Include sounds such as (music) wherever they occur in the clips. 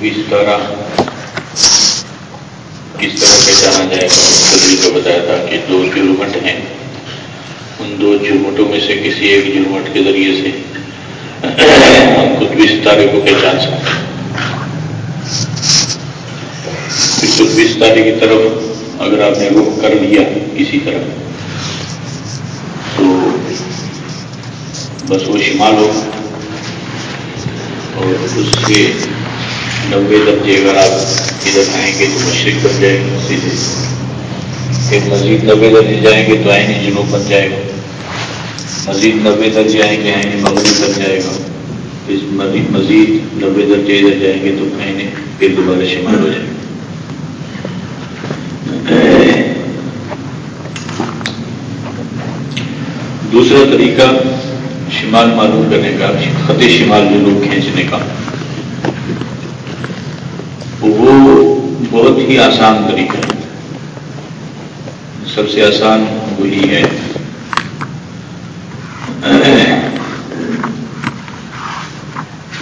قطبی ستارہ کس طرح پہچانا جائے گا؟ مستقبل کو بتایا تھا کہ دو جرمٹ ہیں۔ ان دو جرمٹوں میں سے کسی ایک جرمٹ کے ذریعے سے ہم قطبی ستارے کو پہچان سکتے قطبی ستارے کی طرف اگر آپ نے رخ کر لیا کسی طرح، تو بس وہ شمال ہوگا اور اس کے نبے درجے اگر آپ ادھر آئیں گے تو مشرق بن جائے گا سیدھے پھر مزید نبے درجے جائیں گے تو آئیں جنوب بن جائے گا۔ مزید نبے درجے آئیں گے آئیں مغرب بن جائے گا۔ پھر مزید نبے درجے ادھر جائیں گے تو آئیں پھر دوبارہ شمال ہو جائے گا دوسرا طریقہ شمال معلوم کرنے کا، خط شمال جنوب کھینچنے کا۔ وہ بہت ہی آسان طریقہ ہے۔ سب سے آسان وہی ہے۔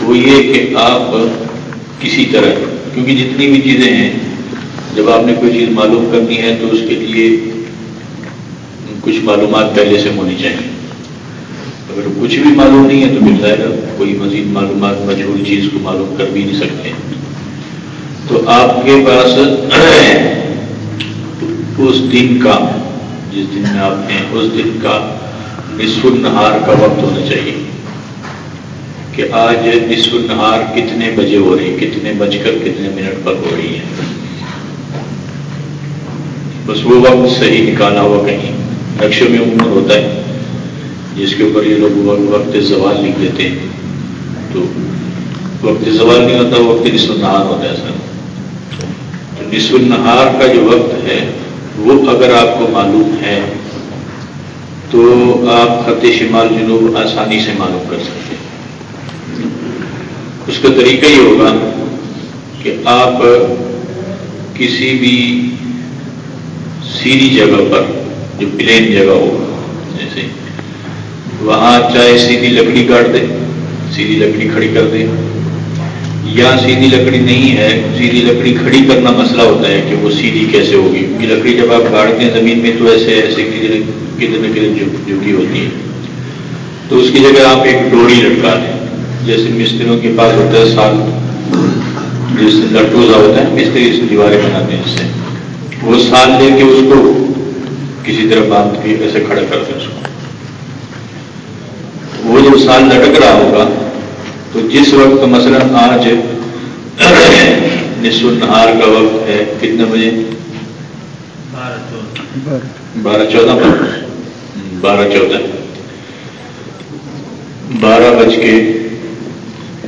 وہ یہ کہ آپ کسی طرح، کیونکہ جتنی بھی چیزیں ہیں، جب آپ نے کوئی چیز معلوم کرنی ہے تو اس کے لیے کچھ معلومات پہلے سے ہونی چاہیے۔ اگر کچھ بھی معلوم نہیں ہے تو پھر ظاہر کوئی مزید معلومات مجہور چیز کو معلوم کر بھی نہیں سکتے۔ تو آپ کے پاس اس دن کا، جس دن میں آپ ہیں، اس دن کا نصف النہار کا وقت ہونا چاہیے کہ آج نصف النہار کتنے بجے ہو رہی ہے، کتنے بج کر کتنے منٹ پر ہو رہی ہے۔ بس وہ وقت صحیح نکالا ہوا کہیں۔ نقشے میں عمر ہوتا ہے۔ جس کے اوپر یہ لوگ وقت زوال لکھ دیتے ہیں۔ تو وقت زوال نہیں ہوتا، وقت نصف النہار ہوتا ہے سر۔ نصف النہار کا جو وقت ہے، وہ اگر آپ کو معلوم ہے، تو آپ خط شمال جنوب آسانی سے معلوم کر سکتے ہیں۔ اس کا طریقہ یہ ہوگا کہ آپ کسی بھی سیدھی جگہ پر، جو پلین جگہ ہو، جیسے وہاں چاہے سیدھی لکڑی کاٹ دیں، سیدھی لکڑی کھڑی کر دیں۔ یا سیدھی لکڑی نہیں ہے، سیدھی لکڑی کھڑی کرنا مسئلہ ہوتا ہے کہ وہ سیدھی کیسے ہوگی؟ کیونکہ لکڑی جب آپ کاٹتے ہیں زمین میں تو ایسے ایسے کدھر کدھر نہ کدھر جھکی ہوتی ہے۔ تو اس کی جگہ آپ ایک ڈوڑی لٹکا دیں۔ جیسے مستریوں کے پاس ہوتا ہے سال، جس سے لٹوزا ہوتا ہے، مستری اس دیواریں بناتے ہیں اس سے۔ وہ سال لے کے اس کو کسی طرح باندھ کے ایسے کھڑا کرتے ہیں اس کو۔ وہ جب سال لٹک رہا ہوگا تو جس وقت مثلا آج نصف النہار کا وقت ہے کتنے بجے؟ بارہ چودہ۔ بارہ چودہ۔ بارہ بج کے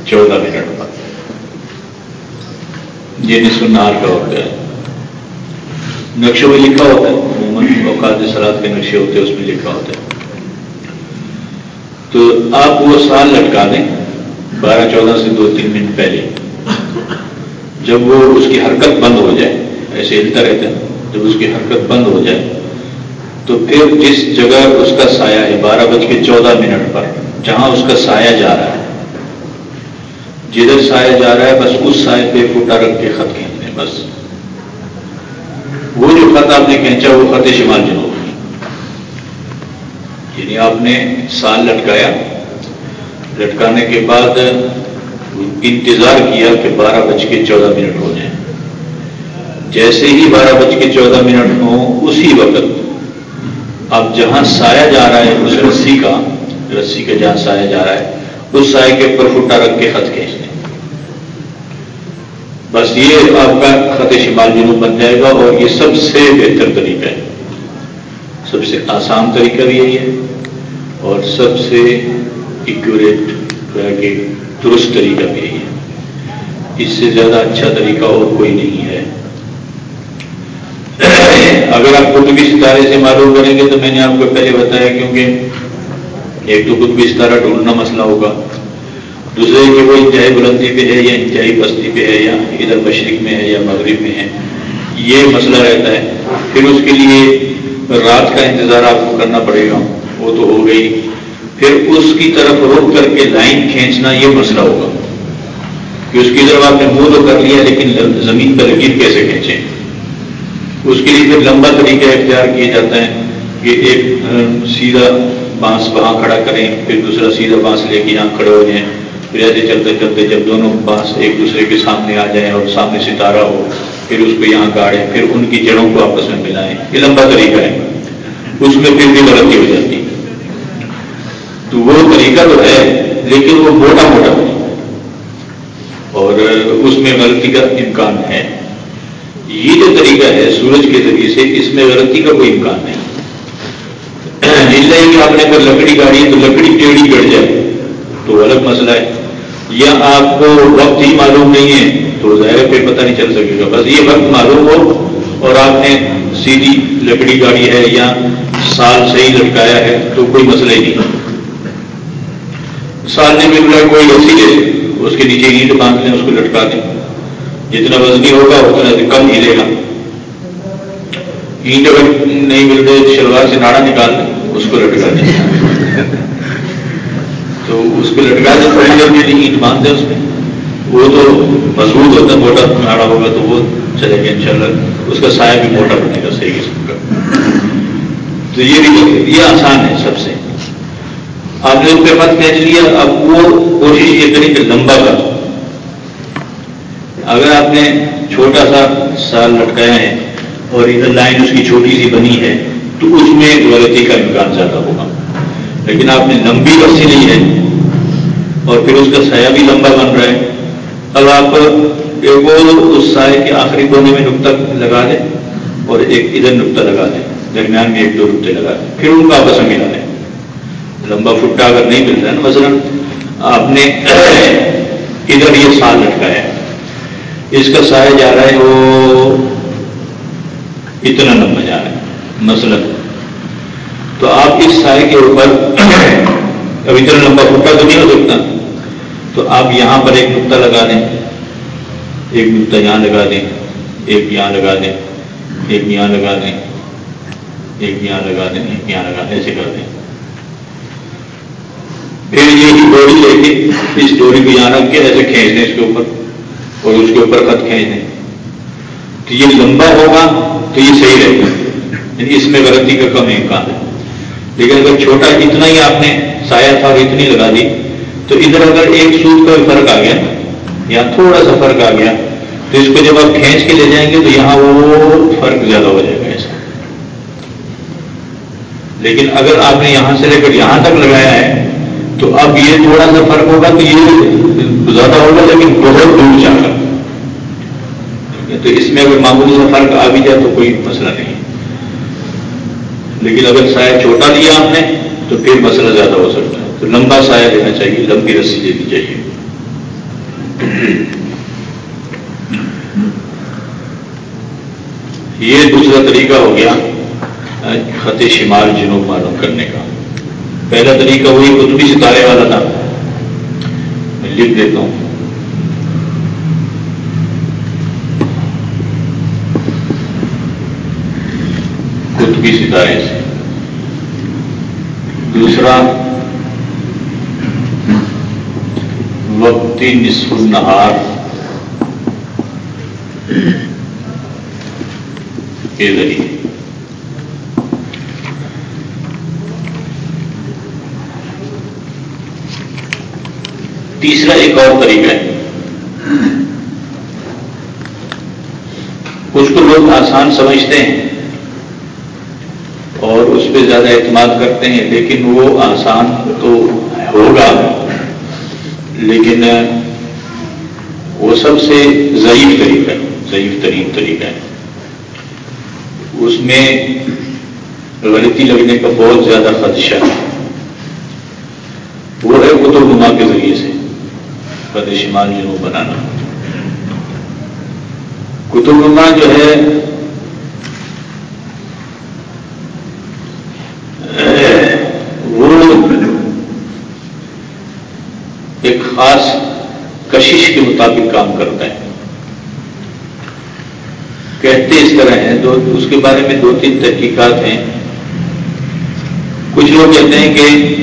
چودہ منٹ پر یہ نصف النہار کا وقت ہے۔ نقشے میں لکھا ہوتا ہے عموماً اوقات سلاد کے نقشے ہوتے ہیں اس میں لکھا ہوتا ہے۔ تو آپ وہ سال لٹکا دیں۔ بارہ چودہ سے دو تین منٹ پہلے۔ جب وہ اس کی حرکت بند ہو جائے، ایسے ہلتا رہتا ہے، جب اس کی حرکت بند ہو جائے، تو پھر جس جگہ اس کا سایہ ہے، بارہ بج کے چودہ منٹ پر، جہاں اس کا سایہ جا رہا ہے۔ جدھر سایہ جا رہا ہے، بس اس سائے پہ پھوٹا رکھ کے خط کھینچنے بس۔ وہ جو خط آپ نے کھینچا، وہ خط شمال جنوب۔ یعنی آپ نے سال لٹکایا۔ لٹکانے کے بعد انتظار کیا کہ بارہ بج کے چودہ منٹ ہو جائیں۔ جیسے ہی بارہ بج کے چودہ منٹ ہوں، اسی وقت اب جہاں سایہ جا رہا ہے، اس رسی کا رسی کا جہاں سایہ جا رہا ہے، اس سائے کے اوپر فٹا رکھ کے خط کھینچ دیں بس یہ آپ کا خط شمال جنوب بن جائے گا اور یہ سب سے بہتر طریقہ ہے۔ سب سے آسان طریقہ بھی یہی ہے اور سب سے ایکوریٹ کہ درست طریقہ بھی یہی ہے۔ اس سے زیادہ اچھا طریقہ اور کوئی نہیں ہے۔ اگر آپ قطبی ستارے سے معلوم کریں گے تو میں نے آپ کو پہلے بتایا کیونکہ ایک تو قطبی ستارہ ڈھونڈنا مسئلہ ہوگا دوسرے کہ وہ انتہائی بلندی پہ ہے یا انتہائی بستی پہ ہے یا ادھر مشرق میں ہے یا مغرب میں ہے، یہ مسئلہ رہتا ہے۔ پھر اس کے لیے رات کا انتظار آپ کو کرنا پڑے گا۔ وہ تو ہو گئی۔ پھر اس کی طرف روک کر کے لائن کھینچنا یہ مسئلہ ہوگا کہ اس کی طرف آپ نے منہ تو کر لیا لیکن زمین پر لکیر کیسے کھینچیں؟ اس کے لیے پھر لمبا طریقہ اختیار کیا جاتا ہے کہ ایک سیدھا بانس وہاں کھڑا کریں، پھر دوسرا سیدھا بانس لے کے یہاں کھڑے ہو جائیں۔ پھر ایسے چلتے چلتے جب دونوں بانس ایک دوسرے کے سامنے آ جائیں اور سامنے ستارہ ہو، پھر اس کو یہاں گاڑیں، پھر ان کی جڑوں کو آپس میں ملائیں۔ یہ لمبا طریقہ ہے۔ اس میں پھر بھی غلطی ہو جاتی۔ تو وہ طریقہ تو ہے، لیکن وہ موٹا موٹا ہے اور اس میں غلطی کا امکان ہے۔ یہ جو طریقہ ہے سورج کے ذریعے سے، اس میں غلطی کا کوئی امکان نہیں۔ کہ آپ نے اگر لکڑی گاڑی ہے تو لکڑی ٹیڑھی گڑ جائے۔ تو الگ مسئلہ ہے۔ یا آپ کو وقت ہی معلوم نہیں ہے، تو ظاہر پہ پتہ نہیں چل سکے گا۔ بس یہ وقت معلوم ہو اور آپ نے سیدھی لکڑی گاڑی ہے یا سال صحیح لٹکایا ہے، تو کوئی مسئلہ ہی نہیں۔ سال نے بھی بلا کوئی رسی لے اس کے نیچے اینٹ باندھ لیں اس کو لٹکا دیں جتنا وزنی ہوگا، اتنا کم ہلے گا۔ اینٹ اگر نہیں مل رہے، شلوار سے ناڑا نکال دیں، اس کو لٹکا دیں۔ تو اس کو لٹکا دیں، تھوڑی دیر کے لیے اینٹ باندھ دیں اس میں۔ وہ تو مضبوط ہوتا ہے موٹا ناڑا ہوگا تو وہ چلے گا انشاءاللہ۔ اس کا سایہ بھی موٹا بنے گا، صحیح قسم کا۔ تو یہ بھی یہ آسان ہے سب سے۔ آپ نے اس پہ مت کھینچ لیا اب وہ کوشش یہ کریں کہ لمبا کر۔ اگر آپ نے چھوٹا سا سال لٹکایا ہے اور ادھر لائن اس کی چھوٹی سی بنی ہے، تو اس میں غلطی کا امکان زیادہ ہوگا۔ لیکن آپ نے لمبی رسی لی ہے اور پھر اس کا سایہ بھی لمبا بن رہا ہے۔ اب آپ وہ اس سائے کے آخری کونے میں نقطہ لگا دیں اور ایک ادھر نقطہ لگا دیں۔ درمیان میں ایک دو نقطے لگا دیں۔ پھر ان کو آپس میں ملا دیں لمبا فٹا اگر نہیں مل رہا ہے نا، مثلاً آپ نے ادھر یہ سال لٹکایا ہے، اس کا سایہ جا رہا ہے، وہ اتنا لمبا جا رہا ہے مثلا تو آپ اس سائے کے اوپر اب اتنا لمبا پھٹا تو نہیں ہو سکتا۔ تو آپ یہاں پر ایک نقطہ لگا دیں، ایک نقطہ یہاں لگا دیں، ایک یہاں لگا دیں، ایک یہاں لگا دیں، ایک یہاں لگا دیں، ایک یہاں لگا دیں، ایسے کر دیں۔ پھر یہ ڈوری لے کے اس ڈوری کو یہاں رکھ کے ایسے کھینچ دیں اس کے اوپر اور اس کے اوپر خط کھینچ دیں تو یہ لمبا ہوگا تو یہ صحیح رہے گا۔ یعنی اس میں غلطی کا کم امکان ہے۔ لیکن اگر چھوٹا اتنا ہی آپ نے سایہ تھا اور اتنی لگا دی، تو ادھر اگر ایک سوٹ کا فرق آ گیا، یا تھوڑا سا فرق آ گیا، تو اس کو جب آپ کھینچ کے لے جائیں گے تو یہاں وہ فرق زیادہ ہو جائے گا ایسا۔ لیکن اگر آپ نے یہاں سے لے کر یہاں تک لگایا ہے تو اب یہ تھوڑا سا فرق ہوگا تو یہ زیادہ ہوگا لیکن بہت دور جا کر تو اس میں اگر معمولی سے فرق آ بھی جائے تو کوئی مسئلہ نہیں۔ لیکن اگر سایہ چھوٹا لیا آپ نے تو پھر مسئلہ زیادہ ہو سکتا ہے۔ تو لمبا سایہ لینا چاہیے، لمبی رسی لینی چاہیے۔ یہ دوسرا طریقہ ہو گیا، خط شمال جنوب معلوم کرنے کا۔ پہلا طریقہ وہی قطبی ستارے والا تھا۔ میں لکھ دیتا ہوں۔ قطبی ستارے سے۔ دوسرا، وقتی نصف النہار۔ کے ذریعے۔ تیسرا ایک اور طریقہ ہے۔ کچھ کو لوگ آسان سمجھتے ہیں اور اس پہ زیادہ اعتماد کرتے ہیں، لیکن وہ آسان تو ہوگا۔ لیکن وہ سب سے ضعیف طریقہ ہے ضعیف ترین طریقہ ہے۔ اس میں غلطی لگنے کا بہت زیادہ خدشہ ہے۔ وہ ہے قطب نما کے ذریعے سے۔ قد شمال جنوب بنانا۔ قطب نما جو ہے ایک خاص کشش کے مطابق کام کرتا ہے۔ کہتے اس طرح ہیں، دو، اس کے بارے میں دو تین تحقیقات ہیں۔ کچھ لوگ کہتے ہیں کہ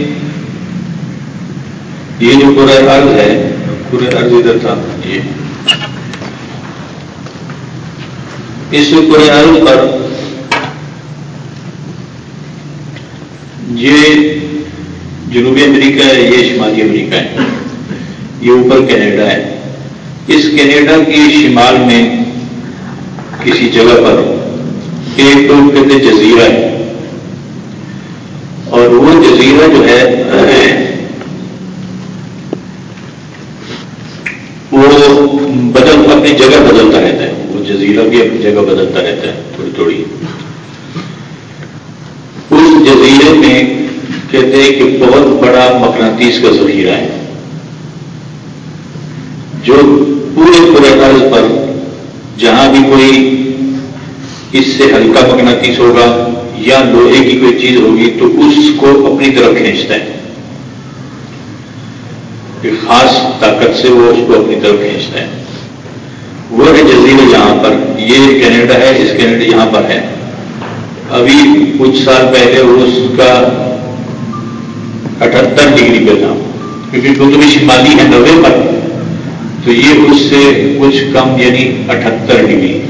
یہ جو پورا عرض ہے پورے عرض ادھر تھا یہ اس پورے عرض پر یہ جنوبی امریکہ ہے، یہ شمالی امریکہ ہے۔ یہ اوپر کینیڈا ہے۔ اس کینیڈا کی شمال میں کسی جگہ پر ایک لوگ کہتے جزیرہ ہے۔ اور وہ جزیرہ جو ہے وہ بدل اپنی جگہ بدلتا رہتا ہے۔ وہ جزیرہ بھی اپنی جگہ بدلتا رہتا ہے، تھوڑی تھوڑی۔ اس جزیرے میں کہتے ہیں کہ بہت بڑا مقناطیس کا ذخیرہ ہے۔ جو پورے پورے عرض پر جہاں بھی کوئی اس سے ہلکا مقناطیس ہوگا یا لوہے کی کوئی چیز ہوگی تو اس کو اپنی طرف کھینچتا ہے۔ ایک خاص طاقت سے وہ اس کو اپنی طرف کھینچتا ہے وہ ہے جزیرے یہاں پر، یہ کینیڈا ہے، اس کینیڈا یہاں پر ہے۔ ابھی کچھ سال پہلے اس کا اٹھہتر ڈگری پہ تھا۔ کیونکہ قطبی شمالی ہے نوے پر، تو یہ اس سے کچھ کم یعنی اٹھہتر ڈگری۔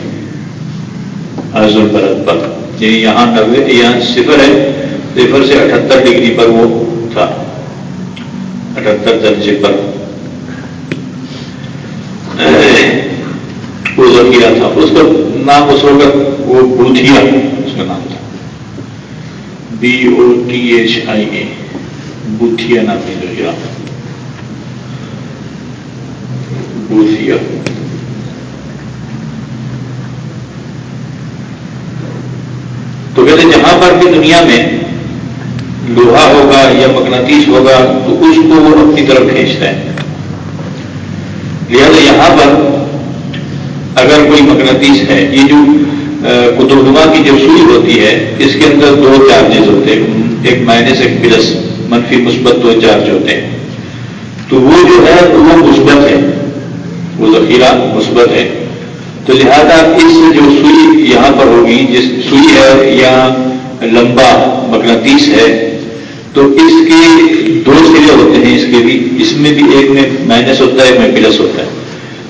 حضر برت پر یعنی یہاں نوے، یہاں صفر ہے، صفر سے اٹھہتر ڈگری پر وہ تھا۔ اٹھہتر درجے جی پر۔ وہ ذخیرہ تھا۔ اس کا نام اس وقت وہ بوتھیا اس کا نام تھا۔ B O T H I A Boothia نام ہے ذخیرہ بوتھیا تو کہتے جہاں پر بھی دنیا میں لوہا ہوگا یا مقناطیس ہوگا تو اس کو وہ اپنی طرف کھینچتا ہے لہذا یہاں پر اگر کوئی مقناطیس ہے، یہ جو قطب نما کی جو سوئی ہوتی ہے، اس کے اندر دو چارجز ہوتے ہیں۔ ایک مائنس، ایک پلس، منفی مثبت دو چارج ہوتے ہیں۔ تو وہ جو ہے، وہ مثبت ہے۔ وہ ذخیرہ مثبت ہے۔ تو لہذا اس جو سوئی یہاں پر ہوگی، جس سوئی ہے یا لمبا مقناطیس ہے تو اس کے دو سرے ہوتے ہیں اس کے بھی، اس میں بھی ایک میں مائنس ہوتا ہے، ایک میں پلس ہوتا ہے۔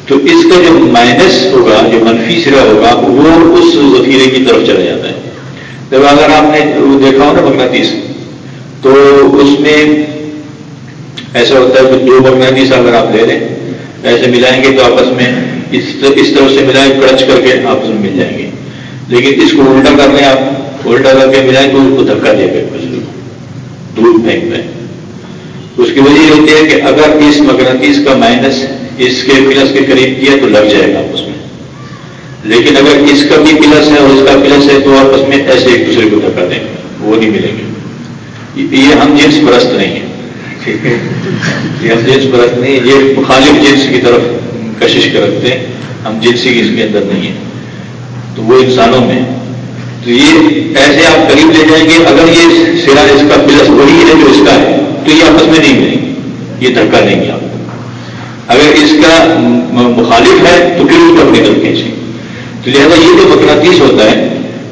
تو اس کا جو مائنس ہوگا، جو منفی سرا ہوگا، وہ اس ذخیرے کی طرف چلا جاتا ہے۔ جب اگر آپ نے دیکھا ہو نا مقناطیس تو اس میں ایسا ہوتا ہے کہ دو مقناطیس اگر آپ لے لیں، ایسے ملائیں گے تو آپس میں اس طرف سے ملائیں، کڑچ کر کے آپس میں مل جائیں گے۔ لیکن اس کو الٹا کر لیں آپ، الٹا کر کے ملائیں تو اس کو دھکا دے گا کچھ دور پھینک دیں اس کی وجہ یہ ہوتی ہے کہ اگر اس مقناطیس کا مائنس اس کے پلس کے قریب کیا تو لگ جائے گا آپس میں۔ لیکن اگر اس کا بھی پلس ہے اور اس کا پلس ہے تو آپس میں ایسے ایک دوسرے کو دھکا دیں وہ نہیں ملیں گے۔ یہ ہم جنس پرست نہیں ہے یہ ہم جنس پرست نہیں یہ مخالف جنس کی طرف کشش کر رکھتے ہیں۔ ہم جنسی اس کے اندر نہیں ہے تو وہ انسانوں میں تو یہ ایسے آپ قریب لے جائیں گے، اگر یہ سرا اس کا پلس وہی ہے جو اس کا ہے، تو یہ آپس میں نہیں ملیں گے، یہ دھکا دیں گے آپ اگر اس کا مخالف ہے، تو پھر اس کو اپنی طرف کھینچیں۔ تو لہٰذا یہ جو مقناطیس ہوتا ہے،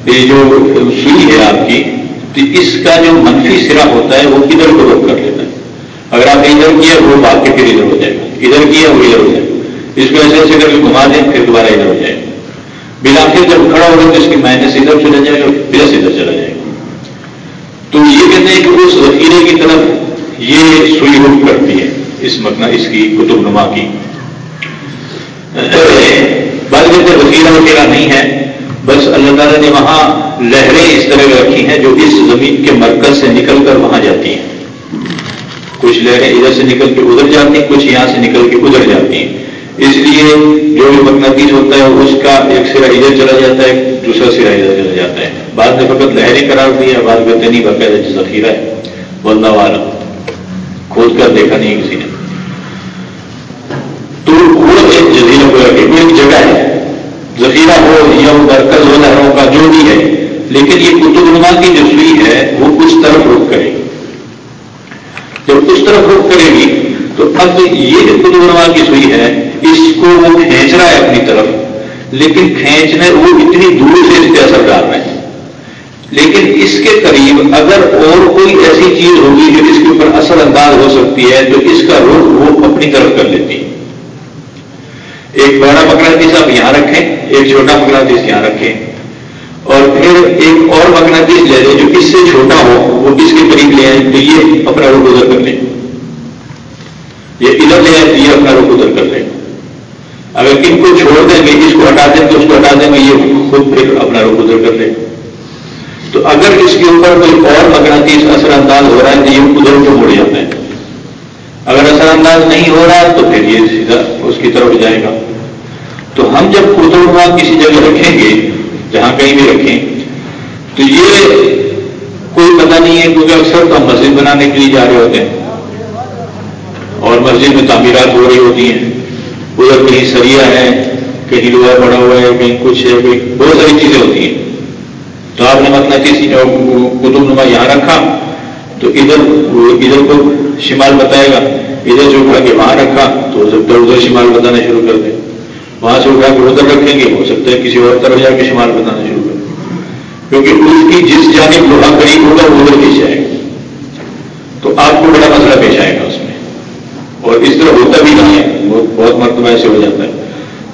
یہ جو سوئی ہے آپ کی، تو اس کا جو منفی سرا ہوتا ہے، وہ ادھر کو روک کر لیتا ہے۔ اگر آپ نے ادھر کیا، وہ بھاگ کے پھر ادھر ہو جائے گا۔ ادھر کیا، وہ ادھر ہو جائے گا۔ اس کو ایسے ایسے کر کے گھما دیں، پھر دوبارہ ادھر ہو جائے گا۔ بلا پھر جب کھڑا ہوگا تو اس کی مائنس ادھر چلا جائے گا پلس ادھر چلا جائے گا تو یہ کہتے ہیں کہ اس ذخیرے کی طرف یہ سوئی رخ کرتی ہے، اس مکنا، اس کی قطب نما کی۔ بات کرتے وسیلہ وغیرہ نہیں ہے، بس اللہ تعالیٰ نے وہاں لہریں اس طرح رکھی ہیں جو اس زمین کے مرکز سے نکل کر وہاں جاتی ہیں۔ کچھ لہریں ادھر سے نکل کے ادھر جاتی ہیں، کچھ یہاں سے نکل کے ادھر جاتی ہیں۔ اس لیے جو بھی مقناطیس ہوتا ہے اس کا ایک سرا ادھر چلا جاتا ہے، دوسرا سرا ادھر چلا جاتا ہے۔ بعد میں فقط لہریں قرار دی ہے بعد میں تنی باقاعدہ ذخیرہ ہے۔ بندہ والا کھود کر دیکھا نہیں کسی نے۔ تو وہ ایک جزیرہ کو رکھے وہ ایک جگہ ہے۔ ذخیرہ ہو یا مرکز ہو لہروں کا جو بھی ہے، لیکن یہ قطب نما کی جو سوئی ہے، وہ اس طرف رخ کرے گی۔ جب اس طرف رخ کرے گی، تو اب یہ جو قطب نما کی سوئی ہے اس کو وہ کھینچ رہا ہے اپنی طرف، لیکن کھینچنے وہ اتنی دور سے اس پہ اثر ڈال رہے ہیں۔ لیکن اس کے قریب اگر اور کوئی ایسی چیز ہوگی جو اس کے اوپر اثر انداز ہو سکتی ہے تو اس کا رخ وہ اپنی طرف کر لیتی ایک بڑا مقناطیس آپ یہاں رکھیں، ایک چھوٹا مقناطیس یہاں رکھیں۔ اور پھر ایک اور مقناطیس لے لیں جو اس سے چھوٹا ہو، وہ اس کے قریب لے آئیں تو یہ اپنا رخ ادھر کر لیں۔ یہ ادھر لے آئیں تو یہ اپنا رخ ادھر کر لیں۔ اگر ان کو چھوڑ دیں گے اس کو ہٹا دیں تو اس کو ہٹا دیں گے، یہ خود پھر اپنا رخ ادھر کر لیں۔ تو اگر اس کے اوپر کوئی اور مقناطیس اثر انداز ہو رہا ہے، تو یہ ادھر کو مڑ جاتا ہے؟ اگر اثر انداز نہیں ہو رہا تو پھر یہ سیدھا اس کی طرف جائے گا۔ تو ہم جب قدروا کسی جگہ رکھیں گے، جہاں کہیں بھی رکھیں، تو یہ کوئی پتہ نہیں ہے، کیونکہ اکثر تو ہم مسجد بنانے کے لیے جا رہے ہوتے ہیں۔ اور مسجد میں تعمیرات ہو رہی ہوتی ہیں۔ ادھر کہیں سریا ہے، کہیں لوہا پڑا ہوا ہے، کہیں کچھ ہے کہیں بہت ساری چیزیں ہوتی ہیں۔ تو آپ نے متنا کسی قطب نما یہاں رکھا، تو ادھر ادھر کو شمال بتائے گا۔ ادھر سے اٹھا کے وہاں رکھا، تو ہو سکتا ہے ادھر شمال بتانا شروع کر دیں وہاں سے اٹھا کے ادھر رکھیں گے، ہو سکتا ہے کسی اور طرف جا کے شمال بتانا شروع کر دیں کیونکہ اس کی جس جانب لوہا قریب ہوگا، وہ ادھر کھینچ جائے گا۔ تو آپ کو بڑا مسئلہ پیش آئے گا۔ اور اس طرح ہوتا بھی نہیں ہے۔ بہت مرتبہ ایسے ہو جاتا ہے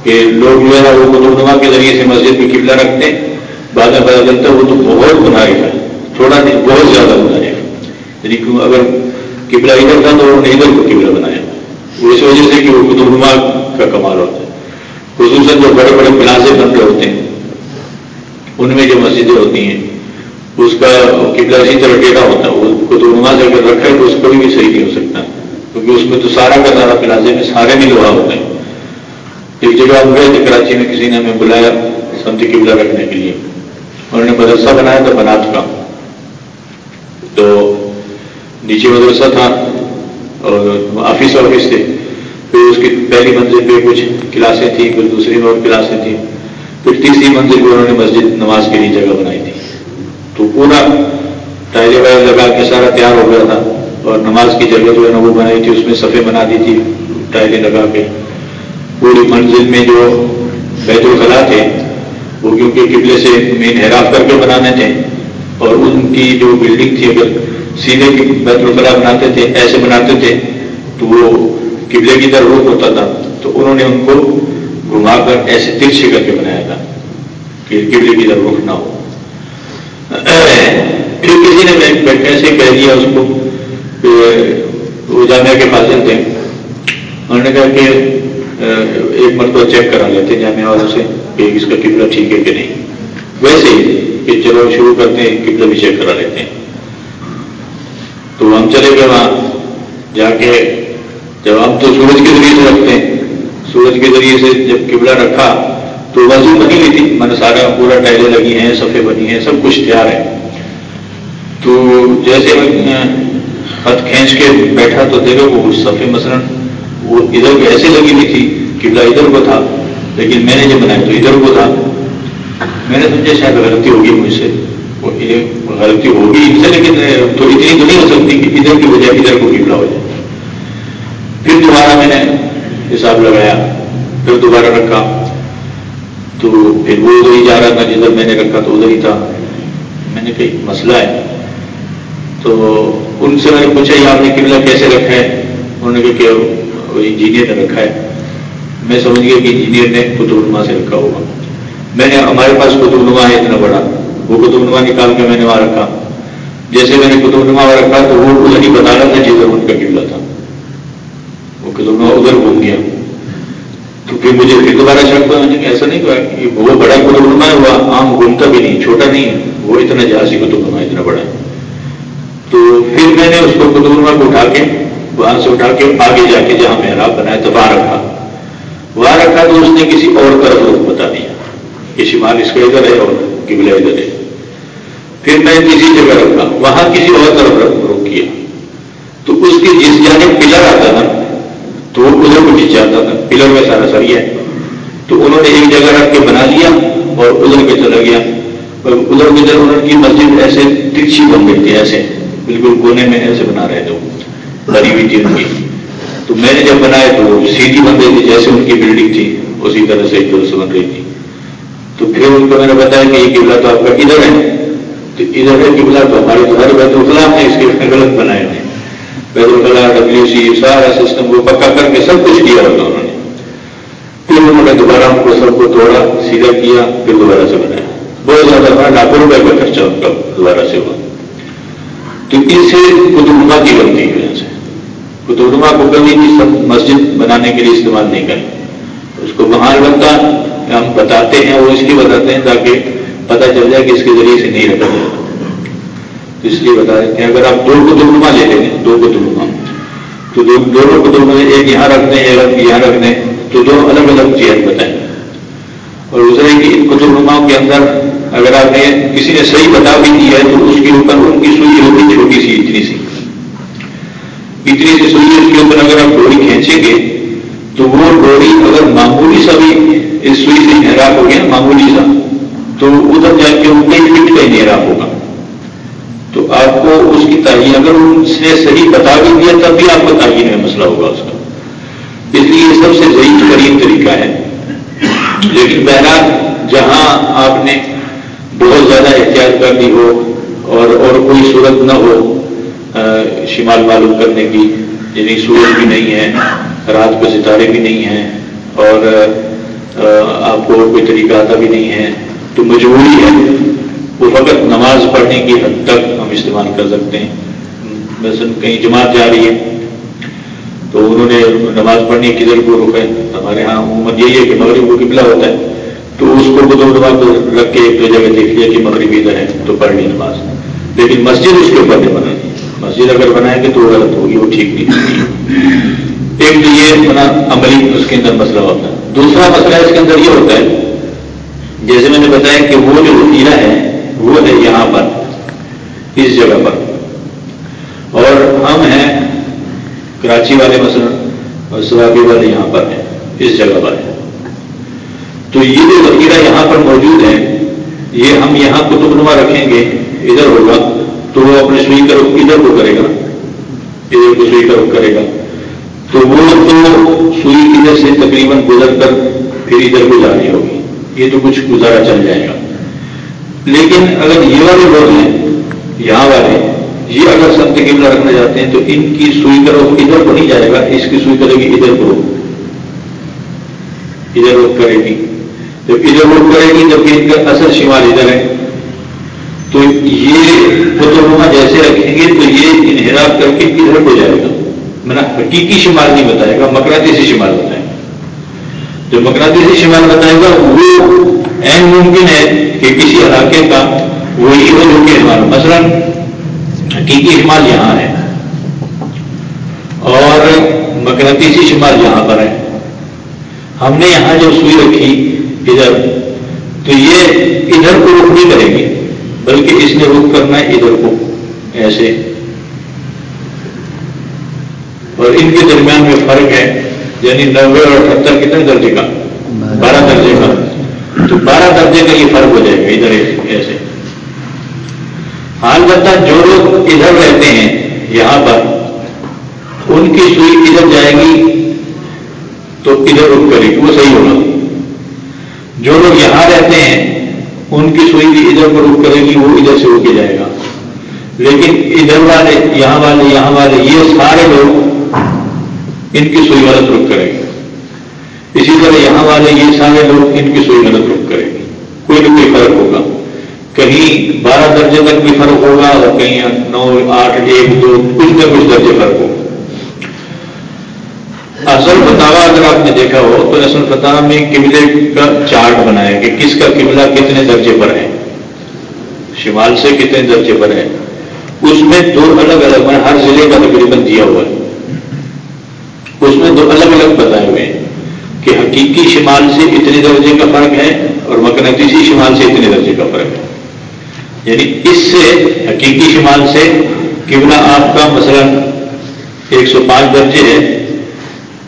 کہ لوگ جو ہے وہ قطب نما کے ذریعے سے مسجد میں قبلہ رکھتے ہیں، بعد میں پتا چلتا ہے وہ تو بہت گناہ ہے۔ تھوڑا نہیں، بہت زیادہ گناہ ہے۔ یعنی اگر قبلہ ادھر تھا تو انہوں نے ادھر کو قبلہ بنایا۔ وہ اس وجہ سے کہ وہ قطب نما کا کمال ہوتا ہے۔ خصوصاً جو بڑے بڑے پلازے بن رہے ہوتے ہیں، ان میں جو مسجدیں ہوتی ہیں، اس کا قبلہ اسی طرح ٹیڑھا ہوتا ہے۔ وہ قطب نما سے اگر رکھا ہے تو اس کو بھی صحیح نہیں ہو سکتا۔ کیونکہ اس میں تو سارا کا سارا پلازے میں سارے بھی لوہا ہوتے ہیں۔ ایک جگہ ہم گئے تھے کراچی میں کسی نے ہمیں بلایا سمجھ قبلہ رکھنے کے لیے۔ انہوں نے مدرسہ بنایا تھا بنات کا تو نیچے مدرسہ تھا اور آفس آفس تھے۔ پھر اس کی پہلی منزل پہ کچھ کلاسیں تھیں، پھر دوسری میں اور کلاسیں تھیں۔ پھر تیسری منزل پہ انہوں نے مسجد نماز کے لیے جگہ بنائی تھی۔ تو پورا ٹائلے وائل لگا کے سارا تیار ہو گیا تھا۔ اور نماز کی جگہ جو ہے نا وہ بنائی تھی، اس میں صفے بنا دی تھی، ٹائلیں لگا کے۔ پوری منزل میں جو بیت الخلا تھے، وہ کیونکہ قبلے سے مین حراف کر کے بنانے تھے اور ان کی جو بلڈنگ تھی، اگر سیدھے بیت الخلا بناتے تھے، ایسے بناتے تھے، تو وہ قبلے کی طرف رخ ہوتا تھا۔ تو انہوں نے ان کو گھما کر ایسے ترچے کر کے بنایا تھا کہ قبلے کی طرف رخ نہ ہو۔ (clears throat) پھر کسی نے ایسے کہہ دیا اس کو وہ جامعہ کے فاضل تھے۔ انہوں نے کہا کہ ایک مرتبہ چیک کرا لیتے جامعہ والوں سے کہ اس کا قبلہ ٹھیک ہے کہ نہیں۔ ویسے ہی کہ چلو شروع کرتے ہیں، قبلہ بھی چیک کرا لیتے ہیں۔ تو ہم چلے گئے وہاں۔ جا کے جب ہم تو سورج کے ذریعے سے رکھتے ہیں۔ سورج کے ذریعے سے جب قبلہ رکھا تو وضو بنی ہوئی تھی۔ میں نے سارا پورا ٹائلیں لگی ہیں صفے بنی ہیں، سب کچھ تیار ہے۔ تو جیسے ہاتھ کھینچ کے بیٹھا تو دیکھو وہ صفے مثلاً، وہ ادھر ایسے لگی ہوئی تھی، قبلہ ادھر کو تھا، لیکن میں نے جب بنایا تو ادھر کو تھا۔ میں نے سمجھا شاید غلطی ہوگی مجھ سے غلطی ہوگی ان سے لیکن تو اتنی تو نہیں ہو سکتی کہ ادھر کی وجہ ادھر کو قبلہ ہو جائے۔ پھر دوبارہ میں نے حساب لگایا، پھر دوبارہ رکھا۔ تو پھر وہ ادھر ہی جا رہا تھا، جدھر میں نے رکھا تو ادھر ہی تھا۔ میں نے کہی مسئلہ ہے۔ تو ان سے میں نے پوچھا، یہ آپ نے قبلہ کیسے رکھا ہے؟ انہوں نے کہا کہ انجینئر نے رکھا ہے۔ میں سمجھ گیا کہ انجینئر نے قطب نما سے رکھا ہوگا میں نے ہمارے پاس قطب نما ہے اتنا بڑا۔ وہ قطب نما نکال کے میں نے وہاں رکھا۔ جیسے میں نے قطب نما وہاں رکھا تو وہ ادھر ہی بتا رہا تھا جدھر ان کا قبلہ تھا۔ وہ قطب نما ادھر گھوم گیا۔ تو پھر مجھے پھر دوبارہ شک ہوا، مجھے ایسا نہیں ہوا کہ وہ بڑا قطب نما ہے، وہ عام گھومتا بھی نہیں، چھوٹا نہیں ہے۔ وہ اتنا جہازی قطب نما اتنا بڑا ہے۔ تو پھر میں نے اس کو قطب نما کو اٹھا کے وہاں سے اٹھا کے آگے جا کے جہاں محراب بنایا تو وہاں رکھا۔ وہاں رکھا تو اس نے کسی اور طرف رخ بتا دیا۔ کہ شمال اس کا ادھر ہے اور قبلہ ادھر ہے۔ پھر میں کسی جگہ رکھا، وہاں کسی اور طرف رخ کیا۔ تو اس کی جس جانب پلر آتا تھا تو وہ ادھر کو کھینچ جاتا تھا۔ پلر میں سارا سریا ہے۔ تو انہوں نے ایک جگہ رکھ کے بنا لیا اور ادھر پہ چلا گیا۔ اور ادھر ادھر انہوں کی مسجد ایسے ترچھی بن گئی تھی، ایسے۔ بالکل کونے میں ایسے بنا رہے تھے بنی ہوئی تھی۔ ان کی تو میں نے جب بنایا تو سیدھی بن رہی تھی، جیسے ان کی بلڈنگ تھی، اسی طرح سے ایک طرح سے بن رہی تھی۔ تو پھر ان کو میں نے بتایا کہ یہ قبلہ تو آپ کا ادھر ہے۔ تو ادھر ہے قبلہ تو ہمارے تو ہر بیت الخلاف نے اس کے غلط بنائے تھے بیت الخلا ڈبلو سی سارا سسٹم کو پکا کر کے سب کچھ کیا ہوتا انہوں نے۔ پھر انہوں نے دوبارہ ان کو سب کو توڑا، سیدھا کیا، پھر دوبارہ سے بنایا۔ بہت زیادہ بڑا لاکھوں روپئے کا خرچہ ان کا دوبارہ سے ہوا۔ تو اس سے قطب کی غلطی کی وجہ سے۔ قطب کو کبھی بھی سب مسجد بنانے کے لیے استعمال نہیں کریں۔ اس کو وہاں لگتا ہم بتاتے ہیں وہ اس لیے بتاتے ہیں تاکہ پتہ چل جائے کہ اس کے ذریعے سے نہیں رکھا جائے تو اس لیے بتا دیتے ہیں، اگر آپ دو قطب لے لیں گے دو قطب تو دونوں قطب ایک یہاں رکھ دیں، ایک یہاں رکھ دیں، تو دو الگ الگ چیز بتائیں۔ اور دوسرے کی قطب نماؤں کے اندر اگر آپ نے کسی نے صحیح بتا بھی دیا ہے تو اس کے اوپر ان کی سوئی ہوتی چھوٹی سی، اتنی سی۔ اتنی سی سوئی اس کے اوپر اگر آپ ڈوری کھینچیں گے، تو وہ ڈوری اگر معمولی سا بھی اس سوئی سے نہراف ہو گیا، معمولی سا، تو ادھر جا کے وہ کئی فٹ کا ہی ہوگا۔ تو آپ کو اس کی تعین اگر اس نے صحیح بتا بھی دیا، تب بھی آپ کو تعین میں مسئلہ ہوگا اس کا۔ اس لیے سب سے ضعیف ترین طریقہ ہے۔ لیکن بہرحال جہاں آپ نے بہت زیادہ احتیاط کر دی ہو اور اور کوئی صورت نہ ہو شمال معلوم کرنے کی یعنی سورج بھی نہیں ہے، رات کو ستارے بھی نہیں ہیں اور آپ کو کوئی طریقہ آتا بھی نہیں ہے۔ تو مجبوری ہے، وہ فقط نماز پڑھنے کی حد تک ہم استعمال کر سکتے ہیں۔ مثلا کہیں جماعت جا رہی ہے، تو انہوں نے نماز پڑھنی کدھر کو روکے ہمارے ہاں عموماً یہی ہے کہ مغرب کو قبلہ ہوتا ہے۔ تو اس کو بدو نماز رکھ کے ایک دو جگہ دیکھ لیا کہ مغربی ادھر ہے تو پڑھ لی نماز۔ لیکن مسجد اس کے اوپر نہیں بنانی مسجد اگر بنائیں گے تو وہ غلط ہوگی، وہ ٹھیک نہیں ہوگی۔ ایک تو یہ بنا عملی اس کے اندر مسئلہ ہوتا ہے۔ دوسرا مسئلہ اس کے اندر یہ ہوتا ہے، جیسے میں نے بتایا کہ وہ جو وسیلہ ہے، وہ ہے یہاں پر، اس جگہ پر۔ اور ہم ہیں کراچی والے مثلا اور سوابی والے یہاں پر ہیں، اس جگہ پر ہیں۔ تو یہ جو وکیلا یہاں پر موجود ہے یہ ہم یہاں کتب نما رکھیں گے ادھر ہوگا، تو وہ اپنے سوئی کا رخ ادھر کو کرے گا؟ ادھر کو سوئی کا رخ کرے گا۔ تو وہ تو سوئی ادھر سے تقریباً گزر کر پھر ادھر کو جانی ہوگی۔ یہ تو کچھ گزارا چل جائے گا۔ لیکن اگر یہ والے لوگ ہیں، یہاں والے، یہ اگر سب قبلہ رکھنا چاہتے ہیں، تو ان کی سوئی کا رخ ادھر کو نہیں جائے گا، اس کی سوئی کرے گی ادھر کو۔ ادھر رخ کرے گی۔ جب ادھر رخ کرے گی، جبکہ ان کا اثر شمال ادھر ہے، تو یہ قطب جیسے رکھیں گے، تو یہ انحراف کر کے ادھر کو جائے گا۔ میں نے حقیقی شمال نہیں بتائے گا مکراتی شمال بتائے گا۔ جو مکراتی شمال بتائے گا، وہ این ممکن ہے کہ کسی علاقے کا وہی ہو کے شمال مثلا حقیقی شمال یہاں ہے۔ اور مکراتی شمال یہاں پر ہے۔ ہم نے یہاں جو سوئی رکھی ادھر تو یہ ادھر کو رخ نہیں کرے گی بلکہ اس نے رخ کرنا ہے ادھر کو ایسے۔ اور ان کے درمیان میں فرق ہے یعنی نوے اور اٹھہتر کتنے درجے کا؟ بارہ درجے کا۔ تو بارہ درجے کا یہ فرق ہو جائے گا ادھر ایسے حال بتا جو لوگ ادھر رہتے ہیں یہاں پر ان کی سوئی ادھر جائے گی تو ادھر رک کرے گی وہ صحیح ہوگا۔ جو لوگ یہاں رہتے ہیں، ان کی سوئی بھی ادھر کو رک کرے گی، وہ ادھر سے رک کے جائے گا۔ لیکن ادھر والے، یہاں والے یہاں والے، یہ سارے لوگ ان کی سوئی غلط رک کریں گے۔ اسی طرح یہاں والے، یہ سارے لوگ ان کی سوئی غلط رک کریں گے۔ کوئی نہ کوئی فرق ہوگا۔ کہیں بارہ درجے تک بھی فرق ہوگا اور کہیں نو، آٹھ، ایک، دو، کچھ نہ کچھ درجے فرق ہوگا۔ اصل فتوا اگر آپ نے دیکھا ہو تو اصل فتح میں قبلے کا چارٹ بنایا کہ کس کا قبلہ کتنے درجے پر ہے۔ شمال سے کتنے درجے پر ہے۔ اس میں دو الگ الگ میں ہر ضلع کا تقریباً دیا ہوا ہے۔ اس میں دو الگ الگ بتائے ہوئے ہیں کہ حقیقی شمال سے اتنے درجے کا فرق ہے اور مقناطیسی شمال سے اتنے درجے کا فرق ہے۔ یعنی اس سے حقیقی شمال سے قبلہ آپ کا مثلا ایک سو پانچ درجے ہے۔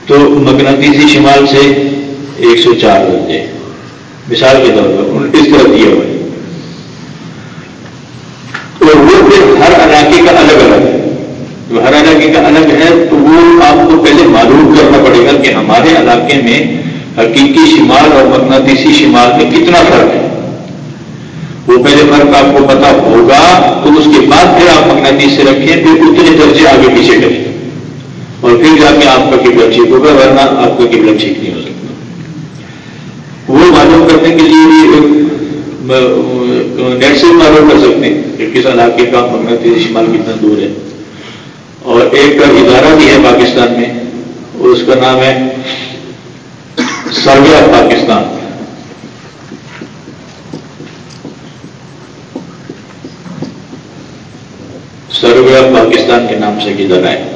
تو مقناطیسی شمال سے ایک سو چار درجے۔ مثال کے طور پر اس طرح دیا ہوا۔ ہے اور وہ پھر ہر علاقے کا الگ الگ ہے۔ جو ہر علاقے کا الگ ہے، تو وہ آپ کو پہلے معلوم کرنا پڑے گا کہ ہمارے علاقے میں حقیقی شمال اور مقناطیسی شمال میں کتنا فرق ہے۔ وہ پہلے فرق آپ کو پتا ہوگا، تو اس کے بعد پھر آپ مقناطیس سے رکھیں، پھر اتنے درجے آگے پیچھے کریں۔ اور پھر جا کے آپ کا قبلہ ٹھیک ہوگا ورنہ آپ کا قبلہ ٹھیک نہیں ہو سکتا۔ وہ معلوم کرنے کے لیے نیٹ سے معلوم کر سکتے ہیں کہ کس علاقے کا مغربی شمال کتنا دور ہے۔ اور ایک ادارہ بھی ہے پاکستان میں، اس کا نام ہے survey of Pakistan. Survey of Pakistan کے نام سے کدھر ہے۔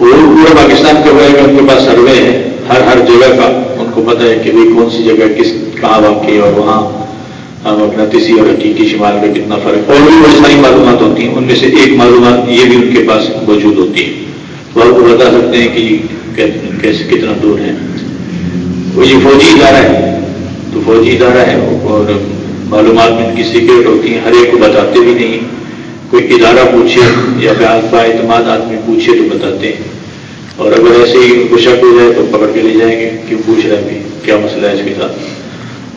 وہ پورا پاکستان کا رہے گا ان کے پاس سروے ہے، ہر ہر جگہ کا۔ ان کو پتا ہے کہ بھائی کون سی جگہ کس کہاں واقع اور وہاں اپنا تیسی اور حقیقی شمال میں کتنا فرق اور بھی بہت ساری معلومات ہوتی ہیں۔ ان میں سے ایک معلومات یہ بھی ان کے پاس موجود ہوتی ہے۔ تو آپ کو بتا سکتے ہیں کہ کیسے کتنا دور ہے۔ وہ یہ فوجی ادارہ ہے۔ تو فوجی ادارہ ہے اور معلومات میں ان کی سیکریٹ ہوتی ہیں۔ ہر ایک کو بتاتے بھی نہیں۔ کوئی ادارہ پوچھے یا پھر با اعتماد آدمی پوچھے تو بتاتے ہیں۔ اور اگر ایسے ہی ان کو شک ہو جائے تو پکڑ کے لے جائیں گے، کیوں پوچھ رہے ہیں ابھی کیا مسئلہ ہے اس کے ساتھ؟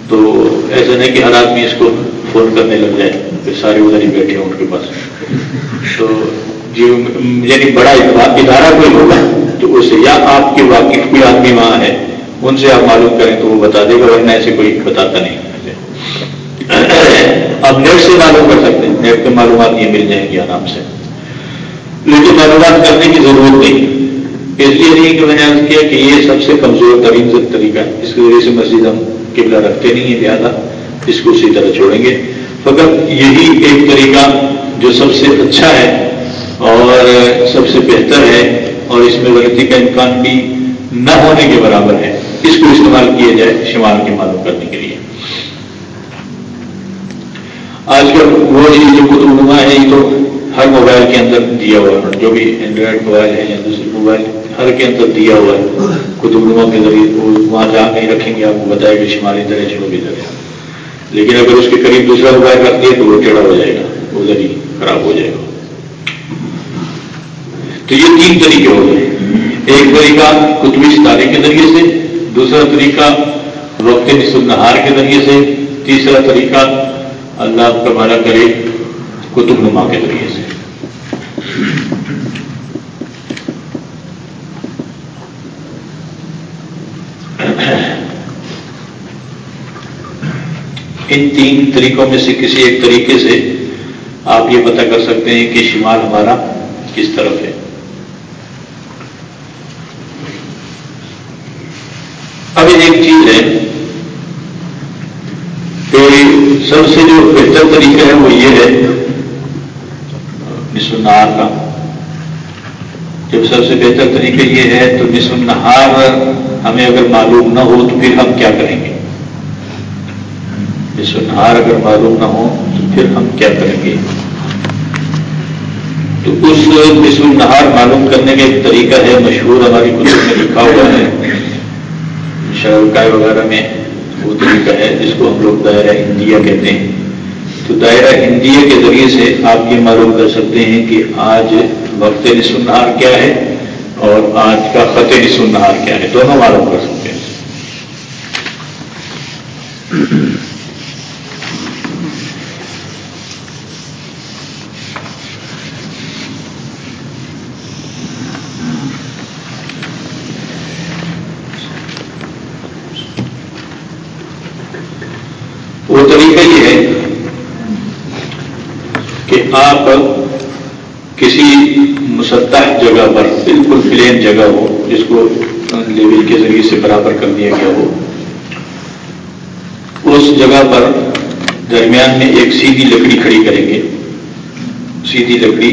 تو ایسا نہیں کہ ہر آدمی اس کو فون کرنے لگ جائے، پھر سارے ادھر ہی بیٹھے ہیں ان کے پاس۔ تو جو یعنی بڑا ادارہ کوئی ہوگا تو اس سے یا آپ کے واقف کوئی آدمی وہاں ہے، ان سے آپ معلوم کریں تو وہ بتا دے گا، ورنہ ایسے کوئی بتاتا نہیں۔ آپ نیٹ سے معلوم کر سکتے ہیں، نیٹ پہ معلومات یہ مل جائیں گی آرام سے۔ لیکن معلومات کرنے کی ضرورت نہیں۔ اس لیے نہیں کہ میں نے عرض کیا کہ یہ سب سے کمزور ترین طریقہ ہے۔ اس کی وجہ سے مسجد ہم قبلہ رکھتے نہیں ہیں، لہٰذا اس کو اسی طرح چھوڑیں گے۔ فقط یہی ایک طریقہ جو سب سے اچھا ہے اور سب سے بہتر ہے اور اس میں غلطی کا امکان بھی نہ ہونے کے برابر ہے۔ اس کو استعمال کیا جائے شمال کے معلوم کرنے کے لیے۔ آج کل وہ چیز جو کتب نما ہے، یہ تو ہر موبائل کے اندر دیا ہوا ہے۔ جو بھی اینڈرائڈ موبائل ہے یا دوسرے موبائل ہر کے اندر دیا ہوا ہے۔ کتب نما کے ذریعے وہاں جہاں نہیں رکھیں گے، آپ کو بتائے کہ شمالی دریا، جنوبی دریا۔ لیکن اگر اس کے قریب دوسرا موبائل رکھ دیا تو وہ ٹیڑھا ہو جائے گا، وہ ذریعے خراب ہو جائے گا۔ تو یہ تین طریقے ہو گئے۔ ایک طریقہ کتبی ستارے کے ذریعے سے، دوسرا طریقہ وقت نصف نہار کے ذریعے سے، تیسرا طریقہ اللہ آپ کا بھلا کرے کتب نما کے ذریعے سے۔ ان تین طریقوں میں سے کسی ایک طریقے سے آپ یہ پتہ کر سکتے ہیں کہ شمال ہمارا کس طرف ہے۔ اب ایک چیز ہے کہ سب سے جو بہتر طریقہ ہے وہ یہ ہے نصف النہار کا۔ جب سب سے بہتر طریقہ یہ ہے تو نصف النہار ہمیں اگر معلوم نہ ہو تو پھر ہم کیا کریں گے؟ نصف اگر معلوم نہ ہو تو پھر ہم کیا کریں گے؟ تو اس نصف النہار معلوم کرنے کا ایک طریقہ ہے، مشہور ہماری کتب میں لکھا ہوا ہے۔ شرکائے وغیرہ میں وہ طریقہ ہے جس کو ہم لوگ دائرہ ہندیہ کہتے ہیں۔ تو دائرہ ہندیہ کے ذریعے سے آپ یہ معلوم کر سکتے ہیں کہ آج وقت نہار کیا ہے اور آج کا خط نہار کیا ہے۔ دونوں معلوم کر سکتے ہیں وہ طریقہ یہ ہے کہ آپ کسی مسطح جگہ پر، بالکل پلین جگہ ہو، جس کو لیول کے ذریعے سے برابر کر دیا گیا ہو۔ اس جگہ پر درمیان میں ایک سیدھی لکڑی کھڑی کریں گے۔ سیدھی لکڑی،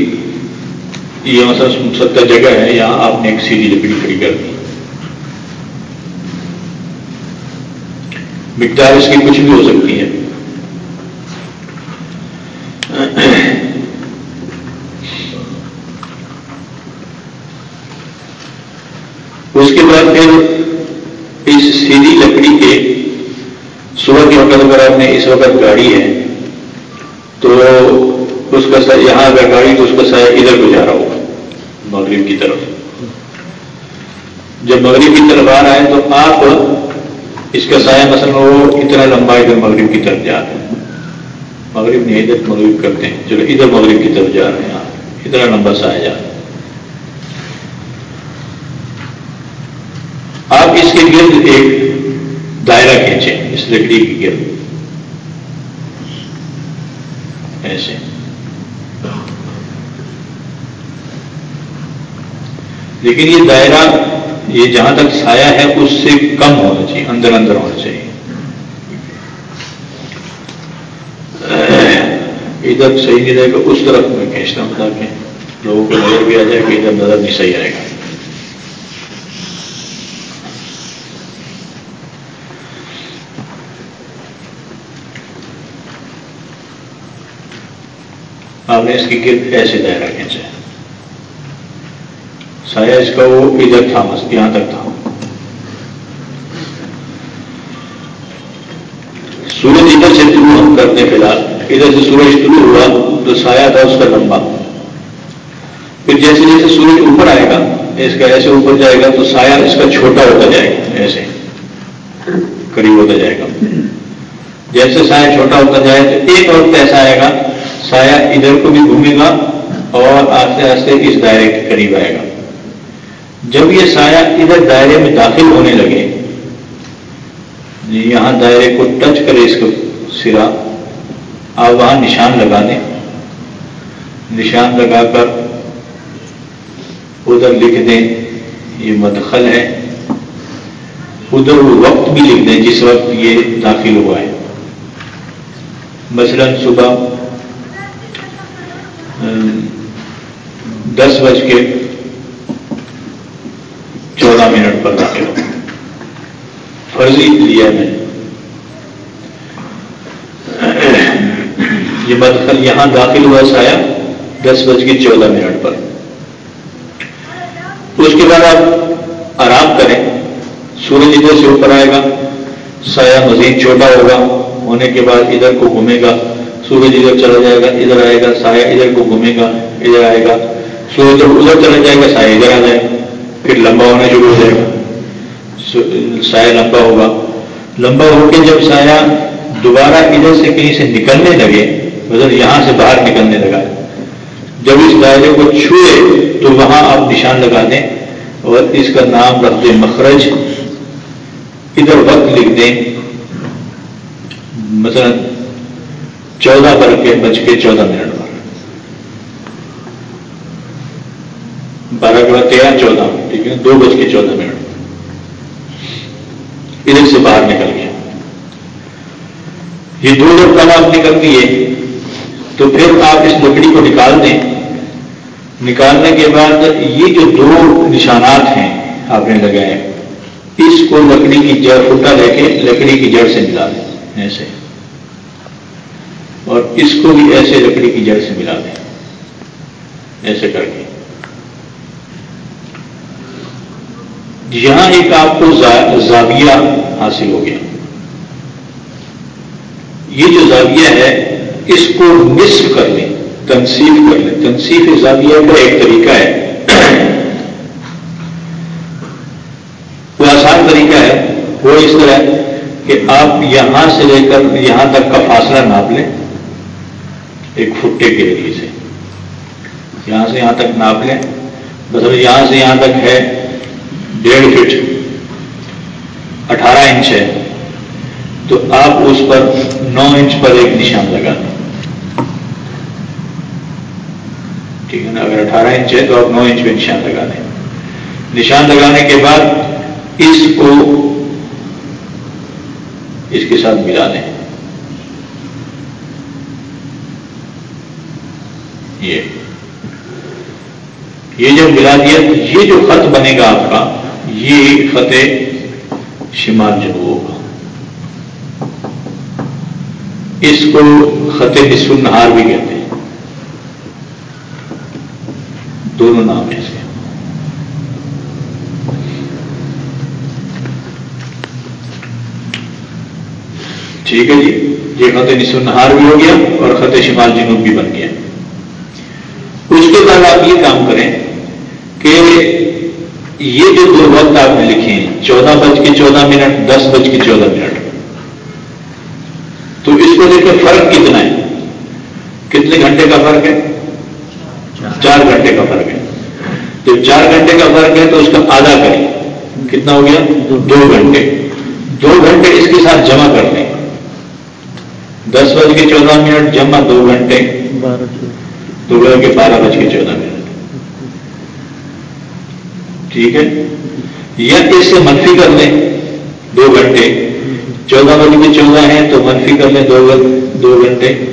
یہ مثلا مسطح جگہ ہے، یہاں آپ نے ایک سیدھی لکڑی کھڑی کر دی۔ مقدار اس کی کچھ بھی ہو سکتی ہے اس کے بعد پھر اس سیدھی کے۔ صبح کے وقت اگر آپ نے اس وقت گاڑی ہے، تو اس کا سا یہاں اگر گاڑی تو اس کا سایہ ادھر کو جا رہا ہوگا، مغرب کی طرف۔ جب مغرب کی طرف آ رہا ہے تو آپ اس کا سایہ مثلا وہ اتنا لمبا ادھر مغرب کی طرف جا رہے ہیں مغرب نہیں ادھر مغرب کرتے ہیں چلو ادھر مغرب کی طرف جا رہے ہیں آپ، اتنا لمبا سایہ جا رہا ہے۔ آپ اس کے گرد ایک دائرہ کھینچے، اس لکڑی کی گرد۔ ایسے۔ لیکن یہ دائرہ، یہ جہاں تک سایہ ہے، اس سے کم ہونا چاہیے، اندر اندر ہونا چاہیے۔ ادھر صحیح نہیں رہے گا، اس طرف میں کھینچتا ہوں تاکہ لوگوں کو نظر بھی آ جائے کہ ادھر نظر نہیں صحیح آئے گا۔ آپ نے اس کی گرد ایسے دائرہ کھینچا سایہ اس کا وہ ادھر تھا، بس یہاں تک تھا۔ سورج ادھر سے شروع ہم کرتے فی الحال۔ ادھر سے سورج شروع ہوا، تو سایہ تھا اس کا لمبا۔ پھر جیسے جیسے سورج اوپر آئے گا، اس کا ایسے اوپر جائے گا، تو سایہ اس کا چھوٹا ہوتا جائے گا، ایسے۔ قریب ہوتا جائے گا۔ جیسے سایہ چھوٹا ہوتا جائے تو ایک وقت ایسا آئے گا سایہ ادھر کو بھی گھومے گا اور آہستہ آہستے اس دائرے کے قریب آئے گا۔ جب یہ سایہ ادھر دائرے میں داخل ہونے لگے، یہاں دائرے کو ٹچ کرے اس کو سرا آپ وہاں نشان لگا دیں۔ نشان لگا کر ادھر لکھ دیں، یہ مدخل ہے۔ ادھر وہ وقت بھی لکھ دیں جس وقت یہ داخل ہوا ہے۔ مثلا صبح دس بج کے چودہ منٹ پر داخل فرضی لیا میں یہ مدخل یہاں داخل ہوا سایہ دس بج کے چودہ منٹ پر۔ اس کے بعد آپ آرام کریں۔ سورج ادھر سے اوپر آئے گا، سایہ مزید چھوٹا ہوگا، ہونے کے بعد ادھر کو گھومے گا، سورج ادھر چلا جائے گا، ادھر آئے گا، سایہ ادھر کو گھومے گا، ادھر آئے گا۔ سورج ادھر چلا جائے گا سایہ ادھر آ جائے گا پھر لمبا ہونا شروع ہو جائے گا سایہ لمبا ہوگا لمبا ہو کے جب سایہ دوبارہ ادھر سے کہیں سے نکلنے لگے مطلب یہاں سے باہر نکلنے لگا جب اس دائرے کو چھوئے تو وہاں آپ نشان لگا دیں اور اس کا نام رکھ دیں مخرج ادھر وقت لکھ دیں مثلا چودہ بر کے بج کے چودہ منٹ پر بارہ کے بعد تیرہ، چودہ، ٹھیک ہے، دو بج کے چودہ منٹ۔ ادھر سے باہر نکل گیا۔ یہ دو جب کل آپ نکل دیے تو پھر آپ اس لکڑی کو نکال دیں۔ نکالنے کے بعد یہ جو دو نشانات ہیں آپ نے لگائے، اس کو لکڑی کی جڑ پھٹا لے کے لکڑی کی جڑ سے ملا دیں، ایسے۔ اور اس کو بھی ایسے لکڑی کی جڑ سے ملا دیں۔ ایسے کر کے۔ یہاں ایک آپ کو زاویہ حاصل ہو گیا۔ یہ جو زاویہ ہے، اس کو نصف کر لیں، تنصیف کر لیں۔ تنصیف زاویہ کا ایک طریقہ ہے۔ وہ آسان طریقہ ہے۔ وہ اس طرح کہ آپ یہاں سے لے کر یہاں تک کا فاصلہ ناپ لیں، ایک فٹے کے ذریعے سے۔ یہاں سے یہاں تک ناپ لیں۔ مطلب یہاں سے یہاں تک ہے ڈیڑھ فٹ۔ اٹھارہ انچ ہے۔ تو آپ اس پر نو انچ پر ایک نشان لگا دیں۔ ٹھیک ہے نا؟ اگر اٹھارہ انچ ہے تو آپ نو انچ پہ نشان لگا دیں۔ نشان لگانے کے بعد اس کو اس کے ساتھ ملا دیں۔ یہ۔ یہ جب ملا دیا یہ جو خط بنے گا آپ کا، یہ فتح شمال جنوب ہوگا اس کو خط نصف بھی کہتے ہیں۔ دونوں نام ہیں۔ ٹھیک ہے جی یہ خط نصف بھی ہو گیا اور خط شمال جنوب بھی بن گیا۔ اس کے بعد آپ یہ کام کریں۔ کہ یہ جو دو وقت آپ نے لکھے ہیں چودہ بج کے چودہ منٹ دس بج کے چودہ منٹ تو اس کو دیکھیں فرق کتنا ہے؟ کتنے گھنٹے کا فرق ہے؟ چار گھنٹے کا فرق ہے۔ جب چار گھنٹے کا فرق ہے تو اس کا آدھا کریں۔ کتنا ہو گیا؟ دو گھنٹے۔ دو گھنٹے اس کے ساتھ جمع کر لیں۔ دس بج کے چودہ منٹ جمع دو گھنٹے۔ دو گھر کے۔ بارہ بج کے چودہ منٹ۔ ٹھیک ہے؟ یا اس سے منفی کر لیں دو گھنٹے۔ چودہ بج کے چودہ ہیں تو منفی کر لیں دو دو گھنٹے۔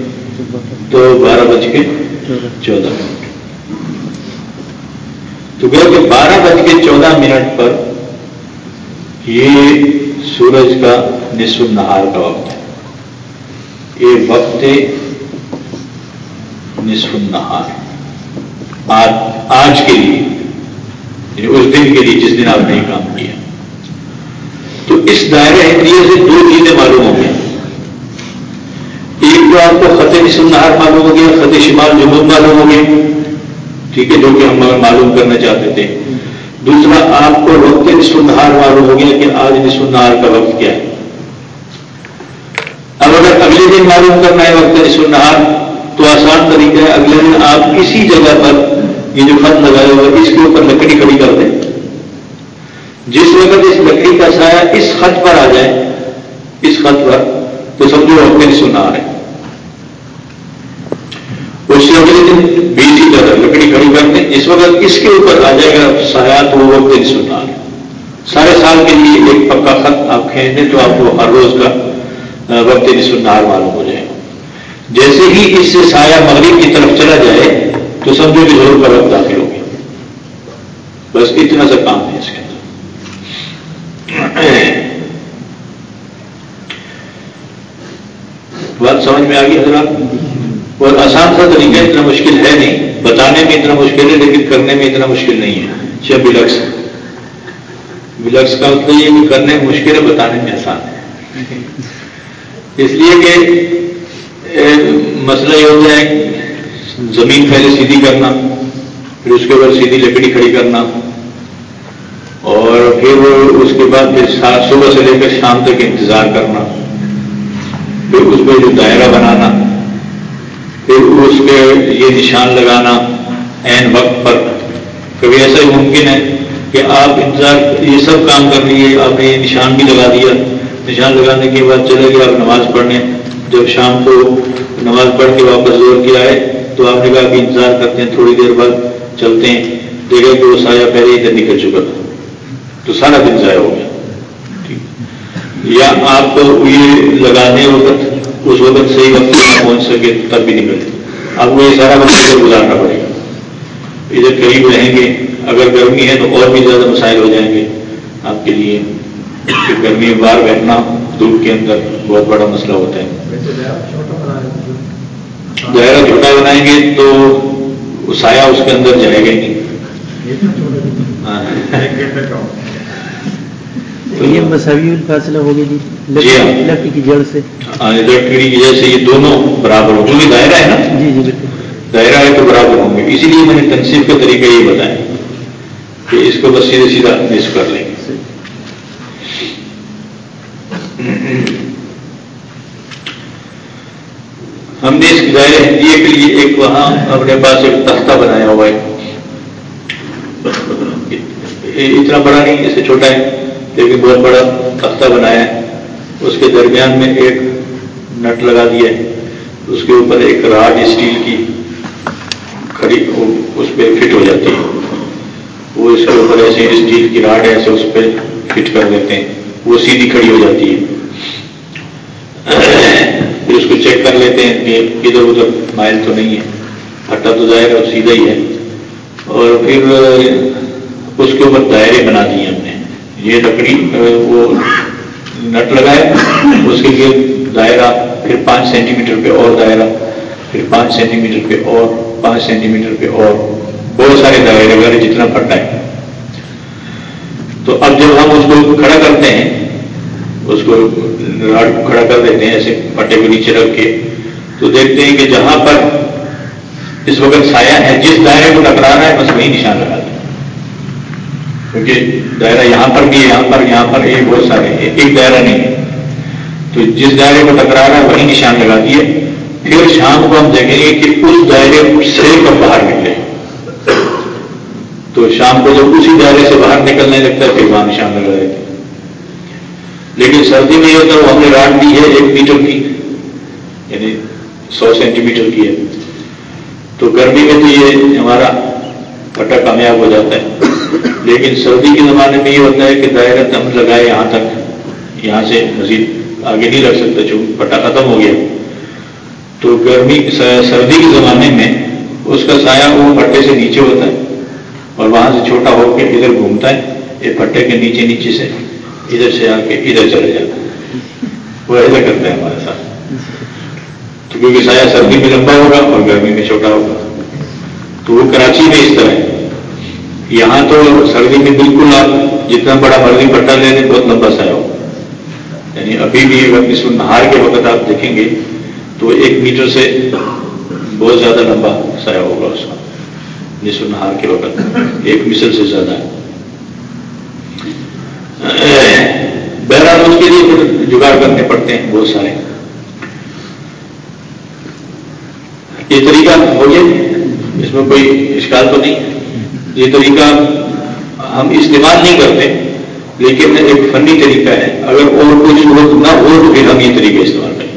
تو بارہ بج کے چودہ منٹ۔ تو کہ بارہ بج کے چودہ منٹ پر یہ سورج کا نصف نہار کا وقت ہے۔ یہ وقت نصف نہار آج کے لیے۔ یعنی اس دن کے لیے جس دن آپ نے کام کیا۔ تو اس دائرہ انڈیا سے دو چیزیں معلوم ہو گئی ایک تو آپ کو خط نصف نہار معلوم ہو گیا، خط شمال جمود معلوم ہو گیا۔ ٹھیک ہے، جو کہ ہم معلوم کرنا چاہتے تھے۔ دوسرا، آپ کو وقت نصف نہار معلوم ہو گیا کہ آج نصف نہار کا وقت کیا ہے۔ اب اگر اگلے دن معلوم کرنا ہے وقت نصف نہار تو آسان طریقہ ہے، اگلے دن آپ کسی جگہ پر یہ جو خط لگائے ہوئے اس کے اوپر لکڑی کھڑی کر دیں۔ جس وقت اس لکڑی کا سایہ اس خط پر آ جائے، اس خط پر تو سمجھو وقت نصف نہار ہے۔ اس سے اگلے دن بیسی طرح لکڑی کھڑی کرتے ہیں اس وقت اس کے اوپر آ جائے گا سایہ تو وہ وقت نصف نہار ہے۔ سارے سال کے لیے ایک پکا خط آپ کھینچ دیں تو آپ کو ہر روز کا وقت نصف نہار معلوم ہو جائے جیسے ہی اس سے سایہ مغرب کی طرف چلا جائے تو سمجھو کہ ضرور کا وقت داخل ہوگی بس اتنا سا کام ہے اس کے اندر۔ بات سمجھ میں آ گئی حضرات؟ اور آسان سا طریقہ اتنا مشکل ہے نہیں۔ بتانے میں اتنا مشکل ہے لیکن کرنے میں اتنا مشکل نہیں ہے۔ اچھا بلکس بلکس کا مطلب یہ کہ کرنے میں مشکل ہے، بتانے میں آسان ہے۔ اس لیے کہ مسئلہ یہ ہوتا ہے زمین پہلے سیدھی کرنا، پھر اس کے بعد سیدھی لکڑی کھڑی کرنا، اور پھر اس کے بعد پھر صبح سے لے کر شام تک انتظار کرنا، پھر اس پہ جو دائرہ بنانا، پھر اس کے یہ نشان لگانا، عین وقت پر۔ کبھی ایسا ہی ممکن ہے کہ آپ انتظار یہ سب کام کر لیے، آپ نے یہ نشان بھی لگا دیا۔ نشان لگانے کے بعد چلے گئے، آپ نماز پڑھنے۔ جب شام کو نماز پڑھ کے واپس زور کیا ہے تو آپ نے کہا کہ انتظار کرتے ہیں تھوڑی دیر بعد چلتے ہیں۔ دیکھا کہ وہ سایہ پہلے ہی ادھر نکل چکا تھا۔ تو سارا دن ضائع ہو گیا۔ یا آپ کو یہ لگانے وقت اس وقت صحیح وقت نہ پہنچ سکے تب بھی نکلے آپ کو یہ سارا وقت ادھر گزارنا پڑے گا۔ ادھر قریب رہیں گے۔ اگر گرمی ہے تو اور بھی زیادہ مسائل ہو جائیں گے۔ آپ کے لیے گرمی میں باہر بیٹھنا دھوپ کے اندر بہت بڑا مسئلہ ہوتا ہے۔ دائرہ چھوٹا بنائیں گے تو سایہ اس کے اندر جائے گا نہیں۔ ہاں۔ یہ مساوی فاصلہ ہوگی جی, جی ہاں۔ لکڑی کی جڑ سے۔ ہاں، لکڑی کی جڑ سے یہ دونوں برابر ہو۔ کیونکہ دائرہ ہے نا۔ جی جی بالکل۔ دائرہ ہے تو برابر ہوں گے۔ اسی لیے میں نے تنصیب کا طریقہ یہ بتایا کہ اس کو بس سیدھے سیدھا مس کر لیں۔ گے ہم نے اس دائرے ہندیے کے لیے ایک وہاں اپنے پاس ایک تختہ بنایا ہوا ہے۔ اتنا بڑا نہیں اس سے چھوٹا ہے، لیکن بہت بڑا تختہ بنایا ہے۔ اس کے درمیان میں ایک نٹ لگا دیا ہے۔ اس کے اوپر ایک راڈ اسٹیل کی کھڑی اس پہ فٹ ہو جاتی ہے۔ وہ اس کے اوپر ایسے اسٹیل کی راڈ ایسے اس پہ فٹ کر دیتے ہیں۔ وہ سیدھی کھڑی ہو جاتی ہے۔ اس کو چیک کر لیتے ہیں کہ ادھر ادھر مائل تو نہیں ہے، پھٹا تو ظاہر ہے سیدھا ہی ہے۔ اور پھر اس کے اوپر دائرے بنا دیے ہم نے۔ یہ لکڑی، وہ نٹ لگائے اس کے لیے دائرہ، پھر پانچ سینٹی میٹر پہ اور دائرہ، پھر پانچ سینٹی میٹر پہ اور، پانچ سینٹی میٹر پہ اور۔ بہت سارے دائرے وغیرہ جتنا پھٹا ہے۔ تو اب جب ہم اس کو کھڑا کرتے ہیں اس کو راڈ کو کھڑا کر دیتے ہیں، ایسے پٹے کو نیچے رکھ کے۔ تو دیکھتے ہیں کہ جہاں پر اس وقت سایہ ہے، جس دائرے کو ٹکرا رہا ہے، بس وہی نشان لگا دیں کیونکہ دائرہ یہاں پر بھی ہے، یہاں پر یہاں پر یہ بہت سارے ایک دائرہ نہیں ہے۔ تو جس دائرے کو ٹکرا رہا ہے، وہی نشان لگا دیے پھر شام کو ہم دیکھیں گے کہ اس دائرے سے کب باہر نکلے۔ تو شام کو جب اسی دائرے سے باہر نکلنے لگتا ہے، پھر وہاں نشان لگا دیتے لیکن سردی میں یہ ہوتا ہے وہ ہم نے راڈ دی ہے، ایک میٹر کی یعنی سو سینٹی میٹر کی ہے۔ تو گرمی میں تو یہ ہمارا پٹا کامیاب ہو جاتا ہے۔ لیکن سردی کے زمانے میں یہ ہوتا ہے کہ دائرہ دم لگائے یہاں تک، یہاں سے مزید آگے نہیں رکھ سکتا چونکہ پٹا ختم ہو گیا۔ تو گرمی، سردی کے زمانے میں اس کا سایہ وہ پٹے سے نیچے ہوتا ہے اور وہاں سے چھوٹا ہو کے ادھر گھومتا ہے، یہ پٹے کے نیچے نیچے سے۔ ادھر سے آ کے ادھر چلے جاتا وہ ایسا کرتا ہے ہمارے ساتھ۔ تو کیونکہ سایہ سردی میں لمبا ہوگا اور گرمی میں چھوٹا ہوگا۔ تو وہ کراچی میں اس طرح ہے۔ یہاں تو سردی میں بالکل آپ جتنا بڑا مرضی پٹا لے لیں، بہت لمبا سایہ ہو یعنی ابھی بھی اگر اس نہار کے وقت آپ دیکھیں گے تو ایک میٹر سے بہت زیادہ لمبا سایہ ہوگا اس کا نصف نہار کے وقت۔ ایک مثل سے زیادہ ہے۔ بہرحال اس کے لیے پھر جگاڑ کرنے پڑتے ہیں بہت سارے یہ طریقہ ہو گیا اس میں کوئی اشکال تو نہیں یہ طریقہ ہم استعمال نہیں کرتے، لیکن ایک فنی طریقہ ہے، اگر اور کوئی صورت نہ ہو تو پھر ہم یہ طریقہ استعمال کریں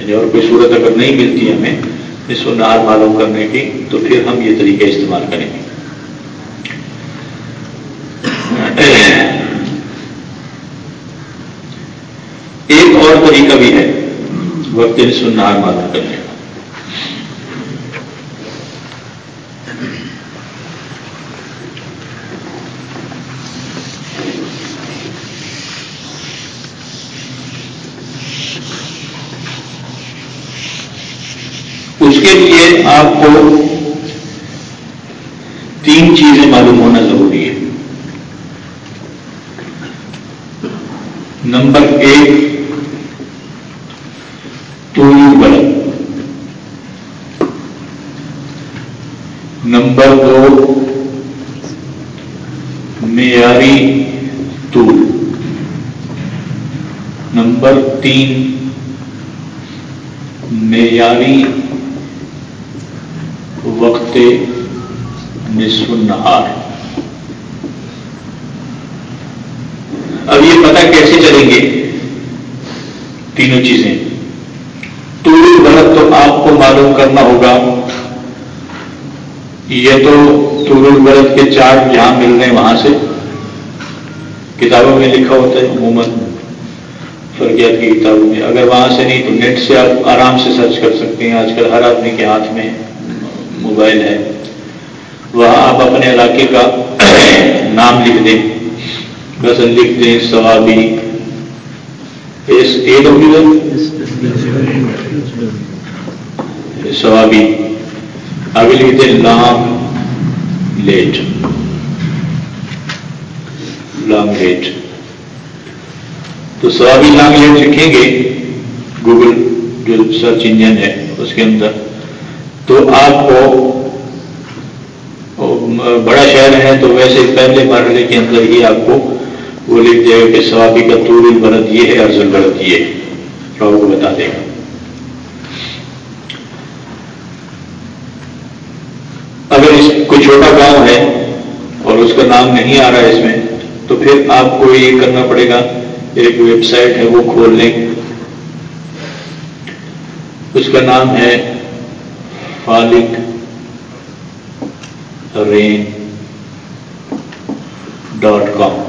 یعنی اور کوئی صورت اگر نہیں ملتی ہمیں اس کو نار معلوم کرنے کی تو پھر ہم یہ طریقہ استعمال کریں گے۔ ایک اور طریقہ بھی ہے، وقت اس کو نار معلوم کرنے کا۔ اس کے لیے آپ کو تین چیزیں معلوم ہونا ضروری ہے نمبر ایک تو بلد نمبر دو، معیاری طول۔ نمبر تین، معیاری وقت نصف النہار۔ اب یہ پتہ کیسے چلیں گے؟ تینوں چیزیں۔ طول بلد تو آپ کو معلوم کرنا ہوگا۔ یہ تو طول البلد کے چارٹ جہاں مل رہے ہیں وہاں سے۔ کتابوں میں لکھا ہوتا ہے، عموماً فرقیات کی کتابوں میں۔ اگر وہاں سے نہیں تو نیٹ سے آپ آرام سے سرچ کر سکتے ہیں۔ آج کل ہر آدمی کے ہاتھ میں موبائل ہے۔ وہاں آپ اپنے علاقے کا نام لکھ دیں۔ بس لکھ دیں Swabi S A W Swabi. آگے لکھ دیں لانگ لیٹ۔ Long late. تو سوابی لانگ لیٹ لکھیں گے۔ گوگل جو سرچ انجن ہے، اس کے اندر۔ تو آپ کو بڑا شہر ہے، تو ویسے پہلے مرحلے کے اندر ہی آپ کو وہ لکھ دے گا کہ سوابی کا طول البرد یہ ہے ارض البرد یہ ہے۔ کو بتا دے گا۔ اگر اس کوئی چھوٹا گاؤں ہے اور اس کا نام نہیں آ رہا ہے اس میں، تو پھر آپ کو یہ کرنا پڑے گا، ایک ویب سائٹ ہے، وہ کھول لیں۔ اس کا نام ہے فالک رین dot com.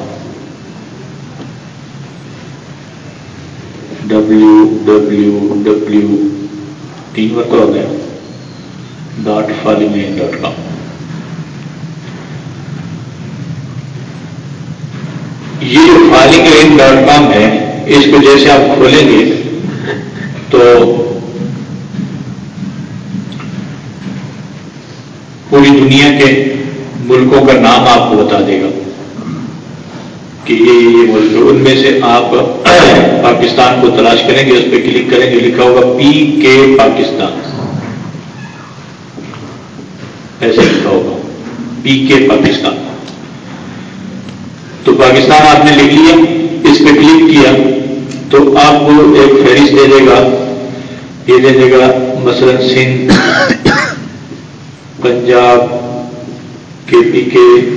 W W W تین بار تو ہو گیا۔ ڈاٹ فالمین ڈاٹ کام۔ یہ جو فالنگ رین ڈاٹ کام ہے، اس کو جیسے آپ کھولیں گے، تو پوری دنیا کے ملکوں کا نام آپ کو بتا دے گا کہ یہ یہ ملک ان میں سے آپ (coughs) پاکستان کو تلاش کریں گے، اس پہ کلک کریں گے، لکھا ہوگا پی کے پاکستان ایسے لکھا ہوگا۔ پی کے پاکستان تو پاکستان آپ نے لکھ لیا، اس پہ کلک کیا، تو آپ کو ایک فہرست دے دے گا۔ یہ دے دے گا، مثلا سندھ، پنجاب، کے پی کے،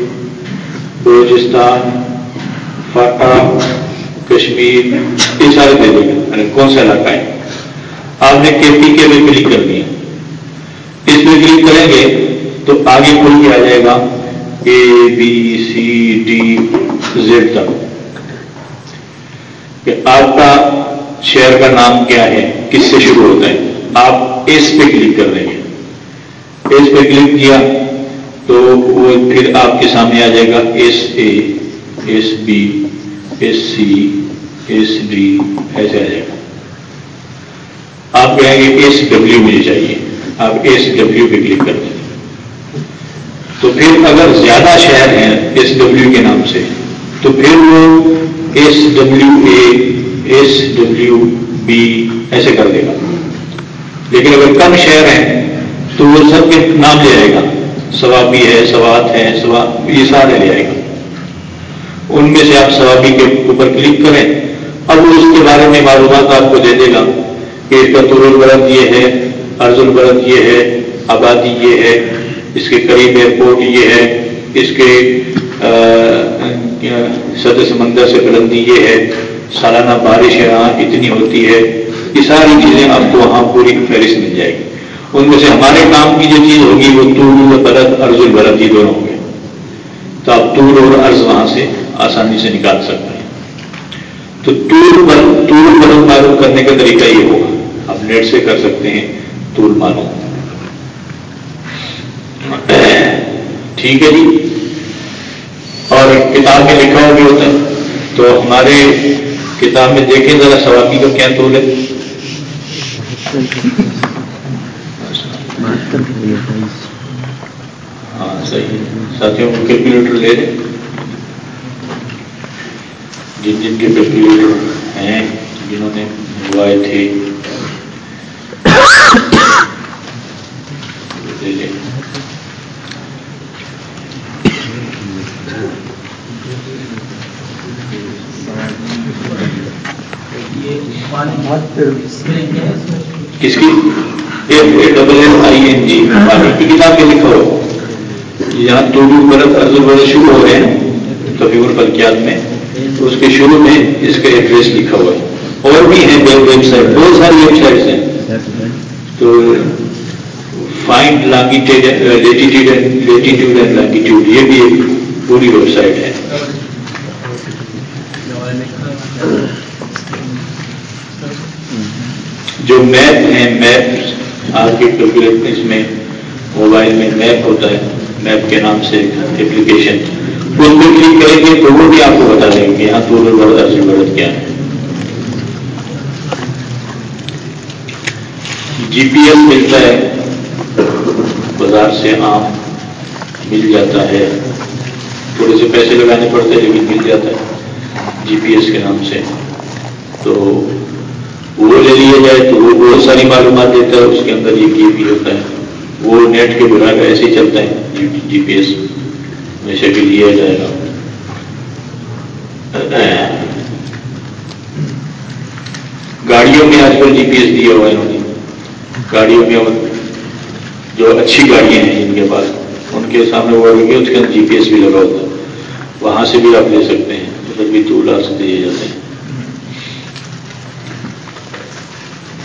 بلوچستان، فاٹا، کشمیر، یہ سارے دے دیں گے یعنی کون سا علاقہ ہے؟ آپ نے کے پی کے میں کلک کر دیا۔ اس میں کلک کریں گے تو آگے کھول کے آ جائے گا۔ A B C D Z تک کہ آپ کا شہر کا نام کیا ہے کس سے شروع ہوتا ہے آپ ایس پہ کلک کر دیں گے ایس پہ کلک کیا تو وہ پھر آپ کے سامنے آ جائے گا S A S B S C S D ایسے آ جائے گا آپ کہیں گے ایس ڈبلو مجھے چاہیے آپ ایس ڈبلو پہ کلک کر دیں تو پھر اگر زیادہ شہر ہیں ایس ڈبلو کے نام سے، تو پھر وہ S W A S W B ایسے کر دے گا۔ لیکن اگر کم شہر ہیں، تو وہ سب کے نام لے آئے گا۔ سوابی ہے سوات ہے سوا یہ سارے لے آئے گا۔ ان میں سے آپ سوابی کے اوپر کلک کریں، اب وہ اس کے بارے میں معلومات آپ کو دے دے گا۔ کہ اس کا طور البرد یہ ہے، عرض البرد یہ ہے، آبادی یہ ہے اس کے قریب ایئرپورٹ یہ ہے، اس کے سطح سمندر سے بلندی یہ ہے، سالانہ بارش یہاں اتنی ہوتی ہے، یہ ساری چیزیں آپ کو وہاں پوری فہرست مل جائے گی۔ ان میں سے ہمارے کام کی جو چیز ہوگی، وہ طور البرد عرض البرد یہ دونوں ہوں گے۔ تو آپ طور اور عرض وہاں سے آسانی سے نکال سکتے ہیں۔ تو ٹور پر ٹور برف معلوم کرنے کا طریقہ یہ ہوگا۔ آپ نیٹ سے کر سکتے ہیں ٹور معلوم۔ ٹھیک ہے جی؟ اور کتاب میں لکھا ہوا بھی ہوتا ہے۔ تو ہمارے کتاب میں دیکھیں ذرا سواپی کا کیا طول ہے؟ ہاں صحیح ساتھیوں کو کیلکولیٹر لے لیں۔ جن جن کے کیلکولیٹر ہیں، جنہوں نے منگوائے تھے۔ کس کی؟ Double L I N G پانی کی کتاب میں لکھا ہو یہاں تو برت ارض برت شروع ہو رہے ہیں، تو فیور فلکیات میں۔ تو اس کے شروع میں اس کا ایڈریس لکھا ہوا ہے۔ اور بھی ہیں ویب سائٹ بہت ساری ویب سائٹس ہیں۔ تو فائنڈ لانگیٹیوڈ اینڈ لانگیٹیوڈ یہ بھی ایک پوری ویب سائٹ ہے جو میپ ہیں میپ آپ کے کیلکولیٹر اس میں موبائل میں میپ ہوتا ہے میپ کے نام سے اپلیکیشن اس پہ کلک کریں گے تو وہ بھی آپ کو بتا دیں گے کہ یہاں دور البرد ارض البرد کیا ہے جی پی ایس ملتا ہے بازار سے عام مل جاتا ہے۔ تھوڑے سے پیسے لگانے پڑتے ہیں، لیکن مل جاتا ہے۔ جی پی ایس کے نام سے۔ تو وہ لے لیا جائے تو وہ بہت ساری معلومات دیتا ہے، اس کے اندر یہ بھی ہوتا ہے۔ وہ نیٹ کے بنا ایسے ہی چلتا ہے۔ جی پی جی ایس ہمیشہ کے لیا جائے گا۔ گاڑیوں میں آج کل جی پی ایس دیا ہوا ہے انہوں نے۔ گاڑیوں میں جو اچھی گاڑیاں ہیں جن کے پاس، ان کے سامنے وہ ہوگی اس کے اندر جی پی ایس بھی لگا ہوتا ہے۔ وہاں سے بھی آپ لے سکتے ہیں ادھر بھی تو لا سے دیے جاتے ہیں۔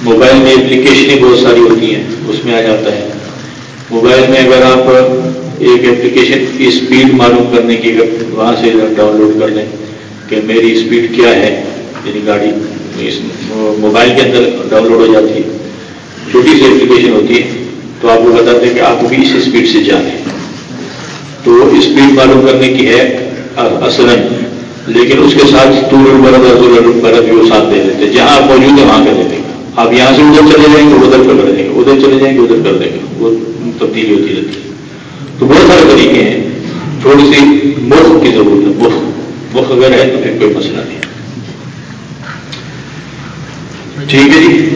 موبائل میں اپلیکیشنیں بہت ساری ہوتی ہیں، اس میں آ جاتا ہے۔ موبائل میں اگر آپ ایک اپلیکیشن کی اسپیڈ معلوم کرنے کی اگر وہاں سے ڈاؤن لوڈ کر لیں کہ میری اسپیڈ کیا ہے یعنی گاڑی موبائل کے اندر ڈاؤن لوڈ ہو جاتی ہے۔ چھوٹی سی اپلیکیشن ہوتی ہے۔ تو آپ کو بتاتے ہیں کہ آپ بھی اس اسپیڈ سے جانے تو اسپیڈ معلوم کرنے کی ہے اصل لیکن اس کے ساتھ ٹور برد برد بھی وہ ساتھ دے دیتے جہاں آپ موجود ہیں، وہاں کر دیتے آپ یہاں سے ادھر چلے جائیں گے، ادھر کر دیں گے ادھر چلے جائیں گے، ادھر کر دیں گے۔ وہ تبدیلی ہوتی رہتی ہے۔ تو بہت سارے طریقے ہیں۔ تھوڑی سی مفت کی ضرورت ہے۔ مفت مفت اگر ہے تو پھر کوئی مسئلہ نہیں۔ ٹھیک ہے جی؟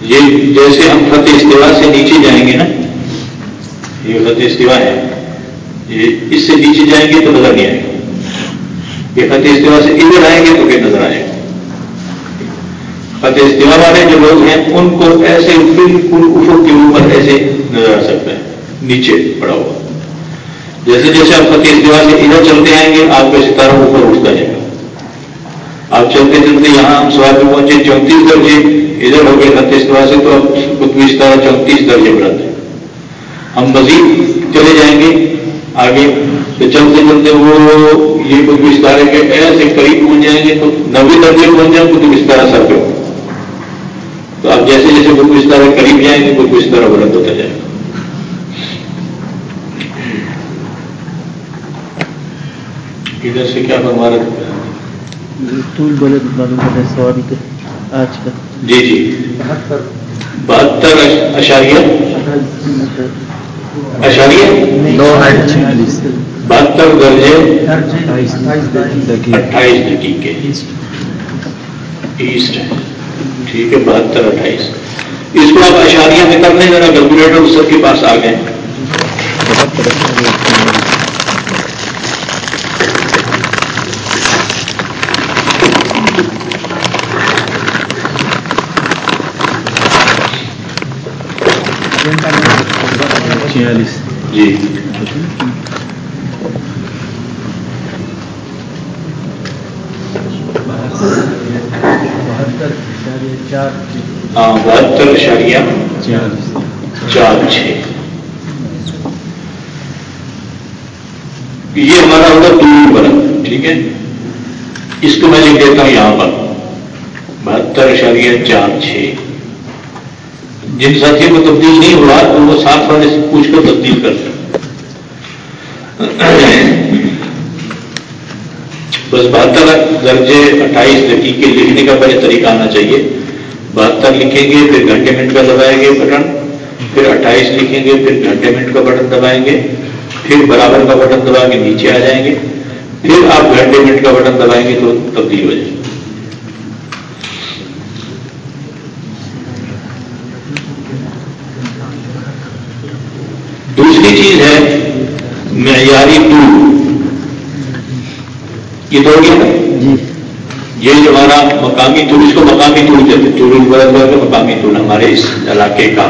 یہ جیسے ہم فتح استوا سے نیچے جائیں گے نا، یہ فتح استوا ہے۔ یہ اس سے نیچے جائیں گے تو نظر نہیں آئے گا۔ یہ فتح استوا سے ادھر آئیں گے تو پھر نظر آئے گا۔ فتح استوا والے جو لوگ ہیں، ان کو ایسے بالکل افق کے اوپر ایسے نظر آ سکتا ہے۔ نیچے پڑا ہوا۔ جیسے جیسے آپ فتح استوا سے ادھر چلتے آئیں گے، آپ کا ستارہ اوپر اٹھتا جائے آپ چلتے چلتے یہاں ہم سواد میں پہنچے، چونتیس درجے، ادھر ہو گئے فتح استوا سے تو اب قطبی ستارہ چونتیس درجے بڑھاتے ہیں۔ ہم مزید چلے جائیں گے آگے۔ تو چلتے چلتے وہ یہ قطب ستارے کے ایسے قریب پہنچ جائیں گے تو نبے درجے پہنچ جائیں قطب ستارہ سر پہ۔ تو آپ جیسے جیسے قطب ستارے قریب جائیں گے قطب ستارہ بلند ہوتا جائے گا۔ ادھر سے کیا فرما طول بلد معلوم ہے سواری کا آج کا۔ جی جی۔ بہتر اشاریہ؟ اشاریہ؟ بہتر درجے؟ اٹھائیس دقیقے ایسٹ۔ ٹھیک ہے بہتر اٹھائیس۔ اس کو آپ اشاریہ میں کر لیں ذرا کیلکولیٹر سب کے پاس آ گئے۔ چھیالیس جی ہاں بہتر اشاریہ چار چھ یہ ہمارا ہوگا دور برت ٹھیک ہے؟ اس کو میں لکھ دیتا ہوں یہاں پر۔ بہتر اشاریہ چار چھ۔ جن ساتھیوں کو تبدیل نہیں ہوا تو وہ ساتھ والے سے پوچھ کر تبدیل کر سکتے بس بہتر درجے اٹھائیس دقیقے لکھنے کا پہلے طریقہ آنا چاہیے۔ بہتر لکھیں گے، پھر گھنٹے منٹ کا دبائیں گے بٹن۔ پھر اٹھائیس لکھیں گے، پھر گھنٹے منٹ کا بٹن دبائیں گے۔ پھر برابر کا بٹن دبا کے نیچے آ جائیں گے۔ پھر آپ گھنٹے منٹ کا بٹن دبائیں گے تو تبدیل ہو جائے گی دوسری چیز ہے معیاری ٹول یہ تو گیا جی. یہ جو ہمارا مقامی طور اس کو مقامی طور کہتے ہیں طور البرد کے مقامی طور ہمارے اس علاقے کا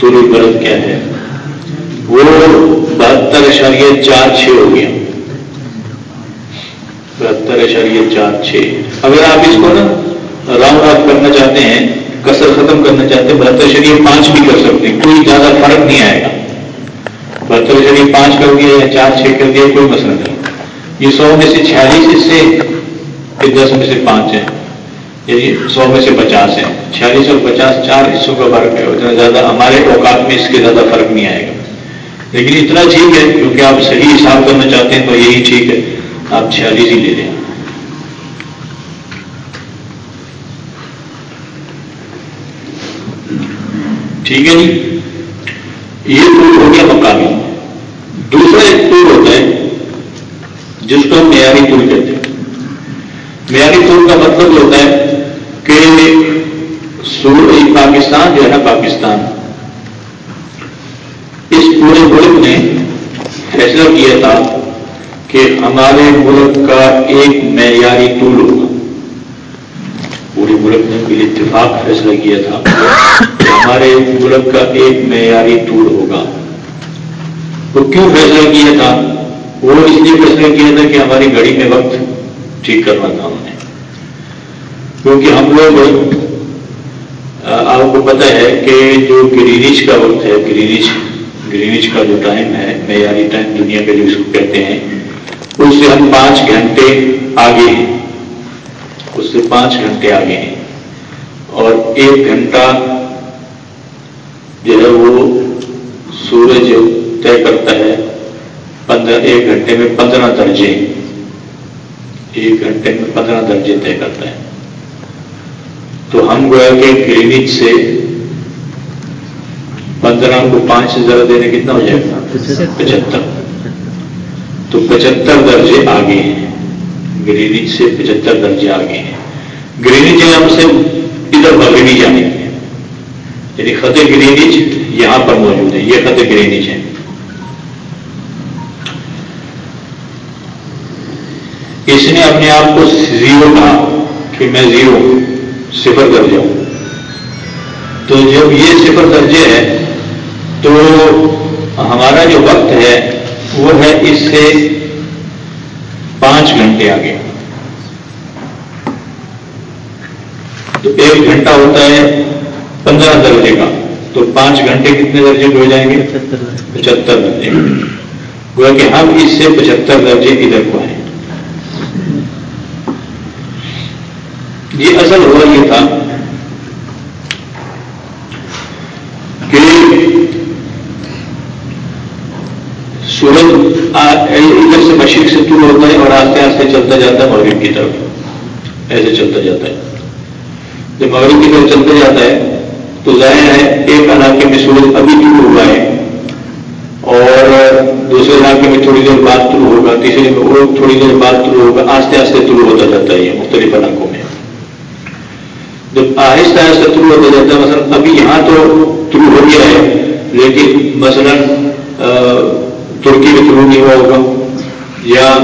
طور البرد کیا ہے؟ وہ بہتر اشاریہ چار چھ ہو گیا. بہتر اشاریہ چار چھ. اگر آپ اس کو نا راؤنڈ آف کرنا چاہتے ہیں کثر ختم کرنا چاہتے ہیں بہتر اشاریہ پانچ بھی کر سکتے ہیں کوئی زیادہ فرق نہیں آئے گا. بہتر اشاریہ پانچ کر دیا یا چار چھ کر دیا کوئی مسئلہ نہیں۔ یہ سو میں سے چھیالیس حصے یہ دس میں سے پانچ ہے یہ جی سو میں سے پچاس ہے چھیالیس اور پچاس، چار حصوں کا فرق ہے۔ اتنا زیادہ ہمارے اوقات میں اس کے زیادہ فرق نہیں آئے گا۔ لیکن اتنا ٹھیک ہے، کیونکہ آپ صحیح حساب کرنا چاہتے ہیں تو یہی ٹھیک ہے۔ آپ چھیالیس ہی لے لیں۔ ٹھیک ہے جی؟ یہ ٹول ہو گیا مقامی۔ دوسرا ایک ٹول ہوتا ہے جس کو ہم معیاری طور کہتے ہیں۔ معیاری طور کا مطلب ہوتا ہے کہ پاکستان، جو ہے نا پاکستان۔ اس پورے ملک نے فیصلہ کیا تھا کہ ہمارے ملک کا ایک معیاری طول ہوگا پورے ملک نے بال اتفاق فیصلہ کیا تھا کہ ہمارے ملک کا ایک معیاری طول ہوگا۔ تو کیوں فیصلہ کیا تھا؟ وہ اس لیے فیصلہ کیا تھا کہ ہماری گھڑی میں وقت ٹھیک کرنا تھا ہم نے۔ کیونکہ ہم لوگ آپ کو پتہ ہے کہ جو گرینچ کا وقت ہے گرینچ گرینچ کا جو ٹائم ہے، معیاری ٹائم دنیا کا جو اس کو کہتے ہیں، اس سے ہم پانچ گھنٹے آگے ہیں۔ اس سے پانچ گھنٹے آگے ہیں۔ اور ایک گھنٹہ جو ہے وہ سورج طے کرتا ہے، پندرہ، ایک گھنٹے میں پندرہ درجے، ایک گھنٹے میں پندرہ درجے طے کرتا ہے۔ تو ہم گویا کہ کلینک سے پندرہ کو پانچ سے ذرا دینے کتنا ہو جائے گا؟ پچہتر۔ تو پچہتر درجے آگے ہیں۔ گرینج سے پچہتر درجے آگے ہیں۔ گرینج ہم سے ادھر مغربی جانے یعنی خط گرینج یہاں پر موجود ہے، یہ خط گرینج ہے۔ اس نے اپنے آپ کو زیرو کہا کہ میں زیرو صفر کر جاؤں تو جب یہ صفر درجے ہے تو ہمارا جو وقت ہے، وہ ہے اس سے پانچ گھنٹے آگے۔ تو ایک گھنٹہ ہوتا ہے پندرہ درجے کا۔ تو پانچ گھنٹے کتنے درجے کے ہو جائیں گے؟ پچہتر درجے۔ گویا کہ ہم اس سے پچہتر درجے ادھر کو آئے یہ اصل ہوا یہ تھا کہ سورج یعنی ادھر سے مشرق سے طور ہوتا ہے اور آستے آستے چلتا جاتا ہے مغرب کی طرف۔ ایسے چلتا جاتا ہے۔ جب مغرب کی طرف چلتا جاتا ہے تو ظاہر ہے ایک علاقے میں سورج ابھی طور ہوا ہے اور دوسرے علاقے میں تھوڑی دیر بعد طور ہوگا، تیسرے میں تھوڑی دیر بعد طور ہوگا، آستے آستے طور ہوتا جاتا ہے یہ مختلف علاقوں میں۔ جب آہستہ آہستہ طور ہوتا جاتا ہے، مثلا ابھی یہاں تو طور ہو گیا ہے، لیکن مثلا ترکی میں طلوع نہیں ہوا ہوگا، یا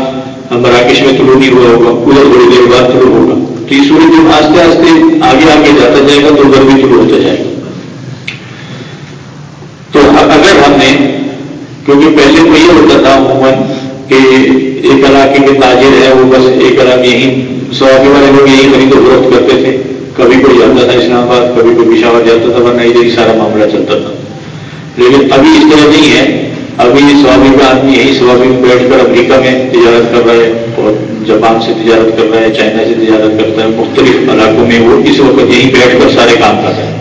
مراکش میں طلوع نہیں ہوا ہوگا، ادھر تھوڑی دیر بعد طلوع ہوگا۔ تو یہ سورج جب آستے آستے آگے آگے جاتا جائے گا تو ادھر بھی طلوع ہوتا جائے گا۔ تو اگر ہم نے، کیونکہ پہلے تو یہ ہوتا تھا عموماً کہ ایک علاقے کے تاجر ہیں، وہ بس ایک علاقے یہیں سواگے والے لوگ یہی خرید و فروخت کرتے تھے۔ کبھی کوئی جاتا تھا اسلام آباد، کبھی کوئی پشاور جاتا تھا، ورنہ ادھر ہی سارا معاملہ چلتا تھا۔ لیکن ابھی اس طرح نہیں ہے۔ ابھی سوابی کا آدمی یہی سوابی میں بیٹھ کر امریکہ میں تجارت کر رہا ہے اور جاپان سے تجارت کر رہا ہے، چائنا سے تجارت کرتا ہے، مختلف علاقوں میں وہ اس وقت یہی بیٹھ کر سارے کام کر رہے ہیں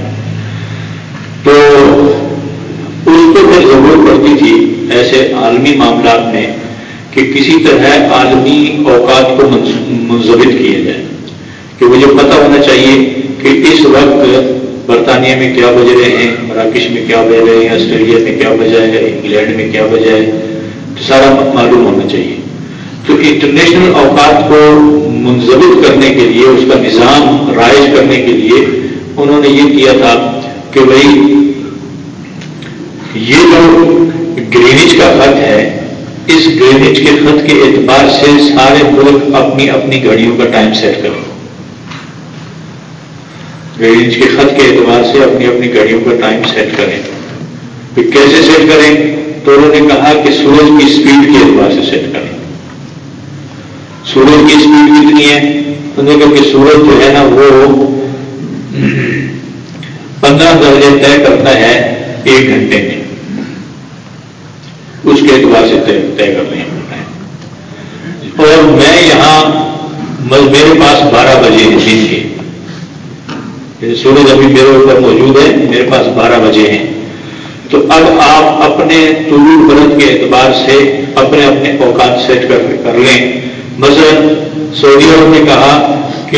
تو اس کو پھر ضرورت پڑتی تھی ایسے عالمی معاملات میں کہ کسی طرح عالمی اوقات کو منظمت کیے جائے کہ مجھے پتہ ہونا چاہیے کہ اس وقت برطانیہ میں کیا بج رہے ہیں، مراکش میں کیا بج رہے ہیں، آسٹریلیا میں کیا بجا ہے، انگلینڈ میں کیا بجا ہے، تو سارا معلوم ہونا چاہیے۔ تو انٹرنیشنل اوقات کو منظمت کرنے کے لیے، اس کا نظام رائج کرنے کے لیے انہوں نے یہ کیا تھا کہ بھائی، یہ جو گرینج کا خط ہے، اس گرینج کے خط کے اعتبار سے سارے ملک اپنی اپنی گھڑیوں کا ٹائم سیٹ کریں رینج کے خط کے اعتبار سے اپنی اپنی گاڑیوں کا ٹائم سیٹ کریں۔ پھر کیسے سیٹ کریں؟ تو انہوں نے کہا کہ سورج کی اسپیڈ کے اعتبار سے سیٹ کریں۔ سورج کی اسپیڈ کتنی ہے؟ انہوں نے کہا کہ سورج جو ہے نا وہ پندرہ درجے طے کرتا ہے ایک گھنٹے میں۔ اس کے اعتبار سے طے کر لیں اور میں یہاں میرے پاس بارہ بجے ہیں دن کے سورج ابھی میرے اوپر موجود ہے میرے پاس بارہ بجے ہیں۔ تو اب آپ اپنے طول برت کے اعتبار سے اپنے اپنے اوقات سیٹ کر کر لیں۔ مثلا سعودی عرب نے کہا کہ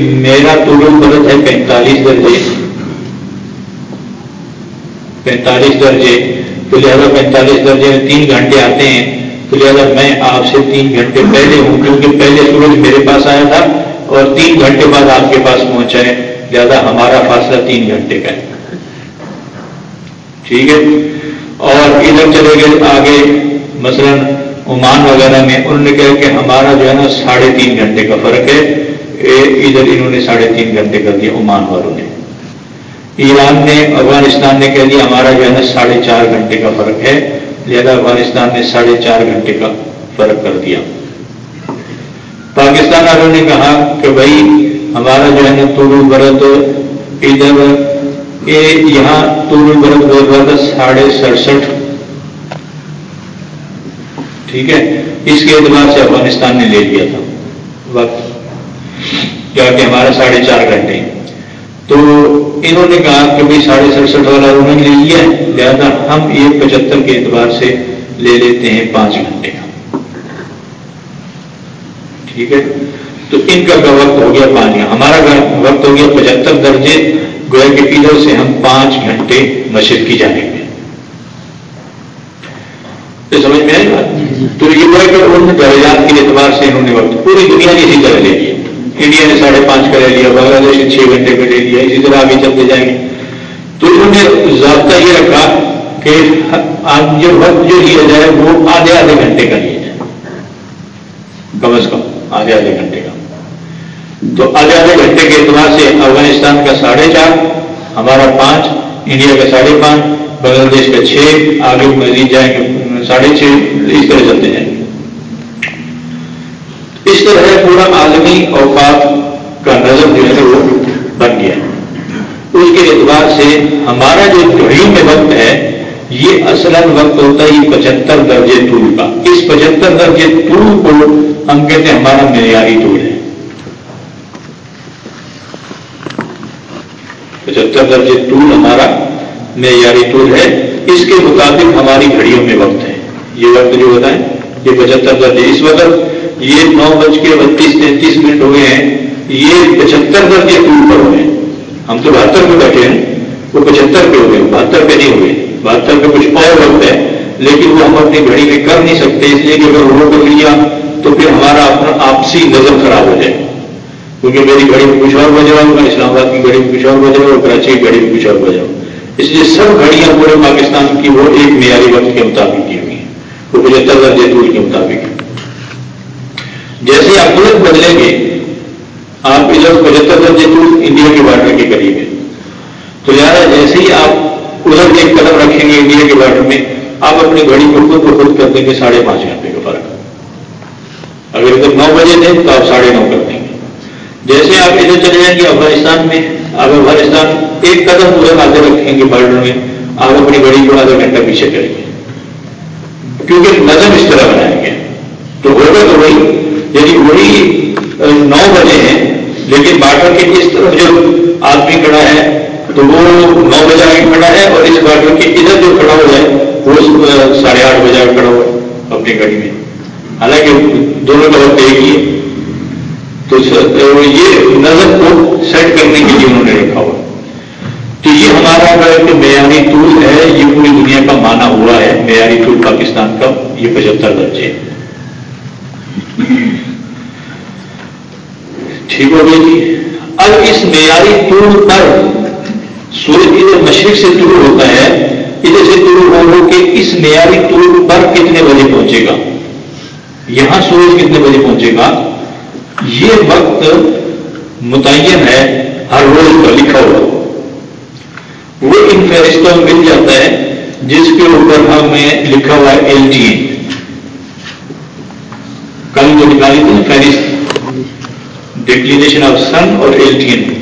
میرا طول برت ہے پینتالیس درجے۔ پینتالیس درجے۔ تو لہٰذا پینتالیس درجے میں تین گھنٹے آتے ہیں۔ تو لہٰذا میں آپ سے تین گھنٹے پہلے ہوں، کیونکہ پہلے سورج میرے پاس آیا تھا اور تین گھنٹے بعد آپ کے پاس پہنچا ہے۔ زیادہ ہمارا فاصلہ تین گھنٹے کا ہے۔ ٹھیک ہے؟ اور ادھر چلے گئے، آگے مثلا عمان وغیرہ میں، انہوں نے کہا کہ ہمارا جو ہے نا ساڑھے تین گھنٹے کا فرق ہے۔ ادھر انہوں نے ساڑھے تین گھنٹے کر دیا عمان والوں نے۔ ایران نے، افغانستان نے کہہ دیا ہمارا جو ہے نا ساڑھے چار گھنٹے کا فرق ہے۔ لہذا افغانستان نے ساڑھے چار گھنٹے کا فرق کر دیا۔ پاکستان والوں نے کہا کہ بھائی ہمارا جو ہے نا طول برت ادھر یہاں طول برت بول رہا تھا ساڑھے سڑسٹھ۔ ٹھیک ہے؟ اس کے اعتبار سے افغانستان نے لے لیا تھا۔ وقت کیا کہ ہمارا ساڑھے چار گھنٹے۔ تو انہوں نے کہا کہ بھائی ساڑھے سڑسٹھ والا انہوں نے لے لیا لہٰذا ہم ایک پچہتر کے اعتبار سے لے لیتے ہیں پانچ گھنٹے۔ کا ٹھیک ہے؟ تو ان کا وقت ہو گیا پانچ ہمارا وقت ہو گیا پچہتر درجے۔ گویا کہ ادھر سے ہم پانچ گھنٹے مشرق کی جانے میں۔ سمجھ میں آئے گا تو یہ گویا کہ ان درجات کے اعتبار سے انہوں نے وقت پوری دنیا نے اسی طرح لے لیا۔ انڈیا نے ساڑھے پانچ کا لے لیا بنگلہ دیش نے چھ گھنٹے کا لے لیا اسی طرح آگے چلتے جائیں گے۔ تو انہوں نے ضابطہ یہ رکھا کہ جو وقت جو لیا جائے وہ آدھے آدھے گھنٹے کا لیا جائے۔ کم از کم آدھے آدھے گھنٹے کا۔ تو آدھے آدھے گھنٹے کے اعتبار سے افغانستان کا ساڑھے چار، ہمارا پانچ، انڈیا کا ساڑھے پانچ، بنگلہ دیش کا چھ، آگے مزید جائیں گے، ساڑھے چھ، اس طرح چلتے جائیں اس طرح پورا عالمی اوقات کا نظر جو ہے وہ بن گیا۔ اس کے اعتبار سے ہمارا جو گھڑی میں وقت ہے، یہ اصل وقت ہوتا ہے یہ پچہتر درجے طول کا۔ اس پچہتر درجے طول کو ہم کہتے ہیں ہمارا معیاری طول ہے۔ پچہتر درجے طول ہمارا معیاری طول ہے، اس کے مطابق ہماری گھڑیوں میں وقت ہے۔ یہ وقت جو ہوتا ہے یہ پچہتر درجے۔ اس وقت یہ نو بج کے بتیس تینتیس منٹ ہو گئے ہیں، یہ پچہتر درجے طول پر ہوئے ہیں۔ ہم تو بہتر پہ بیٹھے ہیں، وہ پچہتر پہ ہو گئے بہتر پہ نہیں ہوئے۔ بہتر پہ کچھ اور وقت ہے، لیکن وہ ہم اپنی گھڑی میں کر نہیں سکتے، اس لیے کہ اگر وہ کر لیا تو پھر ہمارا اپنا آپسی نظر خراب ہو جائے۔ کیونکہ میری گھڑی میں کچھ اور بجے میں اسلام آباد کی گھڑی میں کچھ اور بجے اور کراچی کی گھڑی میں کچھ اور بجا اس لیے سب گھڑیاں پورے پاکستان کی وہ ایک معیاری وقت کے مطابق کی ہوئی ہیں۔ وہ پچہتر درجے دور کے مطابق۔ جیسے آپ ملک بدلیں گے آپ ادھر پچہتر درجے دور انڈیا کے بارڈر کے قریب ہے تو لہٰذا جیسے ہی آپ ادھر ایک قدم رکھیں گے انڈیا کے بارڈر میں، آپ اپنی گھڑی کو خود بخود کر دیں گے ساڑھے پانچ گھنٹے کا فرق۔ اگر ادھر نو بجے تھے تو آپ ساڑھے نو کر دیں گے جیسے آپ ادھر چلے جائیں گے، افغانستان میں، آپ افغانستان ایک قدم ادھر آگے رکھیں گے بارڈر میں آپ اپنی گھڑی کو آدھا گھنٹہ پیچھے کریں گے۔ کیونکہ نظم اس طرح بنائیں گے۔ تو ہوگا تو وہی یعنی وہی نو بجے ہیں، لیکن بارڈر کے اس طرف جو آدمی کھڑا ہے، تو وہ نو بجے آگے کھڑا ہے اور اس بارڈر کے ادھر جو کھڑا ہوا ہے وہ ساڑھے آٹھ بجے آگے کھڑا ہوا اپنی گاڑی میں۔ حالانکہ دونوں کا وقت ایک ہی ہے تو یہ نظر کو سیٹ کرنے کے لیے انہوں نے رکھا ہوا تو یہ ہمارا اگر معیاری طول ہے، یہ پوری دنیا کا مانا ہوا ہے، معیاری طول پاکستان کا، یہ پچہتر درجے۔ ٹھیک ہو گئی جی۔ اب اس معیاری طول پر سورج ادھر مشرق سے طول ہوتا ہے، ادھر سے طول ہو ہو کے اس معیاری طول پر کتنے بجے پہنچے گا؟ یہاں سورج کتنے بجے پہنچے گا؟ یہ وقت متعین ہے، ہر روز پر لکھا ہوا۔ وہ ان فہرستوں میں مل جاتا ہے، جس کے اوپر ہمیں لکھا ہوا ہے ایل جی ٹی کل جو نکالی تھی فہرست ڈکلیریشن آف سن اور ایل جی ٹی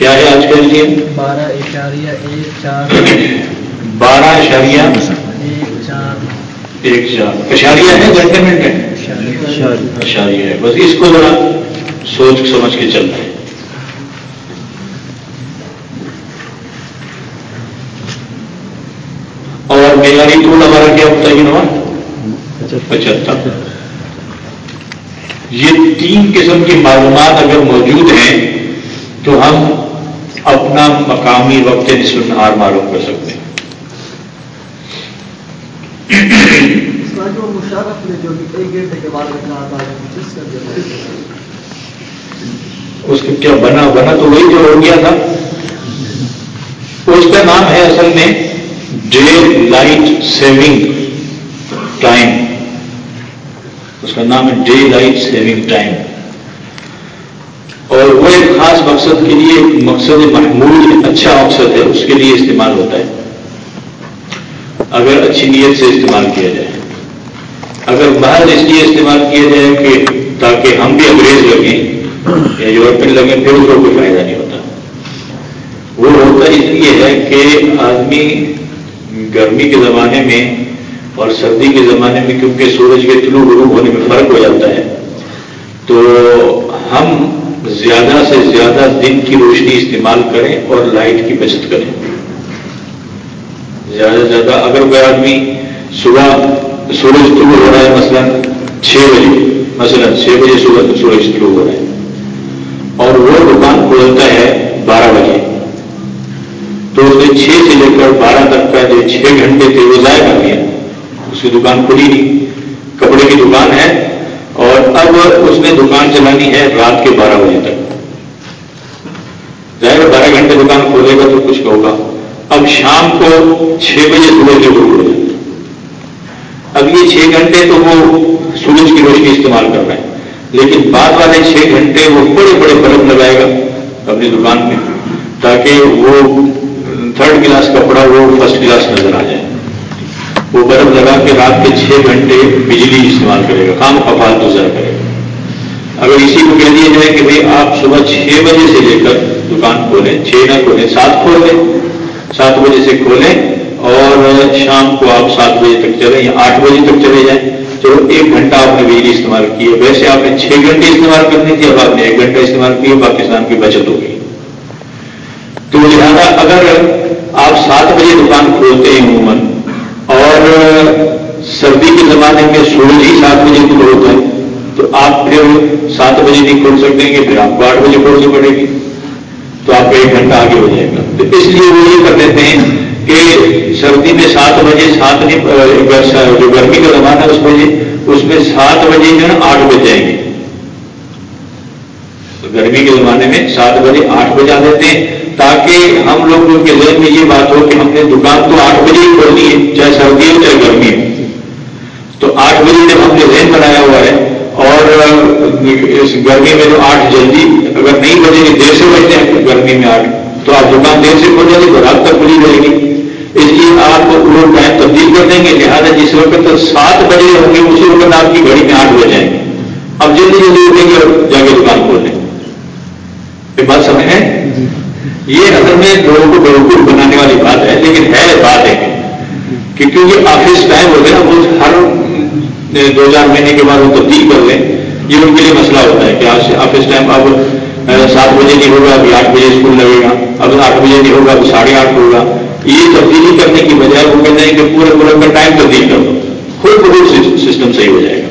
این کیا یہ بارہ اشاریہ ایک چار۔ بارہ اشاریہ۔ ایک چار۔ ایک چار۔ اشاریہ ہے گھنٹے منٹ ہے اشاریہ ہے بس اس کو ذرا سوچ سمجھ کے چلنا ہے۔ اور معیاری طول ہمارا کیا ہوتا ہے یہ پچہتر۔ یہ تین قسم کی معلومات اگر موجود ہیں تو ہم اپنا مقامی وقت نصف نہار معلوم کر سکتے ہیں۔ کے اس کا کیا بنا بنا تو وہی جو ہو گیا تھا۔ اس کا نام ہے اصل میں ڈے لائٹ سیونگ ٹائم۔ اس کا نام ہے ڈے لائٹ سیونگ ٹائم۔ اور وہ ایک خاص مقصد کے لیے مقصد محمود اچھا مقصد ہے، اس کے لیے استعمال ہوتا ہے۔ اگر اچھی نیت سے استعمال کیا جائے۔ اگر باہر اس لیے استعمال کیا جائے کہ تاکہ ہم بھی انگریز لگیں یا یورپین لگیں، پھر اس کو کوئی فائدہ نہیں ہوتا۔ وہ ہوتا اس لیے ہے کہ آدمی گرمی کے زمانے میں اور سردی کے زمانے میں کیونکہ سورج کے طلوع غروب ہونے میں فرق ہو جاتا ہے، تو ہم زیادہ سے زیادہ دن کی روشنی استعمال کریں اور لائٹ کی بچت کریں۔ زیادہ سے زیادہ اگر کوئی آدمی صبح سورج طلوع ہو رہا ہے، مثلا چھ بجے، مثلا چھ بجے صبح سورج طلوع ہو رہا ہے اور وہ دکان کھولتا ہے بارہ بجے، تو اس نے چھ سے لے کر بارہ تک کا جو چھ گھنٹے تھے وہ ضائع کر دیا۔ اس کی دکان کھلی نہیں۔ کپڑے کی دکان ہے اور اب اس نے دکان چلانی ہے رات کے بارہ بجے تک۔ ظاہر بارہ گھنٹے دکان کھولے گا تو کچھ ہوگا۔ اب شام کو چھ بجے صبح کے غروب ہو جاتا اب یہ چھ گھنٹے تو وہ سورج کی روشنی استعمال کر رہے ہیں۔ لیکن بعد والے چھ گھنٹے وہ بڑے بڑے بلب لگائے گا اپنی دکان میں تاکہ وہ تھرڈ کلاس کپڑا وہ فرسٹ کلاس نظر آ جائے۔ وہ برف لگا کے رات کے چھ گھنٹے بجلی استعمال کرے گا کام افال گزر کرے گا۔ اگر اسی کو کہہ دیا جائے کہ بھائی آپ صبح چھ بجے سے لے کر دکان کھولیں، چھ نہ کھولیں، سات کھول لیں سات بجے سے کھولیں اور شام کو آپ سات بجے تک چلیں یا آٹھ بجے تک چلے جائیں۔ چلو، ایک گھنٹہ آپ نے بجلی استعمال کی ہے۔ ویسے آپ نے چھ گھنٹے استعمال کرنی تھی اب آپ نے ایک گھنٹہ استعمال کیا، پاکستان کی بچت ہوگی تو لہٰذا اگر آپ سات بجے دکان کھولتے ہیں عموماً اور سردی کے زمانے میں سورج ہی سات بجے کو ہوتا ہے، تو آپ پھر سات بجے نہیں کھول سکیں گے پھر آپ کو آٹھ بجے کھولنی پڑے گی۔ تو آپ کا ایک گھنٹہ آگے ہو جائے گا۔ تو اس لیے وہ یہ کر دیتے ہیں کہ سردی میں سات بجے، سات جو گرمی کا زمانہ ہے اس بجے، اس میں سات بجے جو ہے نا آٹھ بج جائیں گے۔ گرمی کے زمانے میں سات بجے، آٹھ بجے دیتے ہیں۔ تاکہ ہم لوگوں کے ذہن میں یہ بات ہو کہ ہم نے دکان تو آٹھ بجے ہی کھولنی ہے، چاہے سردی ہو، چاہے گرمی ہو۔ تو آٹھ بجے جب ہم نے ذہن بنایا ہوا ہے اور اس گرمی میں تو آٹھ جلدی، اگر نہیں بجے گی دیر سے بجتے ہیں گرمی میں آٹھ۔ تو آپ دکان دیر سے کھولیں گے تو رات تک کھلی رہے گی۔ اس لیے آپ وہ ٹائم تبدیل کر دیں گے، لہٰذا جس وقت سات بجے ہوں گے، اسی وقت آپ کی گھڑی میں آٹھ بج جائیں گے۔ اب جلدی جلدی اٹھیں گے اور جا کے دکان کھول لیں گے۔ بات سمجھ ہے جی۔ یہ اصل میں لوگوں کو بیوقوف بنانے والی بات ہے، لیکن ہے بات ہے کہ کیونکہ آفس ٹائم ہو گیا وہ ہر دو چار مہینے کے بعد وہ تبدیل کر لیں، یہ ان کے لیے مسئلہ ہوتا ہے کہ آفس ٹائم اب سات بجے نہیں ہوگا، ابھی آٹھ بجے اسکول لگے گا، اب آٹھ بجے نہیں ہوگا، اب ساڑھے آٹھ ہوگا۔ یہ تبدیلی کرنے کی بجائے وہ کہتے ہیں کہ پورے پورے کا ٹائم تبدیل کر دو۔ خود بخود سسٹم صحیح ہو جائے گا۔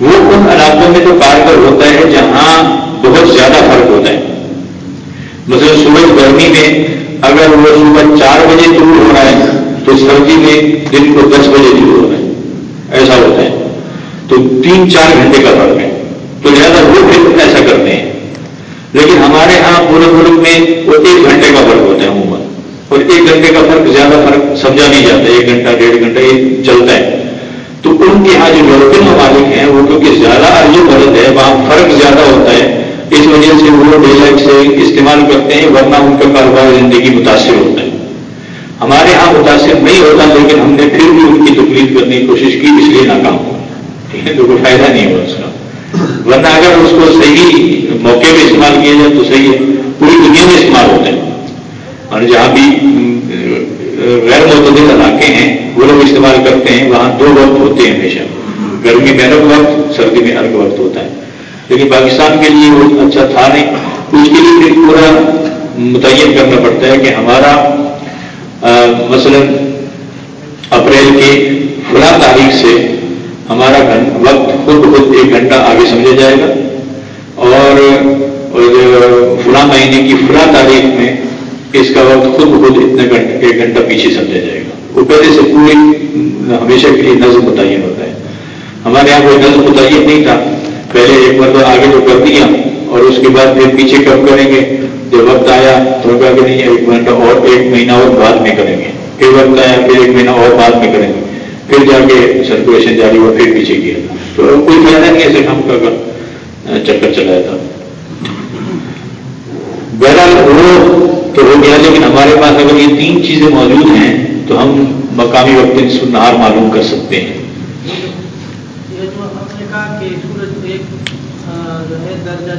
وہ ان علاقوں میں تو کارگر ہوتا ہے جہاں بہت زیادہ فرق ہوتا ہے۔ مثلا سورج گرمی میں اگر وہ صبح چار بجے دور ہو رہا ہے تو سردی میں دن کو دس بجے دور ہو رہا ہے۔ ایسا ہوتا ہے۔ تو تین چار گھنٹے کا فرق ہے۔ تو لہٰذا وہ پھر ایسا کرتے ہیں۔ لیکن ہمارے ہاں پورے ملک میں وہ ایک گھنٹے کا فرق ہوتا ہے عموماً۔ اور ایک گھنٹے کا فرق زیادہ فرق سمجھا نہیں جاتا۔ ایک گھنٹہ، ڈیڑھ گھنٹہ یہ چلتا ہے۔ تو ان کے ہاں جو یورپین ممالک ہیں، وہ کیونکہ زیادہ عرض برد ہے، وہاں فرق زیادہ ہوتا ہے۔ اس وجہ سے وہ ڈے لائٹ سے استعمال کرتے ہیں، ورنہ ان کا کاروبار زندگی متاثر ہوتا ہے ہمارے ہاں متاثر نہیں ہوتا، لیکن ہم نے پھر بھی ان کی تکلیف کرنے کی کوشش کی، اس لیے ناکام ہوا۔ ٹھیک ہے، تو کوئی فائدہ نہیں ہوا اس کا۔ ورنہ اگر اس کو صحیح موقع پہ استعمال کیا جائے تو صحیح ہے۔ پوری دنیا میں استعمال ہوتا ہے اور جہاں بھی غیر معتدل علاقے ہیں، وہ لوگ استعمال کرتے ہیں، وہاں دو وقت ہوتے ہیں ہمیشہ۔ گرمی میں الگ وقت، سردی میں الگ وقت ہوتا ہے۔ لیکن پاکستان کے لیے وہ اچھا تھا نہیں۔ اس کے لیے پھر پورا متعین کرنا پڑتا ہے کہ ہمارا مثلا اپریل کی فلاں تاریخ سے ہمارا وقت خود خود ایک گھنٹہ آگے سمجھا جائے گا۔ اور فلاں مہینے کی فلاں تاریخ میں اس کا وقت خود خود اتنے گھنٹے ایک گھنٹہ پیچھے سمجھا جائے گا۔ وہ پہلے سے پوری، ہمیشہ کے لیے نظم متعین ہوتا ہے۔ ہمارے یہاں کوئی نظم متعین نہیں تھا۔ پہلے ایک مرتبہ آگے تو کر دیا اور اس کے بعد پھر پیچھے کب کریں گے؟ جب وقت آیا تو کہا کہ نہیں، ایک گھنٹہ اور، ایک مہینہ اور بعد میں کریں گے۔ پھر وقت آیا، پھر ایک مہینہ اور بعد میں کریں گے۔ پھر جا کے سرکولیشن جاری ہوا، پھر پیچھے کیا تو کوئی فائدہ نہیں ایسے کام کا چکر چلایا تھا۔ بہرحال وہ تو ہو گیا، لیکن ہمارے پاس اگر یہ تین چیزیں موجود ہیں تو ہم مقامی وقت سنہار معلوم کر سکتے ہیں۔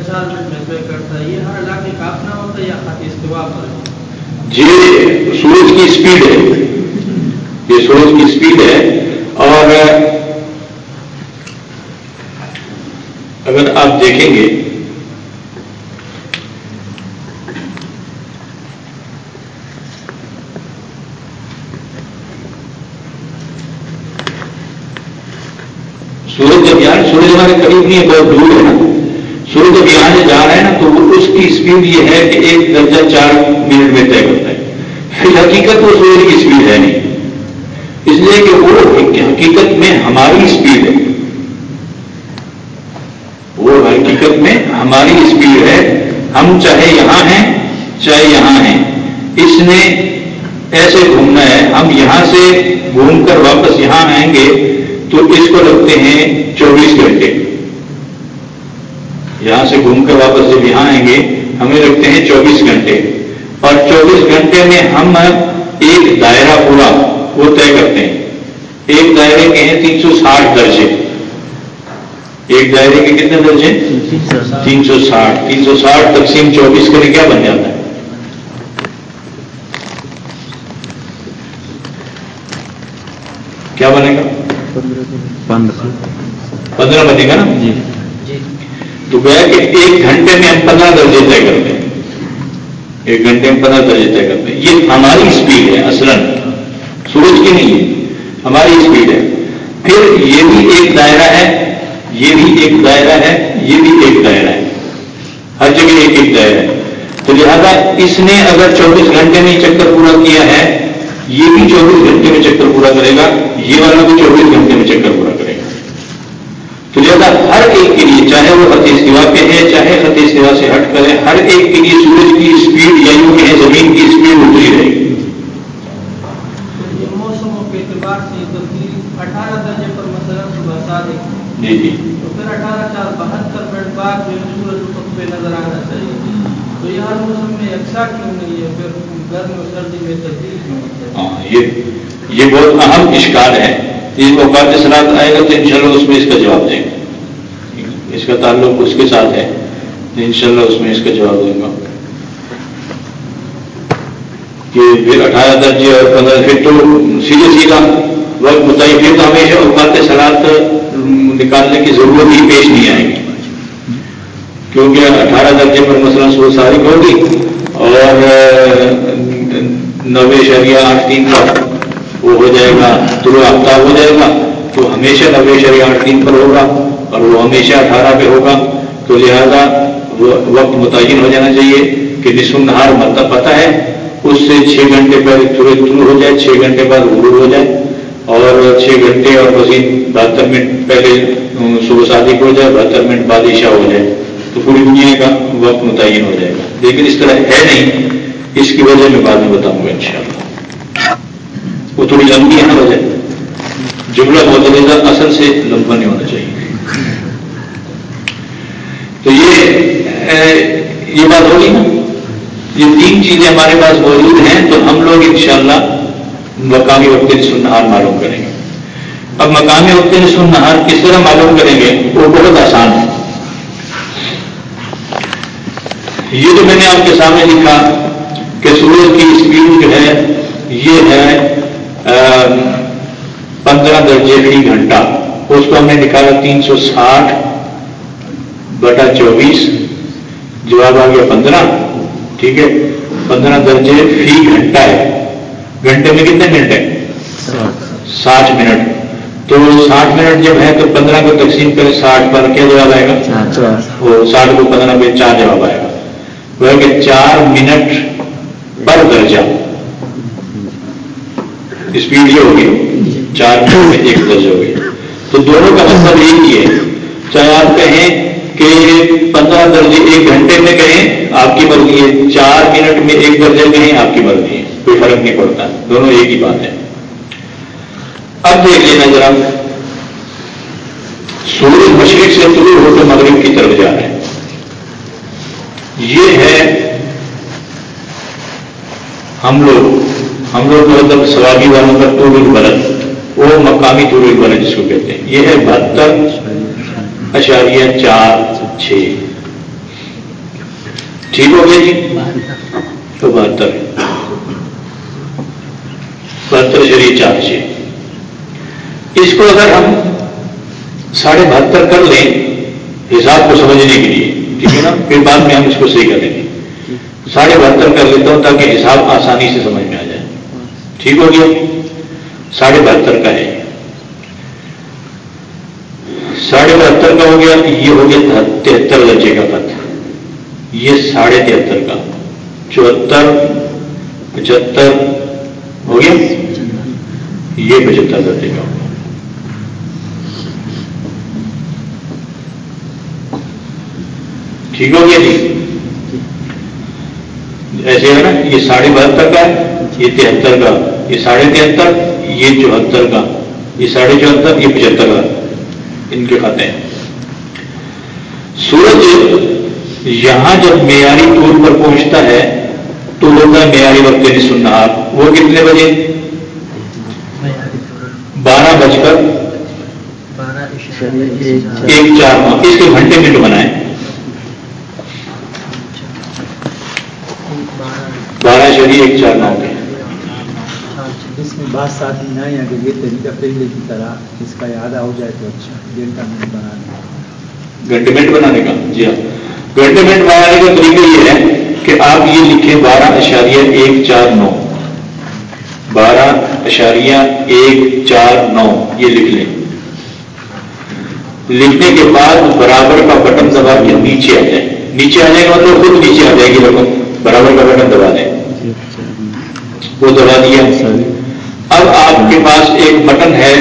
ہے درجہ چار میں کرتا ہے، یہ ہر علاقے کا اپنا ہوتا ہے یا استوا پر جی سورج کی اسپیڈ ہے۔ یہ سورج کی اسپیڈ ہے۔ اور اگر آپ دیکھیں گے، سورج جب یہاں سورج ہمارے قریب نہیں ہے، بہت دور ہے نا۔ سورج جب یہاں سے جا رہا ہے نا تو اس کی اسپیڈ یہ ہے کہ ایک درجہ چار منٹ میں طے کرتا ہے۔ پھر حقیقت وہ سورج کی اسپیڈ ہے نہیں۔ اس لیے کہ وہ حقیقت میں ہماری اسپیڈ ہے۔ وہ حقیقت میں ہماری اسپیڈ ہے۔ ہم چاہے یہاں ہیں، چاہے یہاں ہیں۔ اس نے ایسے گھومنا ہے۔ ہم یہاں سے گھوم کر واپس یہاں آئیں گے تو اس کو رکھتے ہیں چوبیس گھنٹے۔ یہاں سے گھوم کر واپس جب یہاں آئیں گے ہمیں رکھتے ہیں چوبیس گھنٹے۔ اور چوبیس گھنٹے میں ہم ایک دائرہ پورا وہ طے کرتے ہیں۔ ایک دائرے کے ہیں تین سو ساٹھ درجے۔ ایک دائرے کے کتنے درجے؟ تین سو ساٹھ۔ تین سو ساٹھ تقسیم چوبیس کرے کیا بن جاتا ہے؟ کیا بنے گا؟ پندرہ بنے گا نا؟ جی۔ تو گیا کہ ایک گھنٹے میں ہم پندرہ درجے طے کرتے ہیں۔ ایک گھنٹے میں پندرہ درجے طے کرتے ہیں۔ یہ ہماری اسپیڈ ہے اصل سورج کی نہیں ہے ہماری اسپیڈ ہے۔ پھر یہ بھی ایک دائرہ ہے، یہ بھی ایک دائرہ ہے، یہ بھی ایک دائرہ ہے۔ ہر جگہ ایک ایک دائرہ ہے۔ تو لہذا اس نے اگر چوبیس گھنٹے میں چکر پورا کیا ہے، یہ بھی چوبیس گھنٹے میں چکر پورا کرے گا، یہ والا بھی چوبیس گھنٹے میں چکر پورا کرے گا۔ تو لہٰذا ہر ایک کے لیے چاہے وہ خطی سوا پہ ہے چاہے خطی سوا سے ہٹ کرے ہر ایک کے لیے سورج کی اسپیڈ یا یوں کہ زمین کی اسپیڈ اتری رہے گی۔ موسموں کے اعتبار سے اٹھارہ درجے پر مسئلہ صبح جی جی۔ تو پھر اٹھارہ چار بہتر منٹ بعد جو سورج افق پہ نظر آنا چاہیے۔ تو یہ ہر موسم میں یکساں کیوں نہیں ہے؟ پھر گرم اور سردی میں تبدیل کیوں ہاں یہ یہ بہت اہم اشکار ہے۔ یہ اوقات سنات آئے گا تو انشاءاللہ اس میں اس کا جواب دیں گے۔ اس کا تعلق اس کے ساتھ ہے۔ تو انشاءاللہ اس میں اس کا جواب دوں گا۔ کہ پھر اٹھارہ درجے اور پندرہ پھر تو سیدھے سیدھا وقت بتائی پھر تو ہمیشہ اوقات سلاد نکالنے کی ضرورت ہی پیش نہیں آئے گی۔ کیونکہ اٹھارہ درجے پر مسئلہ سو سارک ہوگی اور نوے شریعہ آٹھ تین کا وہ ہو جائے گا طلوع آفتاب ہو جائے گا، تو ہمیشہ نبے شریع آٹھ دن پر ہوگا۔ اور وہ ہمیشہ اٹھارہ پہ ہوگا۔ تو لہذا وقت متعین ہو جانا چاہیے کہ نصف نہار مطلب پتہ ہے۔ اس سے چھ گھنٹے پہلے تھوڑے طلوع ہو جائے، چھ گھنٹے بعد غروب ہو جائے۔ اور چھ گھنٹے اور مزید بہتر منٹ پہلے صبح شادی ہو جائے، بہتر منٹ بعد عشاء ہو جائے۔ تو پوری دنیا کا وقت متعین ہو جائے گا۔ لیکن اس طرح ہے نہیں۔ اس کی وجہ میں بعد میں بتاؤں گا انشاءاللہ۔ وہ تھوڑی لمبی ہے نا وجہ۔ جملہ متحدہ اصل سے لمبا نہیں ہونا چاہیے۔ تو یہ یہ بات ہوگی نا؟ یہ تین چیزیں ہمارے پاس موجود ہیں تو ہم لوگ انشاءاللہ مقامی وقت نہار معلوم کریں گے۔ اب مقامی وقت نہار کس طرح معلوم کریں گے؟ وہ بہت آسان ہے۔ یہ تو میں نے آپ کے سامنے لکھا کہ سورج کی اسپیڈ جو ہے، یہ ہے پندرہ درجے فی گھنٹہ۔ اس کو ہم نے نکالا تین سو ساٹھ بٹا چوبیس جواب آ گیا پندرہ ٹھیک ہے؟ پندرہ درجے فی گھنٹہ ہے۔ گھنٹے میں کتنے منٹ ہے ساٹھ منٹ۔ تو ساٹھ منٹ جب ہے تو پندرہ کو تقسیم کرے ساٹھ پر کیا جواب آئے گا؟ وہ ساٹھ کو پندرہ پہ چار جواب آئے گا۔ وہ کہ چار منٹ پر درجہ۔ اسپیڈ یہ ہوگی چار منٹ میں ایک درجہ ہوگی۔ تو دونوں کا مطلب ایک ہی ہے۔ چاہے آپ کہیں کہ پندرہ درجے ایک گھنٹے میں کہیں آپ کی مرضی ہے، چار منٹ میں ایک درجے کہیں آپ کی مرضی ہے، کوئی فرق نہیں پڑتا، دونوں ایک ہی بات ہے۔ اب دیکھ لینا ذرا سورج مشرق سے شروع ہو کے مغرب کی طرف جا رہے ہیں۔ یہ ہے ہم لوگ ہم لوگ مطلب سوابی والوں کا ٹور البلد، وہ مقامی ٹور البلد جس کو کہتے ہیں۔ یہ ہے بہتر اشاریہ چار چھ۔ ٹھیک ہو گیا جی؟ تو بہتر۔ بہتر اشاریہ چار چھ۔ اس کو اگر ہم ساڑھے بہتر کر لیں حساب کو سمجھنے کے لیے، ٹھیک ہے نا؟ پھر بعد میں ہم اس کو صحیح کر لیں گے۔ ساڑھے بہتر کر لیتا ہوں تاکہ حساب آسانی سے سمجھ میں آ جائے۔ ٹھیک ہو گیا؟ ساڑھے بہتر کا ہے۔ ساڑھے بہتر کا ہو گیا، یہ ہو گیا تہتر درجے کا پت یہ ساڑھے تہتر کا۔ چوہتر، پچہتر، ہو گیا؟ یہ پچہتر درجے کا ہوگا۔ ٹھیک ہو گیا جی؟ ایسے ہے نا، یہ ساڑھے بہتر کا ہے، یہ تہتر کا۔ یہ ساڑھے تہتر، یہ چوہتر کا۔ یہ ساڑھے چوہتر، یہ پچہتر کا۔ ان کے کھاتے ہیں۔ سورج یہاں جب معیاری طور پر پہنچتا ہے، تو ہوتا ہے معیاری وقت یعنی نہیں سننا وہ کتنے بجے؟ بارہ بج کر ایک چار نو اس کے گھنٹے منٹ بنائیں۔ بارہ شری ایک چار نو میں ساتھ ہی نہ اگر یہ طریقہ پہلے کی طرح اس کا یاد ہو جائے تو اچھا گھنٹہ منٹ بنانے گھنٹے منٹ بنانے کا؟ جی ہاں۔ گھنٹے منٹ بنانے کا طریقہ یہ ہے کہ آپ یہ لکھیں بارہ اشاریہ ایک چار نو۔ بارہ اشاریہ ایک چار نو یہ لکھ لیں۔ لکھنے کے بعد برابر کا بٹن دبا کے نیچے آ جائے نیچے آ جائے گا مطلب خود نیچے آ جائے گی رقم۔ برابر کا بٹن دبا دیں وہ دبا دیا۔ اب آپ کے پاس ایک بٹن ہے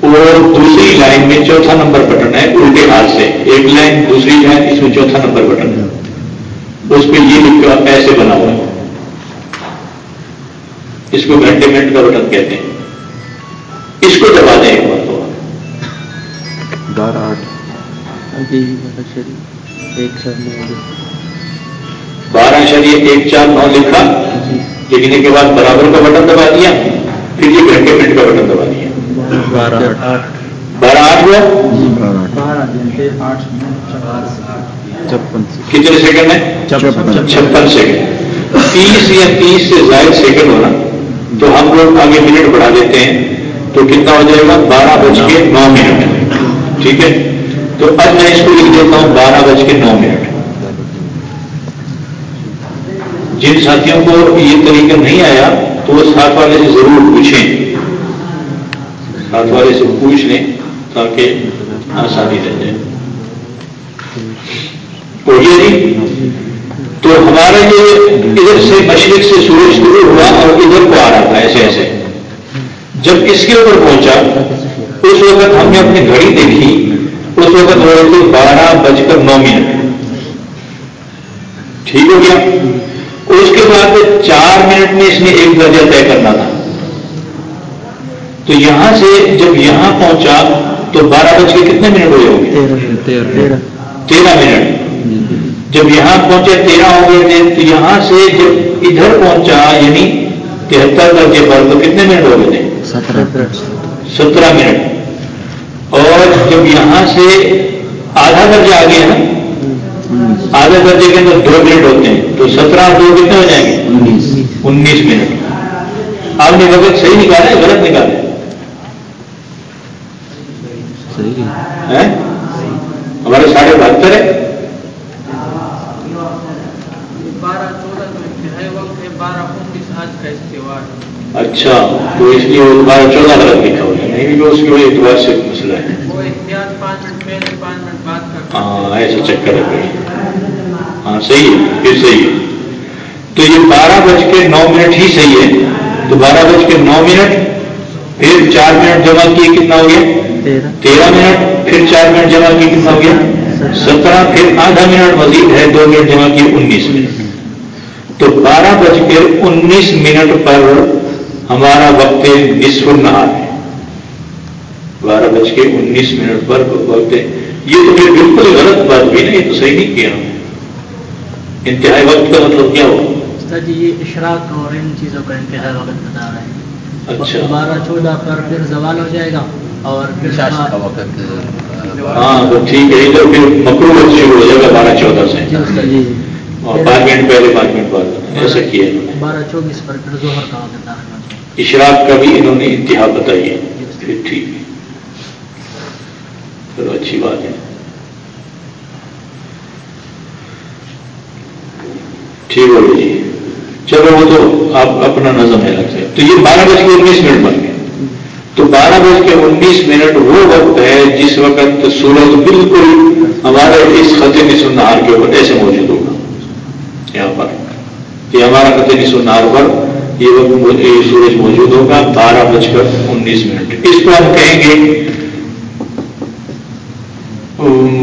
اور دوسری لائن میں چوتھا نمبر بٹن ہے الٹے ہاتھ سے۔ ایک لائن دوسری لائن اس میں چوتھا نمبر بٹن۔ ہے اس پہ یہ لکھا ایسے بنا ہوا ہے اس کو گھنٹے منٹ کا بٹن کہتے ہیں۔ اس کو دبا دیں ایک بار۔ تو بارہ آٹھ بارہ شریف ایک چار نو لکھا۔ جی۔ لکھنے کے بعد برابر کا بٹن دبا دیا۔ پھر یہ گھنٹے منٹ کا بٹن دبا دیا بارہ آٹھ۔ ہوا؟ کتنے سیکنڈ ہے چھپن۔ سیکنڈ تیس یا تیس سے زائد سیکنڈ ہونا۔ تو ہم لوگ آگے منٹ بڑھا دیتے ہیں۔ تو کتنا ہو جائے گا؟ بارہ بج کے نو منٹ ٹھیک ہے؟ تو اب میں اس کو لکھ دیتا ہوں بارہ بج کے نو منٹ جن ساتھیوں کو یہ طریقہ نہیں آیا تو وہ ساتھ والے سے ضرور پوچھیں۔ ساتھ والے سے پوچھ لیں تاکہ آسانی رہ جائے۔ جی تو ہمارا یہ ادھر سے مشرق سے سورج شروع ہوا اور ادھر کو آ رہا تھا، ایسے ایسے۔ جب اس کے اوپر پہنچا، اس وقت ہم نے اپنی گھڑی دیکھی، اس وقت ہو رہے تھے بارہ بج کر نو منٹ۔ ٹھیک ہو گیا؟ اس کے بعد چار منٹ میں اس نے ایک درجہ طے کرنا تھا۔ تو یہاں سے جب یہاں پہنچا تو بارہ بج کے کتنے منٹ ہوئے ہوں گے؟ تیرہ منٹ جب یہاں پہنچے تیرہ ہو گئے تھے تو یہاں سے جب ادھر پہنچا یعنی تہتر درجے پر تو کتنے منٹ ہو گئے تھے؟ سترہ۔ منٹ۔ اور جب یہاں سے آدھا درجہ آ گیا نا آدھا درجے کے اندر دو منٹ ہوتے ہیں تو سترہ دو کتنے ہو جائیں گے؟ انیس۔ منٹ۔ آپ نے وقت صحیح نکالا ہے غلط نکالا ہمارے ساڑھے بہتر ہے اچھا تو اس لیے وہ بارہ چودہ غلط لکھا ہو جائے نہیں اس کے اعتبار سے مسئلہ ہے۔ ہاں ایسا چکر ہے۔ ہاں صحیح ہے پھر صحیح ہے۔ تو یہ بارہ بج کے نو منٹ ہی صحیح ہے۔ تو بارہ بج کے نو منٹ پھر چار منٹ جمع کیے کتنا ہو گیا؟ تیرہ۔ منٹ پھر چار منٹ جمع کیے کتنا ہو گیا؟ سترہ پھر آدھا منٹ مزید ہے دو منٹ جمع کیے انیس منٹ۔ تو بارہ بج کے انیس منٹ پر ہمارا وقت نصف نہار ہے۔ بارہ بج کے انیس منٹ پر وقت یہ تو پھر بالکل غلط بات بھی نا یہ تو صحیح نہیں کیا۔ انتہائی وقت کا مطلب کیا ہوا جی یہ اشراق اور ان چیزوں کا انتہائی وقت بتا رہا ہے اچھا۔ بارہ چودہ پر پھر زوال ہو جائے گا اور پھر ہاں تو ٹھیک ہے ادھر پھر مکرو وقت شروع ہو جائے گا بارہ چودہ سے۔ جی، جی۔ اور پانچ منٹ پہلے پانچ منٹ بعد۔ ایسا کیا بارہ چوبیس پر پھر زہر کا اشراق کا بھی انہوں نے انتہا بتائی ہے۔ پھر ٹھیک۔ ہے چلو اچھی بات ہے۔ ٹھیک ہو جی چلو وہ تو آپ اپنا نظم ہے، لگ تو یہ بارہ بج کے انیس منٹ بن گئے۔ تو بارہ بج کے انیس منٹ وہ وقت ہے جس وقت سورج بالکل ہمارے اس خطے نصف نہار کے اوپر ایسے موجود ہوگا۔ یہاں پر یہ ہمارا خطے نصف نہار پر یہ وقت یہ سورج موجود ہوگا بارہ بج کر انیس منٹ۔ اس کو ہم کہیں گے،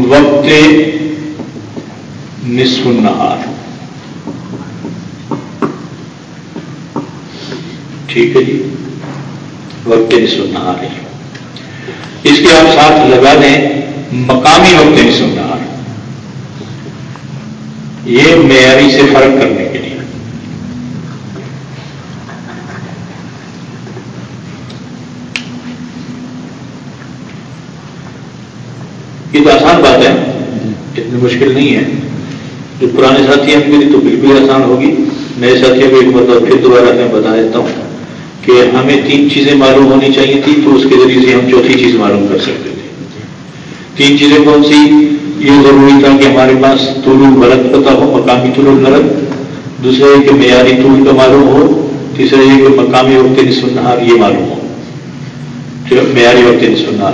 وقت نصف نہار ٹھیک ہے جی؟ وقت نصف نہار ہے اس کے آپ ساتھ لگا دیں، مقامی وقت نہیں سننا یہ معیاری سے فرق کرنے کے لیے۔ یہ تو آسان بات ہے۔ اتنی مشکل نہیں ہے۔ جو پرانے ساتھی ہیں میری تو بالکل آسان ہوگی۔ نئے ساتھیوں کو ایک مطلب پھر دوبارہ میں بتا دیتا ہوں۔ کہ ہمیں تین چیزیں معلوم ہونی چاہیے تھی تو اس کے ذریعے سے ہم چوتھی چیز معلوم کر سکتے تھے۔ تین چیزیں کون سی؟ یہ ضروری تھا کہ ہمارے پاس طول البرد پتہ ہو، مقامی طول البرد دوسرا یہ کہ معیاری طول کا معلوم ہو۔ تیسرا یہ کہ مقامی وقت نصف نہار یہ معلوم ہو۔ معیاری وقت نصف نہار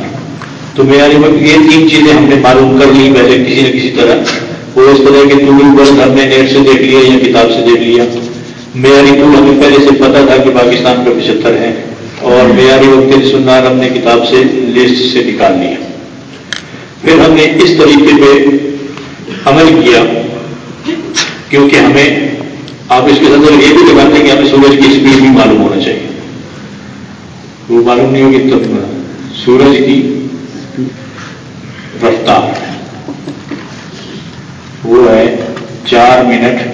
تو معیاری وقت، یہ تین چیزیں ہم نے معلوم کر لی پہلے کسی نہ کسی طرح۔ وہ اس طرح کے طول البرد ہم نے نیٹ سے دیکھ لیا یا کتاب سے دیکھ لیا۔ معیاری طول ہمیں پہلے سے پتا تھا کہ پاکستان کا پچہتر ہے اور معیاری وقت نصف نہار ہم نے کتاب سے لسٹ سے نکال لیا۔ پھر ہم نے اس طریقے پہ عمل کیا، کیونکہ ہمیں آپ اس کے ساتھ یہ بھی دکھاتے ہیں کہ ہمیں سورج کی اسپیڈ بھی معلوم ہونا چاہیے۔ وہ معلوم نہیں ہوگی تب سورج کی رفتار۔ وہ ہے چار منٹ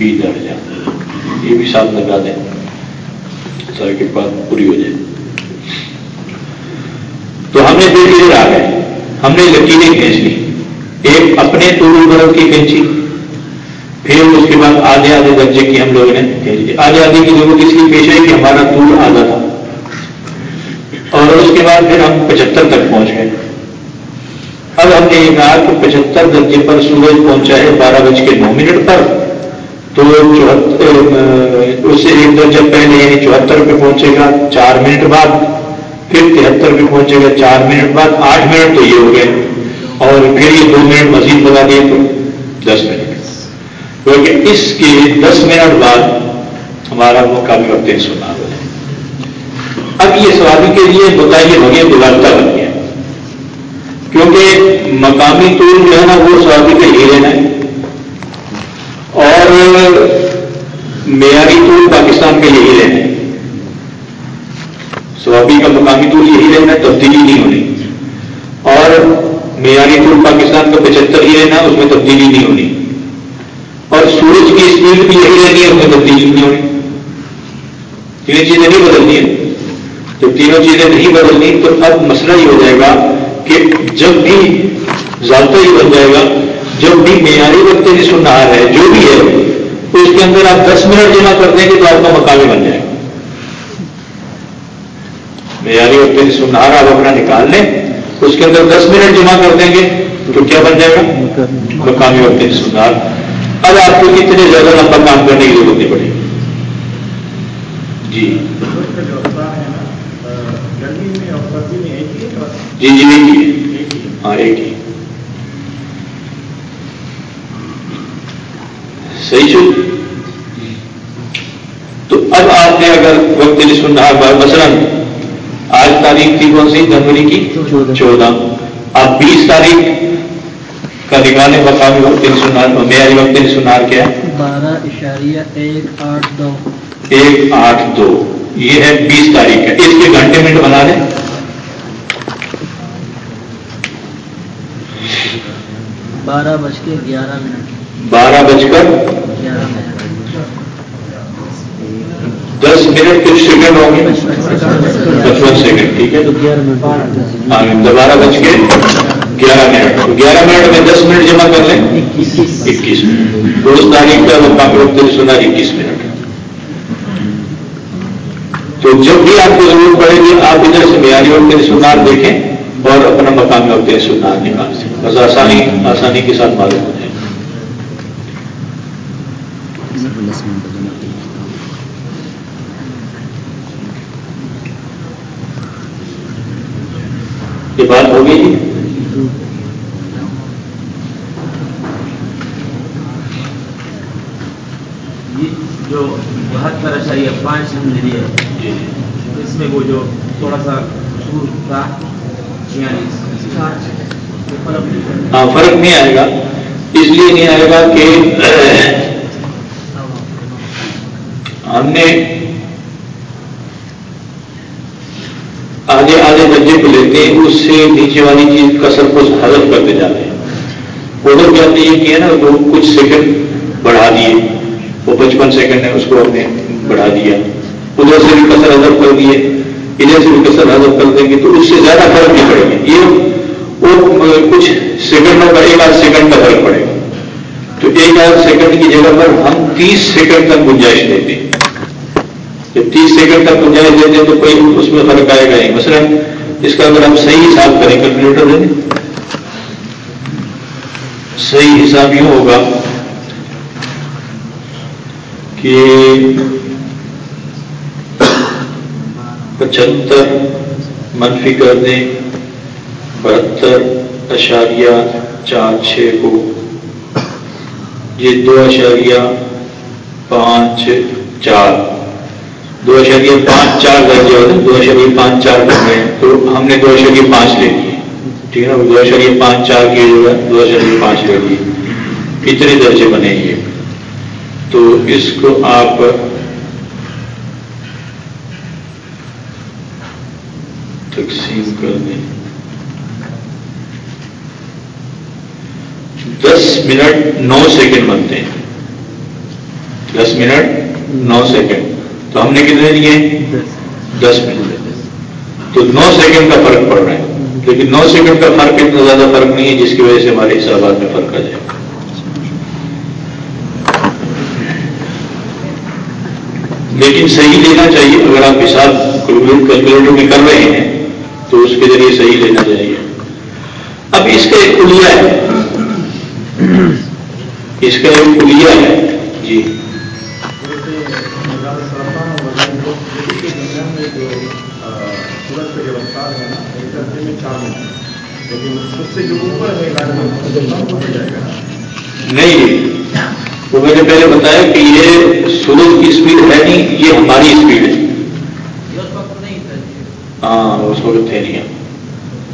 فی درجہ یہ بھی ساتھ لگا دیں۔ کے بعد پوری ہو جائے۔ تو ہم نے دو چیزیں آ گئے ہم نے لکیریں کھینچ لی۔ ایک اپنے طول برف کی کھینچی۔ پھر اس کے بعد آدھے آدھے درجے کی ہم لوگوں نے کھینچ لی۔ آدھے آدھے کی ضرورت اس لیے پیش ہے کہ ہمارا طول آدھا تھا۔ اور اس کے بعد پھر ہم پچہتر تک پہنچ گئے۔ اب ہم نے یہ کہا کہ پچہتر درجے پر سورج پہنچا ہے بارہ بج کے نو منٹ پر۔ تو اس سے ایک درجہ پہلے یعنی چوہتر پہ پہنچے گا، چار منٹ بعد، پھر تہتر بھی پہنچے گا، چار منٹ بعد، آٹھ منٹ تو یہ ہو گئے۔ اور پھر یہ دو منٹ مزید بتا دیے تو دس منٹ۔ کیونکہ اس کے دس منٹ بعد ہمارا مقامی وقت سنا ہو اب یہ سواری کے لیے بتائیے بھگے بگاڑتا بن گیا کیونکہ مقامی طور جو ہے نا، وہ سواری کا ہی لینا ہے۔ اور معیاری طور پاکستان کے یہی لینا سوابی کا مقامی طول یہی رہنا تبدیلی نہیں ہونی۔ اور معیاری طول پاکستان کا پچہتر ہی رہنا، اس میں تبدیلی نہیں ہونی۔ اور سورج کی اسپیڈ بھی یہی رہنی ہے، اس میں تبدیلی نہیں ہونی۔ تینوں چیزیں نہیں بدلنی ہیں۔ جب تینوں چیزیں نہیں بدلنی، تو اب مسئلہ یہ ہو جائے گا کہ جب بھی ضابطہ ہی بن جائے گا جب بھی معیاری وقت سن رہا ہے جو بھی ہے تو اس کے اندر آپ دس منٹ جمع کر دیں گے تو آپ کا مقابلے بن جائے گا۔ معیاری وقت سنہارا آپ اپنا نکال لیں۔ اس کے اندر دس منٹ جمع کر دیں گے تو کیا بن جائے گا؟ مقامی وقت سنہار اب آپ کو کتنے زیادہ لمبا کام کرنے کی ضرورت نہیں پڑے گی۔ جی۔ جی جی ہاں ایک ہی صحیح چل تو اب آپ نے اگر وقت سنہار مثلاً آج تاریخ تھی کون سی جنوری کی؟ چودہ۔ اب بیس تاریخ کا نکالے مقامی وقت سنار معیاری وقت سنار کیا ہے؟ بارہ اشاریہ ایک آٹھ دو۔ ایک آٹھ دو۔ یہ ہے بیس تاریخ کا۔ اس کے گھنٹے منٹ بنا دیں بارہ بج کے گیارہ منٹ۔ بارہ بج کر دس منٹ کچھ سیکنڈ ہوں گے؟ پچپن سیکنڈ ٹھیک ہے؟ ہاں دوبارہ بج کے گیارہ منٹ۔ تو گیارہ منٹ میں دس منٹ جمع کر لیں۔ اکیس منٹ۔ روز تاریخ کا کافی وقت سنا اکیس منٹ۔ تو جب بھی آپ کو ضرورت پڑے گی، آپ ادھر سے معیاری وقت سنار دیکھیں اور اپنا مقامی وقت سنار نکال سکیں۔ بس آسانی آسانی کے ساتھ معلوم ہو جائے۔ یہ بات ہوگی؟ جی جو بہتر اشاریہ پانچ ہم نے جی۔ اس میں وہ جو تھوڑا سا سور تھا ہاں فرق نہیں آئے گا۔ اس لیے نہیں آئے گا کہ ہم نے آدھے آدھے درجے کو لیتے ہیں اس سے نیچے والی چیز کا سب کچھ حضف کرتے جا رہے ہیں۔ ادھر کیا یہ کیا نا، وہ کچھ سیکنڈ بڑھا دیے۔ وہ پچپن سیکنڈ ہے اس کو ہم نے بڑھا دیا۔ ادھر سے بھی کثر حضف کر دیے ادھر سے بھی کثر حضف کر دیں گے، تو اس سے زیادہ فرق نہیں پڑے گا۔ یہ وہ کچھ سیکنڈوں کا ایک آدھ سیکنڈ کا فرق پڑے گا۔ تو ایک آدھ سیکنڈ کی جگہ پر ہم تیس سیکنڈ تک گنجائش دیتے ہیں۔ جب تیس سیکنڈ تک گنجائش دیتے ہیں تو کوئی اس میں فرق آئے گا نہیں۔ مثلا اس کا اگر ہم صحیح حساب کریں کیلکولیٹر دیں صحیح حساب یوں ہوگا کہ پچہتر منفی کر دیں، بہتر اشاریہ چار چھ کو۔ یہ دو اشاریہ پانچ چار۔ دو اشاریہ پانچ، چار درجے ہوتے ہیں، دو اشاریہ پانچ، چار کر رہے ہیں۔ تو ہم نے دو اشاریہ پانچ لے لیے ٹھیک ہے نا؟ دو اشاریہ پانچ، چار کی جو ہے، دو اشاریہ پانچ لے لیے کتنے درجے بنے یہ؟ تو اس کو آپ تقسیم کر دیں۔ دس منٹ نو سیکنڈ بنتے ہیں۔ دس منٹ نو سیکنڈ۔ تو ہم نے کتنے لیے دس منٹ تو نو سیکنڈ کا فرق پڑ رہا ہے۔ لیکن نو سیکنڈ کا فرق اتنا زیادہ فرق نہیں ہے جس کی وجہ سے ہمارے حسابات میں فرق آ جائے۔ لیکن صحیح لینا چاہیے۔ اگر آپ حساب کیلکولیٹر میں کر رہے ہیں، تو اس کے ذریعے صحیح لینا چاہیے۔ اب اس کا ایک کلیا ہے۔ اس کا ایک کلیا ہے۔ جی۔ نہیں، وہ میں نے پہلے بتایا کہ یہ سورج کی اسپیڈ ہے نہیں، یہ ہماری اسپیڈ ہے۔ ہاں اس وقت تھے نہیں۔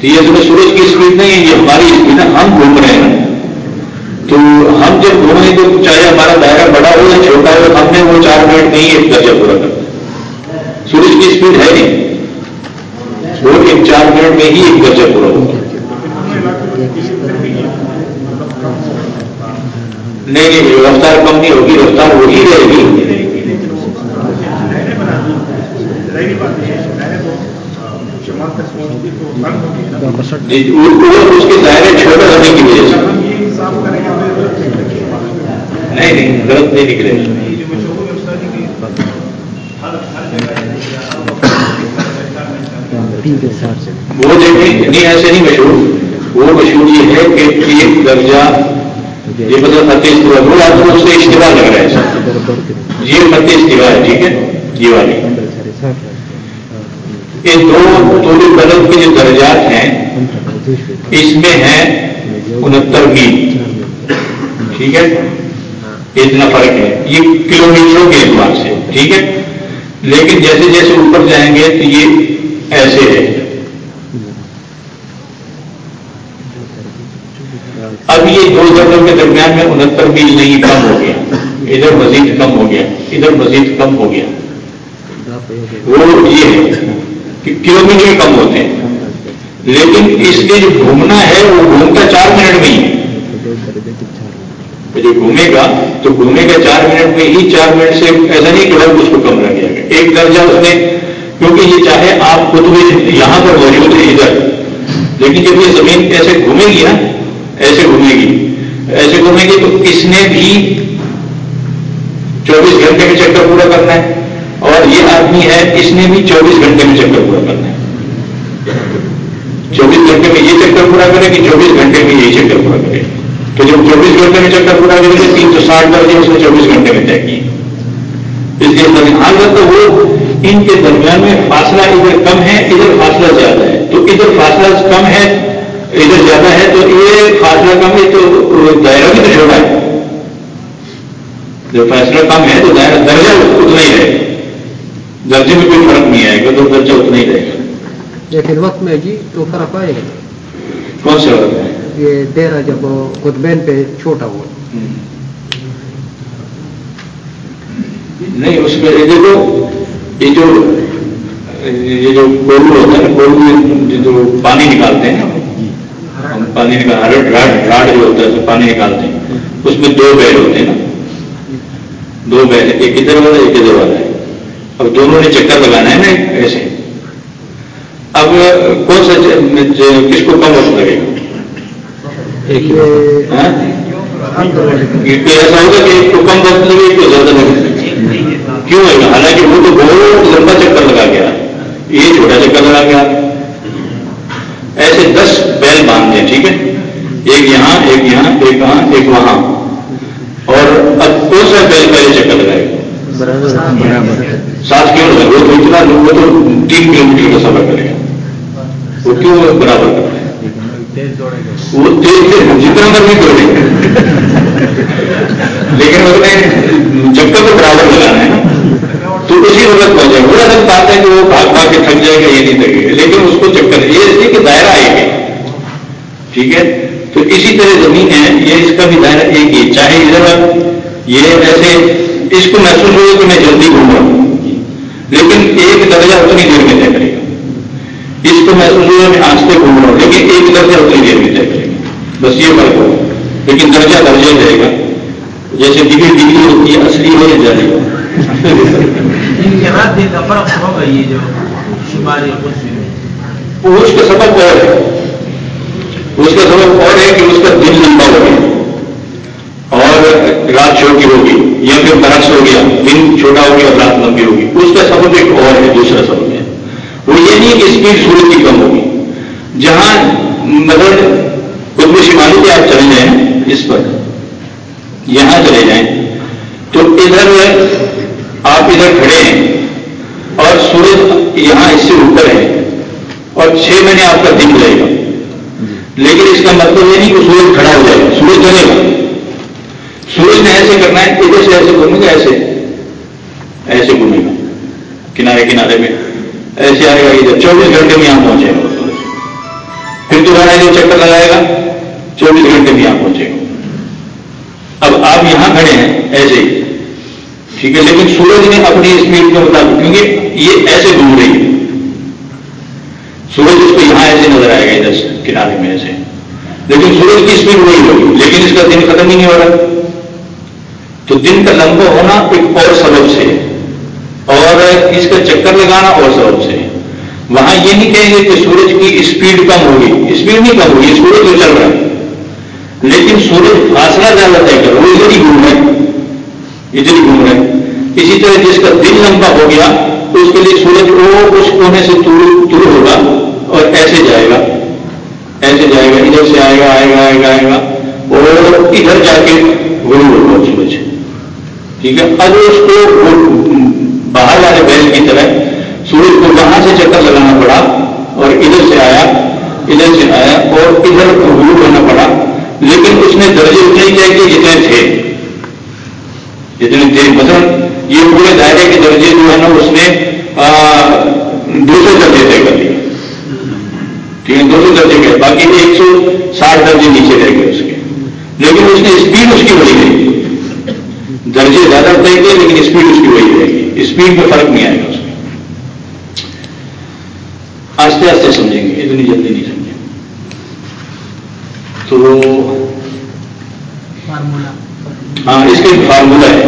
تو یہ سورج کی اسپیڈ نہیں ہے، یہ ہماری اسپیڈ ہے، ہم گھوم رہے ہیں۔ تو ہم جب گھومیں تو چاہے ہمارا دائرہ بڑا ہو یا چھوٹا ہو، ہم نے وہ چار منٹ نہیں ایک درجہ پورا کر سورج کی اسپیڈ ہے نہیں۔ وہ ایک چار منٹ میں ہی ایک درجہ پورا ہوگا نہیں نہیں رفتار کم نہیں ہوگی، رفتار وہی رہے گی۔ جی، اس کے دائرے چھوٹے ہونے کی وجہ سے۔ نہیں نہیں، غلط نہیں نکلے۔ ترتیب کے حساب سے وہ دیکھیں نہیں، ایسے نہیں مشہور۔ وہ مشہور یہ ہے کہ ایک درجہ یہ مطلب فتح استوا، وہ آپ کو اس سے اشتباہ لگ رہا ہے۔ یہ فتح استوا ہے، ٹھیک ہے؟ یہ والی۔ یہ دو توڑی بدل کے جو درجات ہیں، اس میں ہے انہتر میل۔ ٹھیک ہے؟ اتنا فرق ہے۔ یہ کلو میٹروں کے اعتبار سے، ٹھیک ہے؟ لیکن جیسے جیسے اوپر جائیں گے تو یہ ایسے ہے اب یہ دو جگہوں کے درمیان میں انہتر میل نہیں، کم ہو گیا۔ ادھر مزید کم ہو گیا، ادھر مزید کم ہو گیا۔ وہ یہ ہے کہ کلو میٹر کم ہوتے ہیں۔ لیکن اس کے جو گھومنا ہے، وہ گھومتا چار منٹ میں ہی جو گھومے گا، تو گھومے گا چار منٹ میں ہی، چار منٹ سے ایسا نہیں کہ اس کو کم رہ گیا۔ ایک درجہ اس نے کیونکہ یہ چاہے آپ خود بھی یہاں پر موجود ہے ادھر، لیکن جب یہ زمین ایسے گھومے گی نا، ایسے گھومے گی، ایسے گھومے گی تو اس نے بھی چوبیس گھنٹے میں چکر پورا کرنا ہے؟ اور یہ آدمی ہے اس نے بھی چوبیس گھنٹے میں چکر پورا کرنا ہے؟ چوبیس گھنٹے میں یہ چکر پورا کرے کہ چوبیس گھنٹے میں یہی چکر پورا کرے؟ تو جب چوبیس گھنٹے میں چکر پورا کرے گا، تین سو ساٹھ درجے اس نے چوبیس گھنٹے میں طے کیے۔ اس لیے حالت تو وہ ان کے درمیان میں فاصلہ ادھر کم ہے ادھر فاصلہ زیادہ ہے۔ تو ادھر فاصلہ کم ہے ادھر زیادہ ہے تو یہ فاصلہ کم ہے تو دائرہ بھی تو چھوٹا ہے۔ جب فاصلہ کم ہے تو دائرہ درجہ اتنا ہی رہے گا۔ درجے میں کوئی فرق نہیں آئے گا تو درجہ اتنا ہی رہے گا۔ لیکن وقت میں جی تو فرق آئے گا۔ کون سا فرق ہے؟ یہ دیرا جب قطبین پہ چھوٹا ہوا۔ نہیں اس میں دیکھو یہ جو یہ جو کولو ہوتا ہے نا کولو جو پانی نکالتے ہیں نا ہم پانی نکال راڈ راڈ جو ہوتا ہے پانی نکالتے ہیں۔ اس میں دو بیل ہوتے ہیں نا۔ دو بیل ایک ادھر والا ایک ادھر والا ہے۔ اب دونوں نے چکر لگانا ہے نا ایسے۔ اب کون سا کس کو کم وقت لگے گا؟ ہاں؟ ایسا ہوگا کہ ایک کو کم وقت لگے ایک کو زیادہ لگے۔ کیوں ہے؟ حالانکہ وہ تو بہت لمبا چکر لگا گیا۔ یہ چھوٹا چکر لگا گیا۔ ایسے دس بیل باندھ دیں، ٹھیک ہے؟ ایک یہاں ایک یہاں، ایک وہاں ایک وہاں۔ اور اب کون سا بیل پہلے چکر لگائے؟ گا سات کیوں؟ لگا وہ تو اتنا وہ تو تین کلو میٹر کا سفر کرے گا۔ وہ کیوں برابر کر رہے ہیں وہ تیز جتنا مر بھی دوڑے۔ لیکن اس نے چکر تو برابر لگانا ہے نا تو اسی وقت پہنچے وہ الگ بات ہے کہ وہ بھاگ بھاگ کے تھک جائے گا یہ نہیں تھکے گا، لیکن اس کو چکر یہ اس لیے کہ دائرہ ایک ہے ٹھیک ہے؟ تو اسی طرح زمین ہے، یہ اس کا بھی دائرہ ایک ہی چاہے ادھر یہ ایسے اس کو محسوس ہوگا کہ میں جلدی گھوم رہا ہوں۔ لیکن ایک درجہ اتنی دیر میں طے کرے گا۔ اس کو محسوس ہوگا میں گھوم رہا ہوں لیکن ایک درجہ دیر میں طے کرے گا بس یہ فرق ہوگا لیکن درجہ درجہ رہے گا۔ جیسے ڈگری ڈگری ہوتی ہے اصلی ہو ہو جو شماری اس کا سبب اور ہے۔ اس کا سبب اور ہے کہ اس کا دل لمبا ہو گیا۔ اور رات چھوٹی ہوگی یا پھر برس ہو گیا۔ دن چھوٹا ہو گیا اور رات لمبی ہوگی۔ اس کا سبب ایک اور ہے دوسرا سبب ہے یہ نہیں کہ اسپیڈ سورج کی کم ہوگی۔ جہاں مطلب قطب شمالی پہ آپ چلے جائیں اس پر۔ یہاں چلے جائیں۔ تو ادھر آپ ادھر کھڑے ہیں اور سورج یہاں اس سے اوپر ہے اور چھ مہینے آپ کا دن رہے گا۔ لیکن اس کا مطلب یہ نہیں کہ سورج کھڑا ہو جائے، سورج چلے گا۔ سورج نے ایسے کرنا ہے، ادھر سے ایسے گھومے گا، ایسے ایسے گھومے گا۔ کنارے کنارے میں ایسے آئے گا ادھر چوبیس گھنٹے میں یہاں پہنچے۔ گا پھر دوبارہ جو چکر لگائے گا، چوبیس گھنٹے میں یہاں پہنچے۔ گا اب آپ یہاں کھڑے ہیں ایسے ہی۔ ٹھیک ہے، لیکن سورج نے اپنی اسپیڈ کے مطابق کیونکہ یہ ایسے گھوم رہی ہے۔ سورج اس کو یہاں ایسے نظر آئے گا، ادھر کنارے میں ایسے۔ لیکن سورج کی اسپیڈ وہی ہوگی، لیکن اس کا دن ختم ہی نہیں ہو رہا۔ تو دن کا لمبا ہونا ایک اور سبب سے اور اس کا چکر لگانا اور سبب سے، وہاں یہ نہیں کہیں گے کہ سورج کی اسپیڈ کم ہوگی اسپیڈ نہیں کم ہوگی، سورج تو چل رہا ہے۔ لیکن سورج فاصلہ زیادہ طے کر وہ ادھر ہی گھوم رہا ہے ادھر ہی گھوم رہا ہے اسی طرح جس کا دل لمبا ہو گیا تو اس کے لیے سورج وہ اس کونے سے تر ہوگا اور ایسے جائے گا۔ ایسے جائے گا، ادھر سے آئے گا آئے گا آئے گا آئے گا۔ اور ادھر جا کے غروب ہوگا سورج۔ ٹھیک ہے؟ اب اس کو باہر والے بیل کی طرح سورج کو وہاں سے چکر لگانا پڑا اور ادھر سے آیا، ادھر سے آیا اور ادھر غروب ہونا پڑا، لیکن اس نے درجے اتنے ہی طے جتنے تھے۔ جتنے تھے مثلا یہ پورے دائرے کے درجے جو ہے نا، اس نے دو سو درجے طے کر لیے ٹھیک ہے دو سو درجے کے باقی ایک سو ساٹھ درجے نیچے رہ گئے اس کے لیکن اس نے اسپیڈ اس کی وہی رہے گی درجے زیادہ طے کیے لیکن اسپیڈ اس کی وہی رہے گی اسپیڈ میں فرق نہیں آئے گا اس میں آستے آستے سمجھیں گے اتنی جلدی نہیں سمجھیں تو ہاں اس کا ایک فارمولا ہے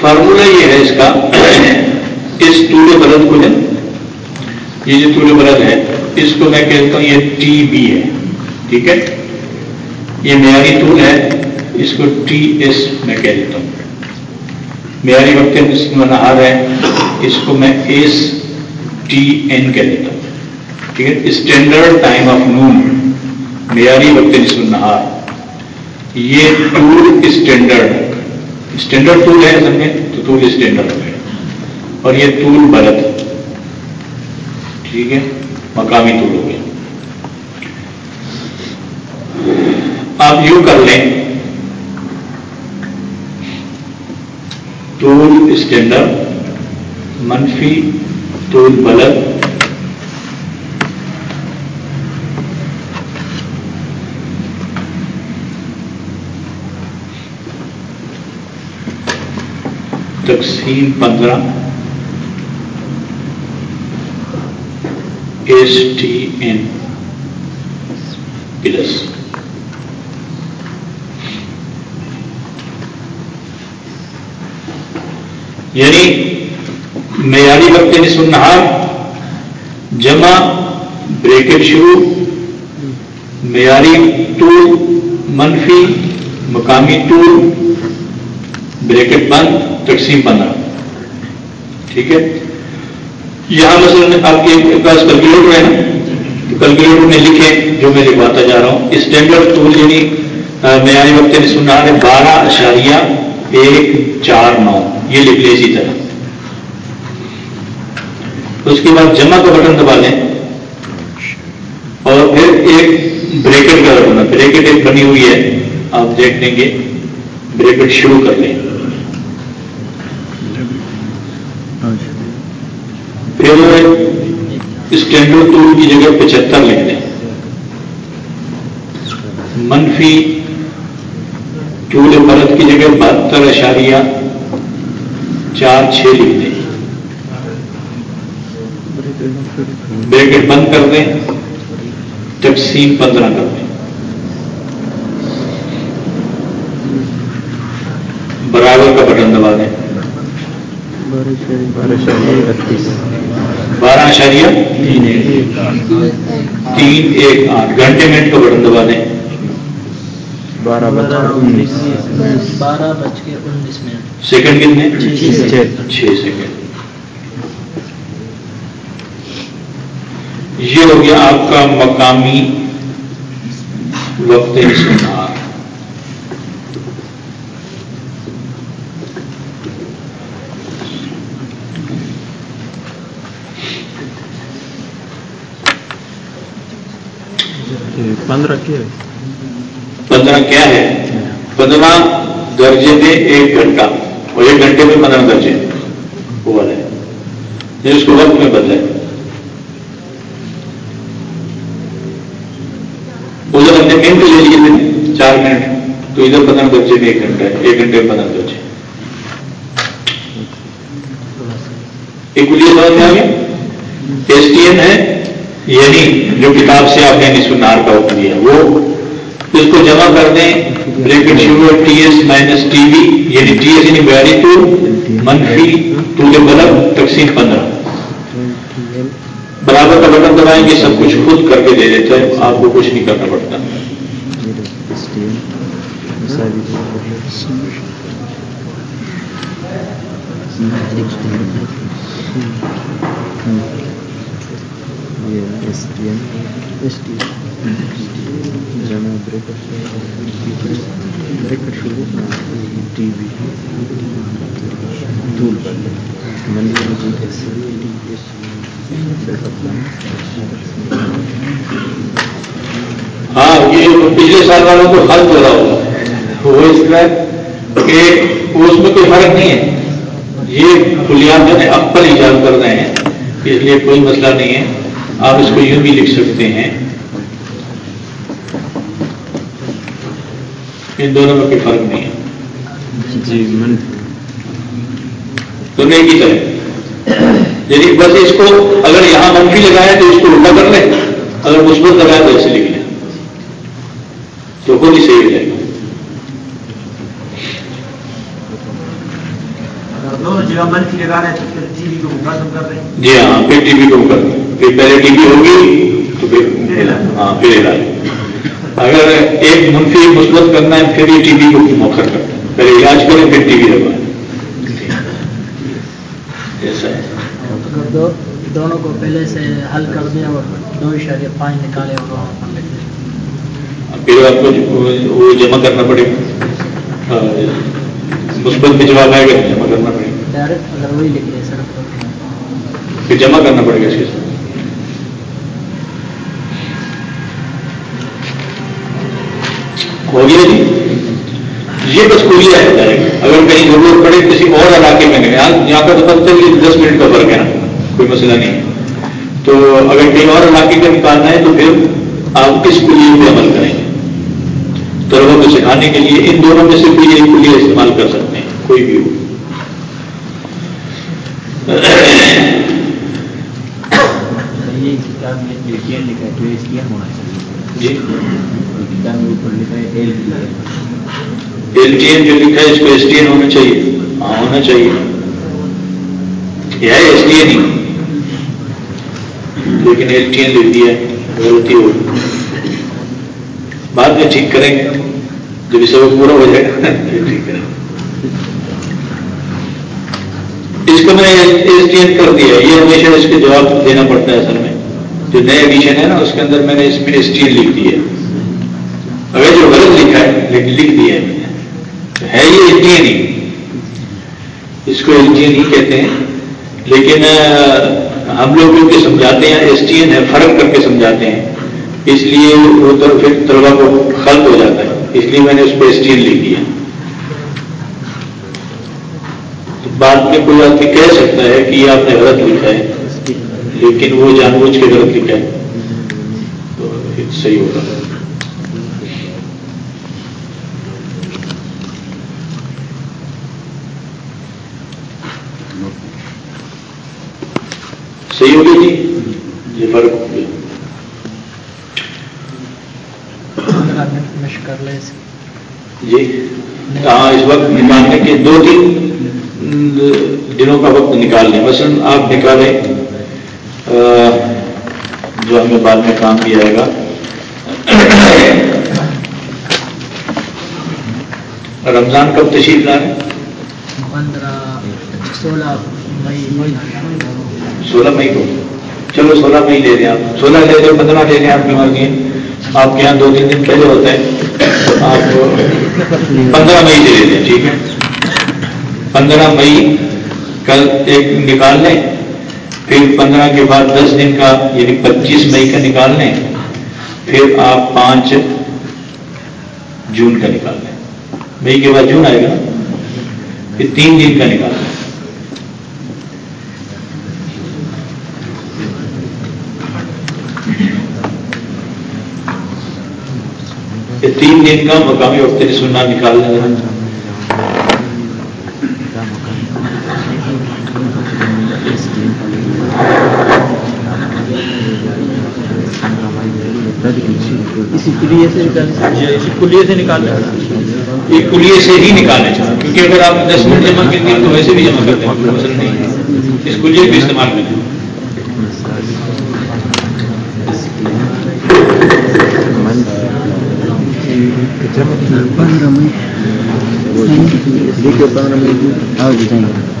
فارمولا یہ ہے اس کا اس طول برد کو ہے یہ جو طول برد ہے اس کو میں کہتا ہوں یہ ٹی بی ہے، ٹھیک ہے؟ یہ معیاری طول ہے، اس کو ٹی ایس میں کہہ دیتا ہوں۔ معیاری وقت نہار ہے، اس کو میں ایس ٹی این کہہ دیتا ہوں۔ ٹھیک ہے؟ اسٹینڈرڈ ٹائم آف نون معیاری وقت نصف نہار یہ ٹول اسٹینڈرڈ اسٹینڈرڈ ٹول ہے، سمجھے؟ تو ٹول اسٹینڈرڈ ہو گیا اور یہ ٹول برت ٹھیک ہے؟ مقامی ٹول ہو گیا آپ یوں کر لیں طول اسٹینڈرڈ منفی طول بلد تقسیم پندرہ ایس ٹی این پلس یعنی معیاری وقت نصف النہار جمع بریکٹ شروع معیاری ٹول منفی مقامی ٹول بریکٹ بند تقسیم پندرہ ٹھیک ہے یہاں مثلا آپ کے پاس کیلکولیٹر ہے نا تو کیلکولیٹر میں لکھیں جو میں لکھواتا جا رہا ہوں۔ اسٹینڈرڈ ٹول یعنی معیاری وقت یعنی نے سننا ہے بارہ اشاریہ ایک چار نو۔ یہ لکھ لیں اسی طرح۔ اس کے بعد جمع کا بٹن دبا لیں۔ اور پھر ایک بریکٹ کا بٹن بریکٹ ایک بنی ہوئی ہے۔ آپ دیکھ لیں گے۔ بریکٹ شروع کر لیں۔ پھر اسٹینڈرڈ ٹول کی جگہ پچہتر لکھ دیں۔ منفی ٹول برت کی جگہ بہتر اشاریہ چار چھ لکھ دیں۔ بریکٹ بند کر دیں۔ تقسیم پندرہ کر دیں۔ برابر کا بٹن دبا دیں۔ بارہ اشاریہ تین ایک آٹھ گھنٹے منٹ کا بٹن دبا دیں۔ بارہ بارہ بج کے انیس منٹ۔ سیکنڈ کتنے؟ چھ سیکنڈ۔ یہ ہو گیا آپ کا مقامی وقت استعمال پندرہ کیا پندرہ کیا ہے پندرہ درجے میں ایک گھنٹہ اور ایک گھنٹے میں پندرہ درجے۔ ہے۔ یہ اس کو وقت میں بدلا ہے۔ ادھر ہم نے منٹ لے لیے تھے، چار منٹ، تو ادھر پندرہ درجے میں ایک گھنٹہ ہے، ایک گھنٹے میں پندرہ درجے۔ ایک بات ہے۔ آگے ایس ٹی این ہے۔ یعنی جو کتاب سے آپ نے نسونار کا حکم دیا وہ اس کو جمع کر دیں، بریکٹ شروع T S minus T V یعنی ٹی ایس یعنی بیاری ٹو منفی ٹو کے بلب تقسیم پندرہ برابر کا بٹن دبائیں گے، سب کچھ خود کر کے دے دیتا ہے آپ کو کچھ نہیں کرنا پڑتا Thank you. ہاں یہ پچھلے سال والوں کو حل ہو رہا ہوگا وہ اس طرح کہ اس میں کوئی فرق نہیں ہے۔ یہ بنیاد نے اپل ایجاد کر رہے ہیں۔ اس لیے کوئی مسئلہ نہیں ہے۔ آپ اس کو یوں بھی لکھ سکتے ہیں ان دونوں میں کوئی فرق نہیں ہے۔ جی من دونوں ایک ہی طرح یعنی بس اس کو اگر یہاں منفی لگائے تو اس کو الٹا کر لیں۔ اگر مثبت لگائے تو ایسے لکھ لیں۔ تو خود ہی صحیح ہو جائے گا دونوں جگہ منفی لگا رہے ہیں تو پھر ٹی وی کو ختم کر رہے ہیں جی ہاں پھر ٹی وی کو کر دیں پھر پہلے ٹی وی ہوگی تو پھر ہاں پھر علاج۔ اگر ایک منفی مثبت کرنا ہے پھر یہ ٹی وی کو موخر کریں پہلے علاج کریں پھر ٹی وی لگوائیں ایسا ہے دونوں کو پہلے سے حل کر دیں اور دو اشاریہ پانچ نکالے اور پھر آپ کو وہ جمع کرنا پڑے گا۔ مثبت میں جواب آئے گا جمع کرنا؟ پڑے گا ڈائریکٹ اگر وہی لکھ دیں پھر جمع کرنا پڑے گا اس کے ساتھ. ہو گیا جی یہ بس کلیا ہے. اگر کہیں ضرورت پڑے کسی اور علاقے میں گئے ہاں، یہاں کا تو پتہ چل دس منٹ کا فرق ہے نا، کوئی مسئلہ نہیں. تو اگر کہیں اور علاقے کا نکالنا ہے تو پھر آپ کس کلیے پہ عمل کریں گے. طلبوں کو سکھانے کے لیے ان دونوں میں سے کوئی ایک کلیہ استعمال کر سکتے ہیں، کوئی بھی ہو. یہ کتاب میں لکھا ہے تو اس کیا ہونا چاہیے کتاب میں اوپر لکھا ہے ایل ایل ٹی این جو لکھا ہے اس کو ایس ٹی این ہونا چاہیے ہاں ہونا چاہیے یہ ہے ایس ٹی این ہی لیکن ایل ٹی این لکھ دیا غلطی ہو بعد میں ٹھیک کریں گے جب سبق پورا ہو جائے گا ٹھیک کریں گے اس کو میں ایس ٹی این کر دیا یہ ہمیشہ اس کے جواب دینا پڑتا ہے اصل میں۔ جو نئے ایڈیشن ہے نا، اس کے اندر میں نے اس میں ایس ٹی این لکھ دی ہے۔ اگر جو غلط لکھا ہے لیکن لکھ دیا ہے۔ ہے یہ ایل اس کو ایل ہی کہتے ہیں۔ لیکن ہم لوگ ان کے سمجھاتے ہیں ایس ٹی این ہے فرق کر کے سمجھاتے ہیں۔ اس لیے وہ تو پھر طلبا کو خلط ہو جاتا ہے۔ اس لیے میں نے اس پہ ایس ٹی این لکھ دیا بعد میں کوئی آدمی کہہ سکتا ہے کہ یہ آپ نے غلط لکھا ہے، لیکن وہ جان بوجھ کے غلط لکھا ہے۔ تو صحیح ہوگا۔ صحیح ہوگی جی؟ یہ فرق ہو گیا۔ جی ہاں اس وقت نکالنے کے دو تین دنوں کا وقت نکال لیں۔ مثلا آپ نکالیں جو ہمیں بعد میں کام بھی آئے گا۔ رمضان کب تشریف لائیں؟ پندرہ سولہ مئی سولہ مئی کو۔ چلو سولہ مئی لے دیں آپ۔ سولہ لے دیں پندرہ لے دیں آپ کی مرضی آپ کے یہاں دو تین دن پہلے ہوتا ہے آپ پندرہ مئی لے دیں ٹھیک ہے۔ پندرہ مئی کل ایک نکال لیں، پھر پندرہ کے بعد دس دن کا یعنی پچیس مئی کا نکال لیں، پھر آپ پانچ جون کا نکال لیں۔ مئی کے بعد جون آئے گا، پھر تین دن کا نکال لیں۔ یہ تین دن کا مقامی وقت یعنی سننا نکال لیں۔ اسی کلیے سے اسی کلیے سے نکالنا یہ کلیے سے ہی نکالنا چاہیے کیونکہ اگر آپ دس منٹ جمع کرتے ہیں تو ویسے بھی جمع کرتے ہیں مسئلہ نہیں۔ اس کلیے کو استعمال کریں پندرہ دیکھیے پندرہ مئی آج جائیں گے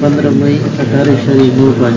پندرہ مئی اٹھارہ شریف دو پانچ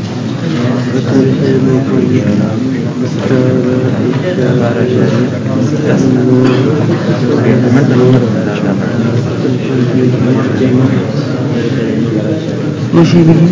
تقسیمی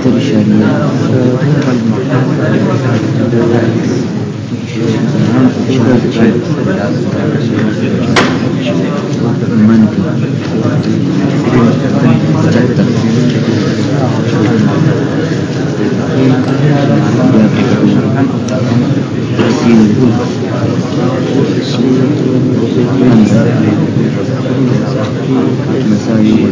مسائل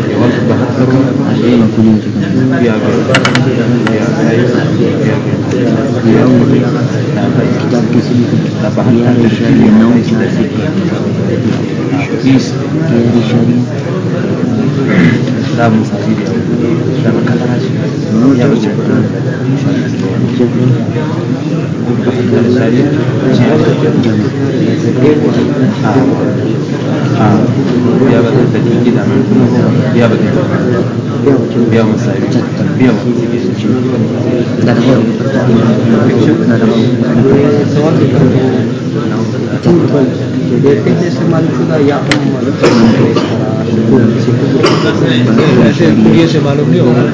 بہت موجود پہنیا چاہیے మనసుగా యాపన చేస్తారా ایسے سے معلوم نہیں ہوگا۔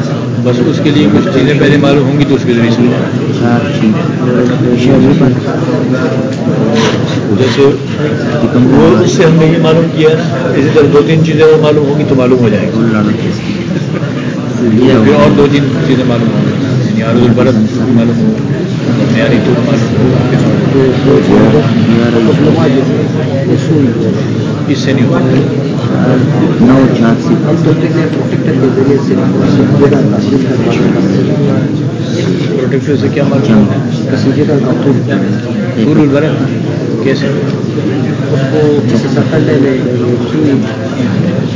بس اس کے لیے کچھ چیزیں پہلے معلوم ہوں گی تو اس کے ذریعے سے جیسے وہ اس سے ہم نے یہ معلوم کیا اسی طرح دو تین چیزیں وہ معلوم ہوں گی تو معلوم ہو جائے گی۔ اور دو تین چیزیں معلوم ہوں گی۔ یعنی عارض البرت معلوم ہو یعنی معلوم ہو۔ اس سے نہیں ہوتا نو چھیاسی پروٹیکٹر سے کیا مطلب کیسے اس لے لے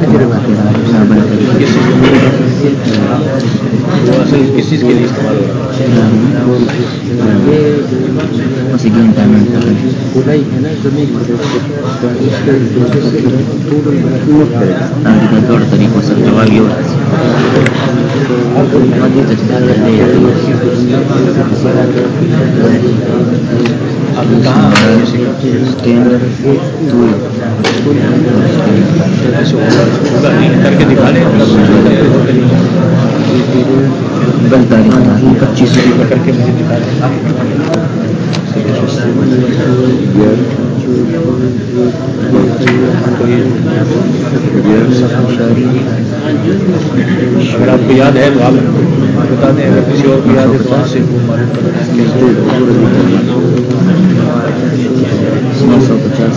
تجربہ کے کس سے کل تاریخ پچیس کر کے مجھے دکھا دیں اگر آپ کو یاد ہے تو آپ بتا دیں، اگر کسی اور کو یاد ہے تو آپ سے سو پچاس۔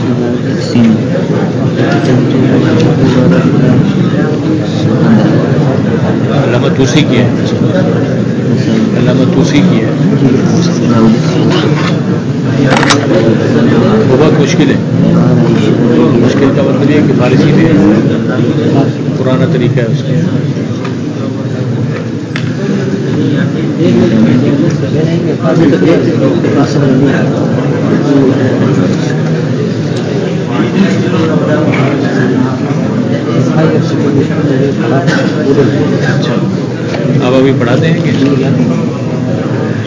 علامہ توسی کی ہے۔ علامہ توسی کی ہے۔ وہ بہت مشکل ہے۔ مشکل کا مطلب یہ کہ فارسی میں پرانا طریقہ ہے اس کا۔ اچھا اب ابھی پڑھاتے ہیں کہ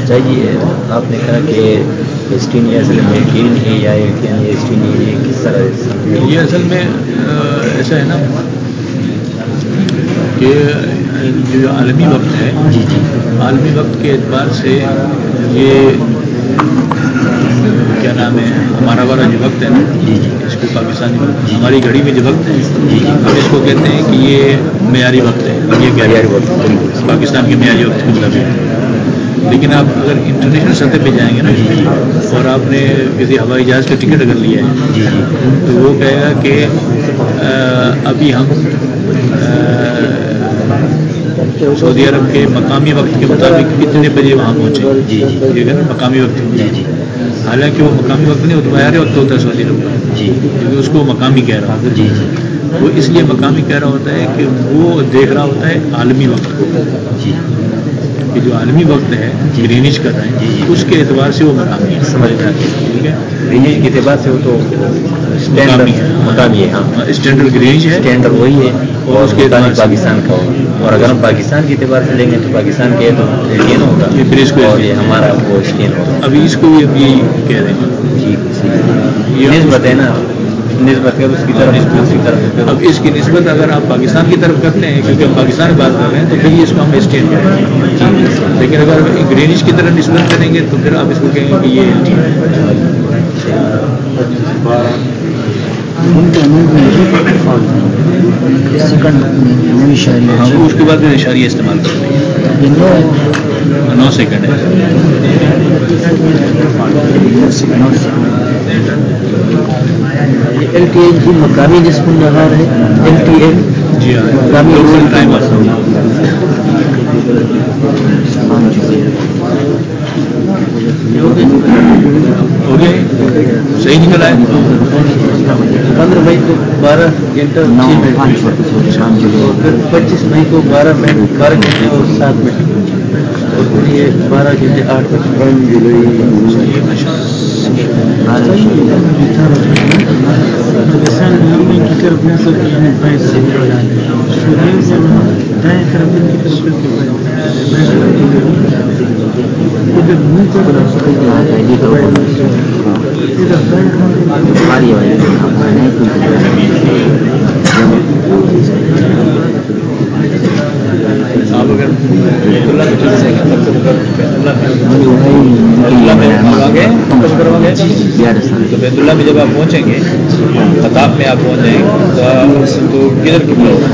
چاہیے آپ نے کہا کہ اسٹین اصل میں یقین ہے یا یقین اسٹین ہے کس طرح یہ اصل میں ایسا ہے نا کہ جو عالمی وقت ہے جی جی۔ عالمی وقت کے اعتبار سے یہ کیا نام ہے ہمارا والا جو وقت ہے نا جی جی۔ اس کو پاکستانی ہماری گھڑی میں جو وقت ہے ہم اس کو کہتے ہیں کہ یہ معیاری وقت ہے یہ معیاری وقت، بالکل۔ پاکستان کے معیاری وقت کے مطابق۔ لیکن آپ اگر انٹرنیشنل سطح پہ جائیں گے نا جی جی۔ اور آپ نے کسی ہوائی جہاز کا ٹکٹ اگر لیا ہے جی تو وہ کہے گا کہ ابھی ہم سعودی عرب کے مقامی وقت کے مطابق کتنے بجے وہاں پہنچے۔ ٹھیک ہے نا مقامی وقت۔ حالانکہ وہ مقامی وقت نہیں وہ تو معیاری وقت ہوتا ہے سعودی کا۔ جی۔ کیونکہ اس کو مقامی کہہ رہا ہوتا جی جی۔ وہ اس لیے مقامی کہہ رہا ہوتا ہے کہ وہ دیکھ رہا ہوتا ہے عالمی وقت۔ کو جی۔ کہ جو عالمی وقت ہے گرینج کر رہے جی، ہیں جی۔ اس کے اعتبار سے وہ مقامی ہے سمجھ گیا۔ ٹھیک ہے؟ گرینج کے اعتبار سے وہ تو مقامی ہے مقامی ہے ہاں۔ اسٹینڈرڈ گرینج ہے۔ اسٹینڈر وہی ہے۔ اور اس کے اعتبار پاکستان کا ہوگا۔ اور اگر ہم پاکستان کے اعتبار سے لیں گے تو پاکستان کے تو ہوگا۔ یہ پھر اس کو اور یہ ہمارا وہ اسٹین ہوگا۔ ابھی اس کو بھی یہی کہہ رہے ہیں۔ جی نسبت ہے نا۔ نسبت ہے اس کی طرف اس کی طرف اب اس کی نسبت اگر آپ پاکستان کی طرف کرتے ہیں کیونکہ ہم پاکستان کی بات کر رہے ہیں تو پھر اس کو ہم اسٹین کہیں گے۔ لیکن اگر گرینش کی طرف نسبت کریں گے تو پھر آپ اس کو کہیں گے کہ یہ اس کے بعد پھر اشاریہ استعمال کرتے ہیں۔ نو سیکنڈ ہے۔ ایل ٹی کی مقامی نصف النہار ہے۔ ایل ٹی این جی ہاں لوکل ٹائمر ہو گیا صحیح نکل آئے پندرہ مئی کو بارہ گھنٹہ چھ منٹ پچیس مئی کو بارہ منٹ بارہ گھنٹے اور سات منٹ۔ بارہ گھنٹے آٹھ منٹ آپ اگر بیت تو بیت اللہ میں اللہ میں تو بیت اللہ میں جب آپ پہنچیں گے خطاب میں آپ پہنچ جائیں گے تو کدھر قبلہ ہوگا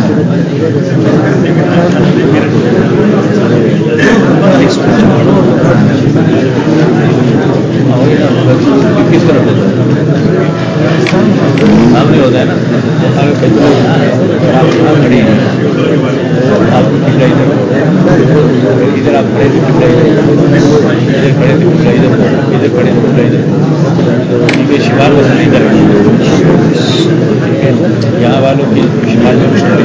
کس طرف سامنے ہوتا ہے نا آپ کھڑے ادھر ادھر آپ کھڑے ادھر کھڑے ادھر کھڑے ادھر ہوگا کیونکہ شمال وسط ادھر یہاں والوں کی شمال میں مشکل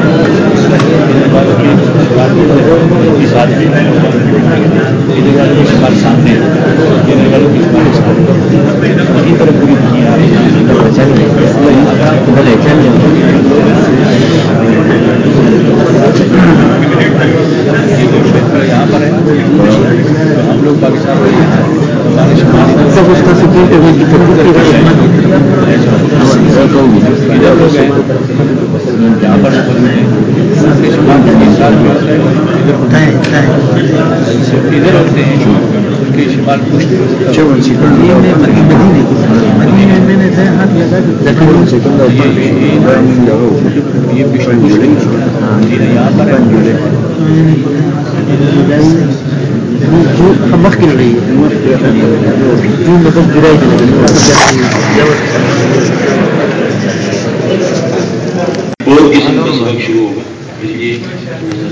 والوں کی شمال کی ساتھ میں والوں کی شمال سامنے ہے والوں کی شمال سامنے طرف پوری دنیا آ رہی ہے یہاں پر ہے ہم لوگ پاکستان اس کا سکون یہاں ہے ادھر ہوتے ہیں یہاں پر مخکې کی لڑائی مطلب گرائی بہت شروع ہوگا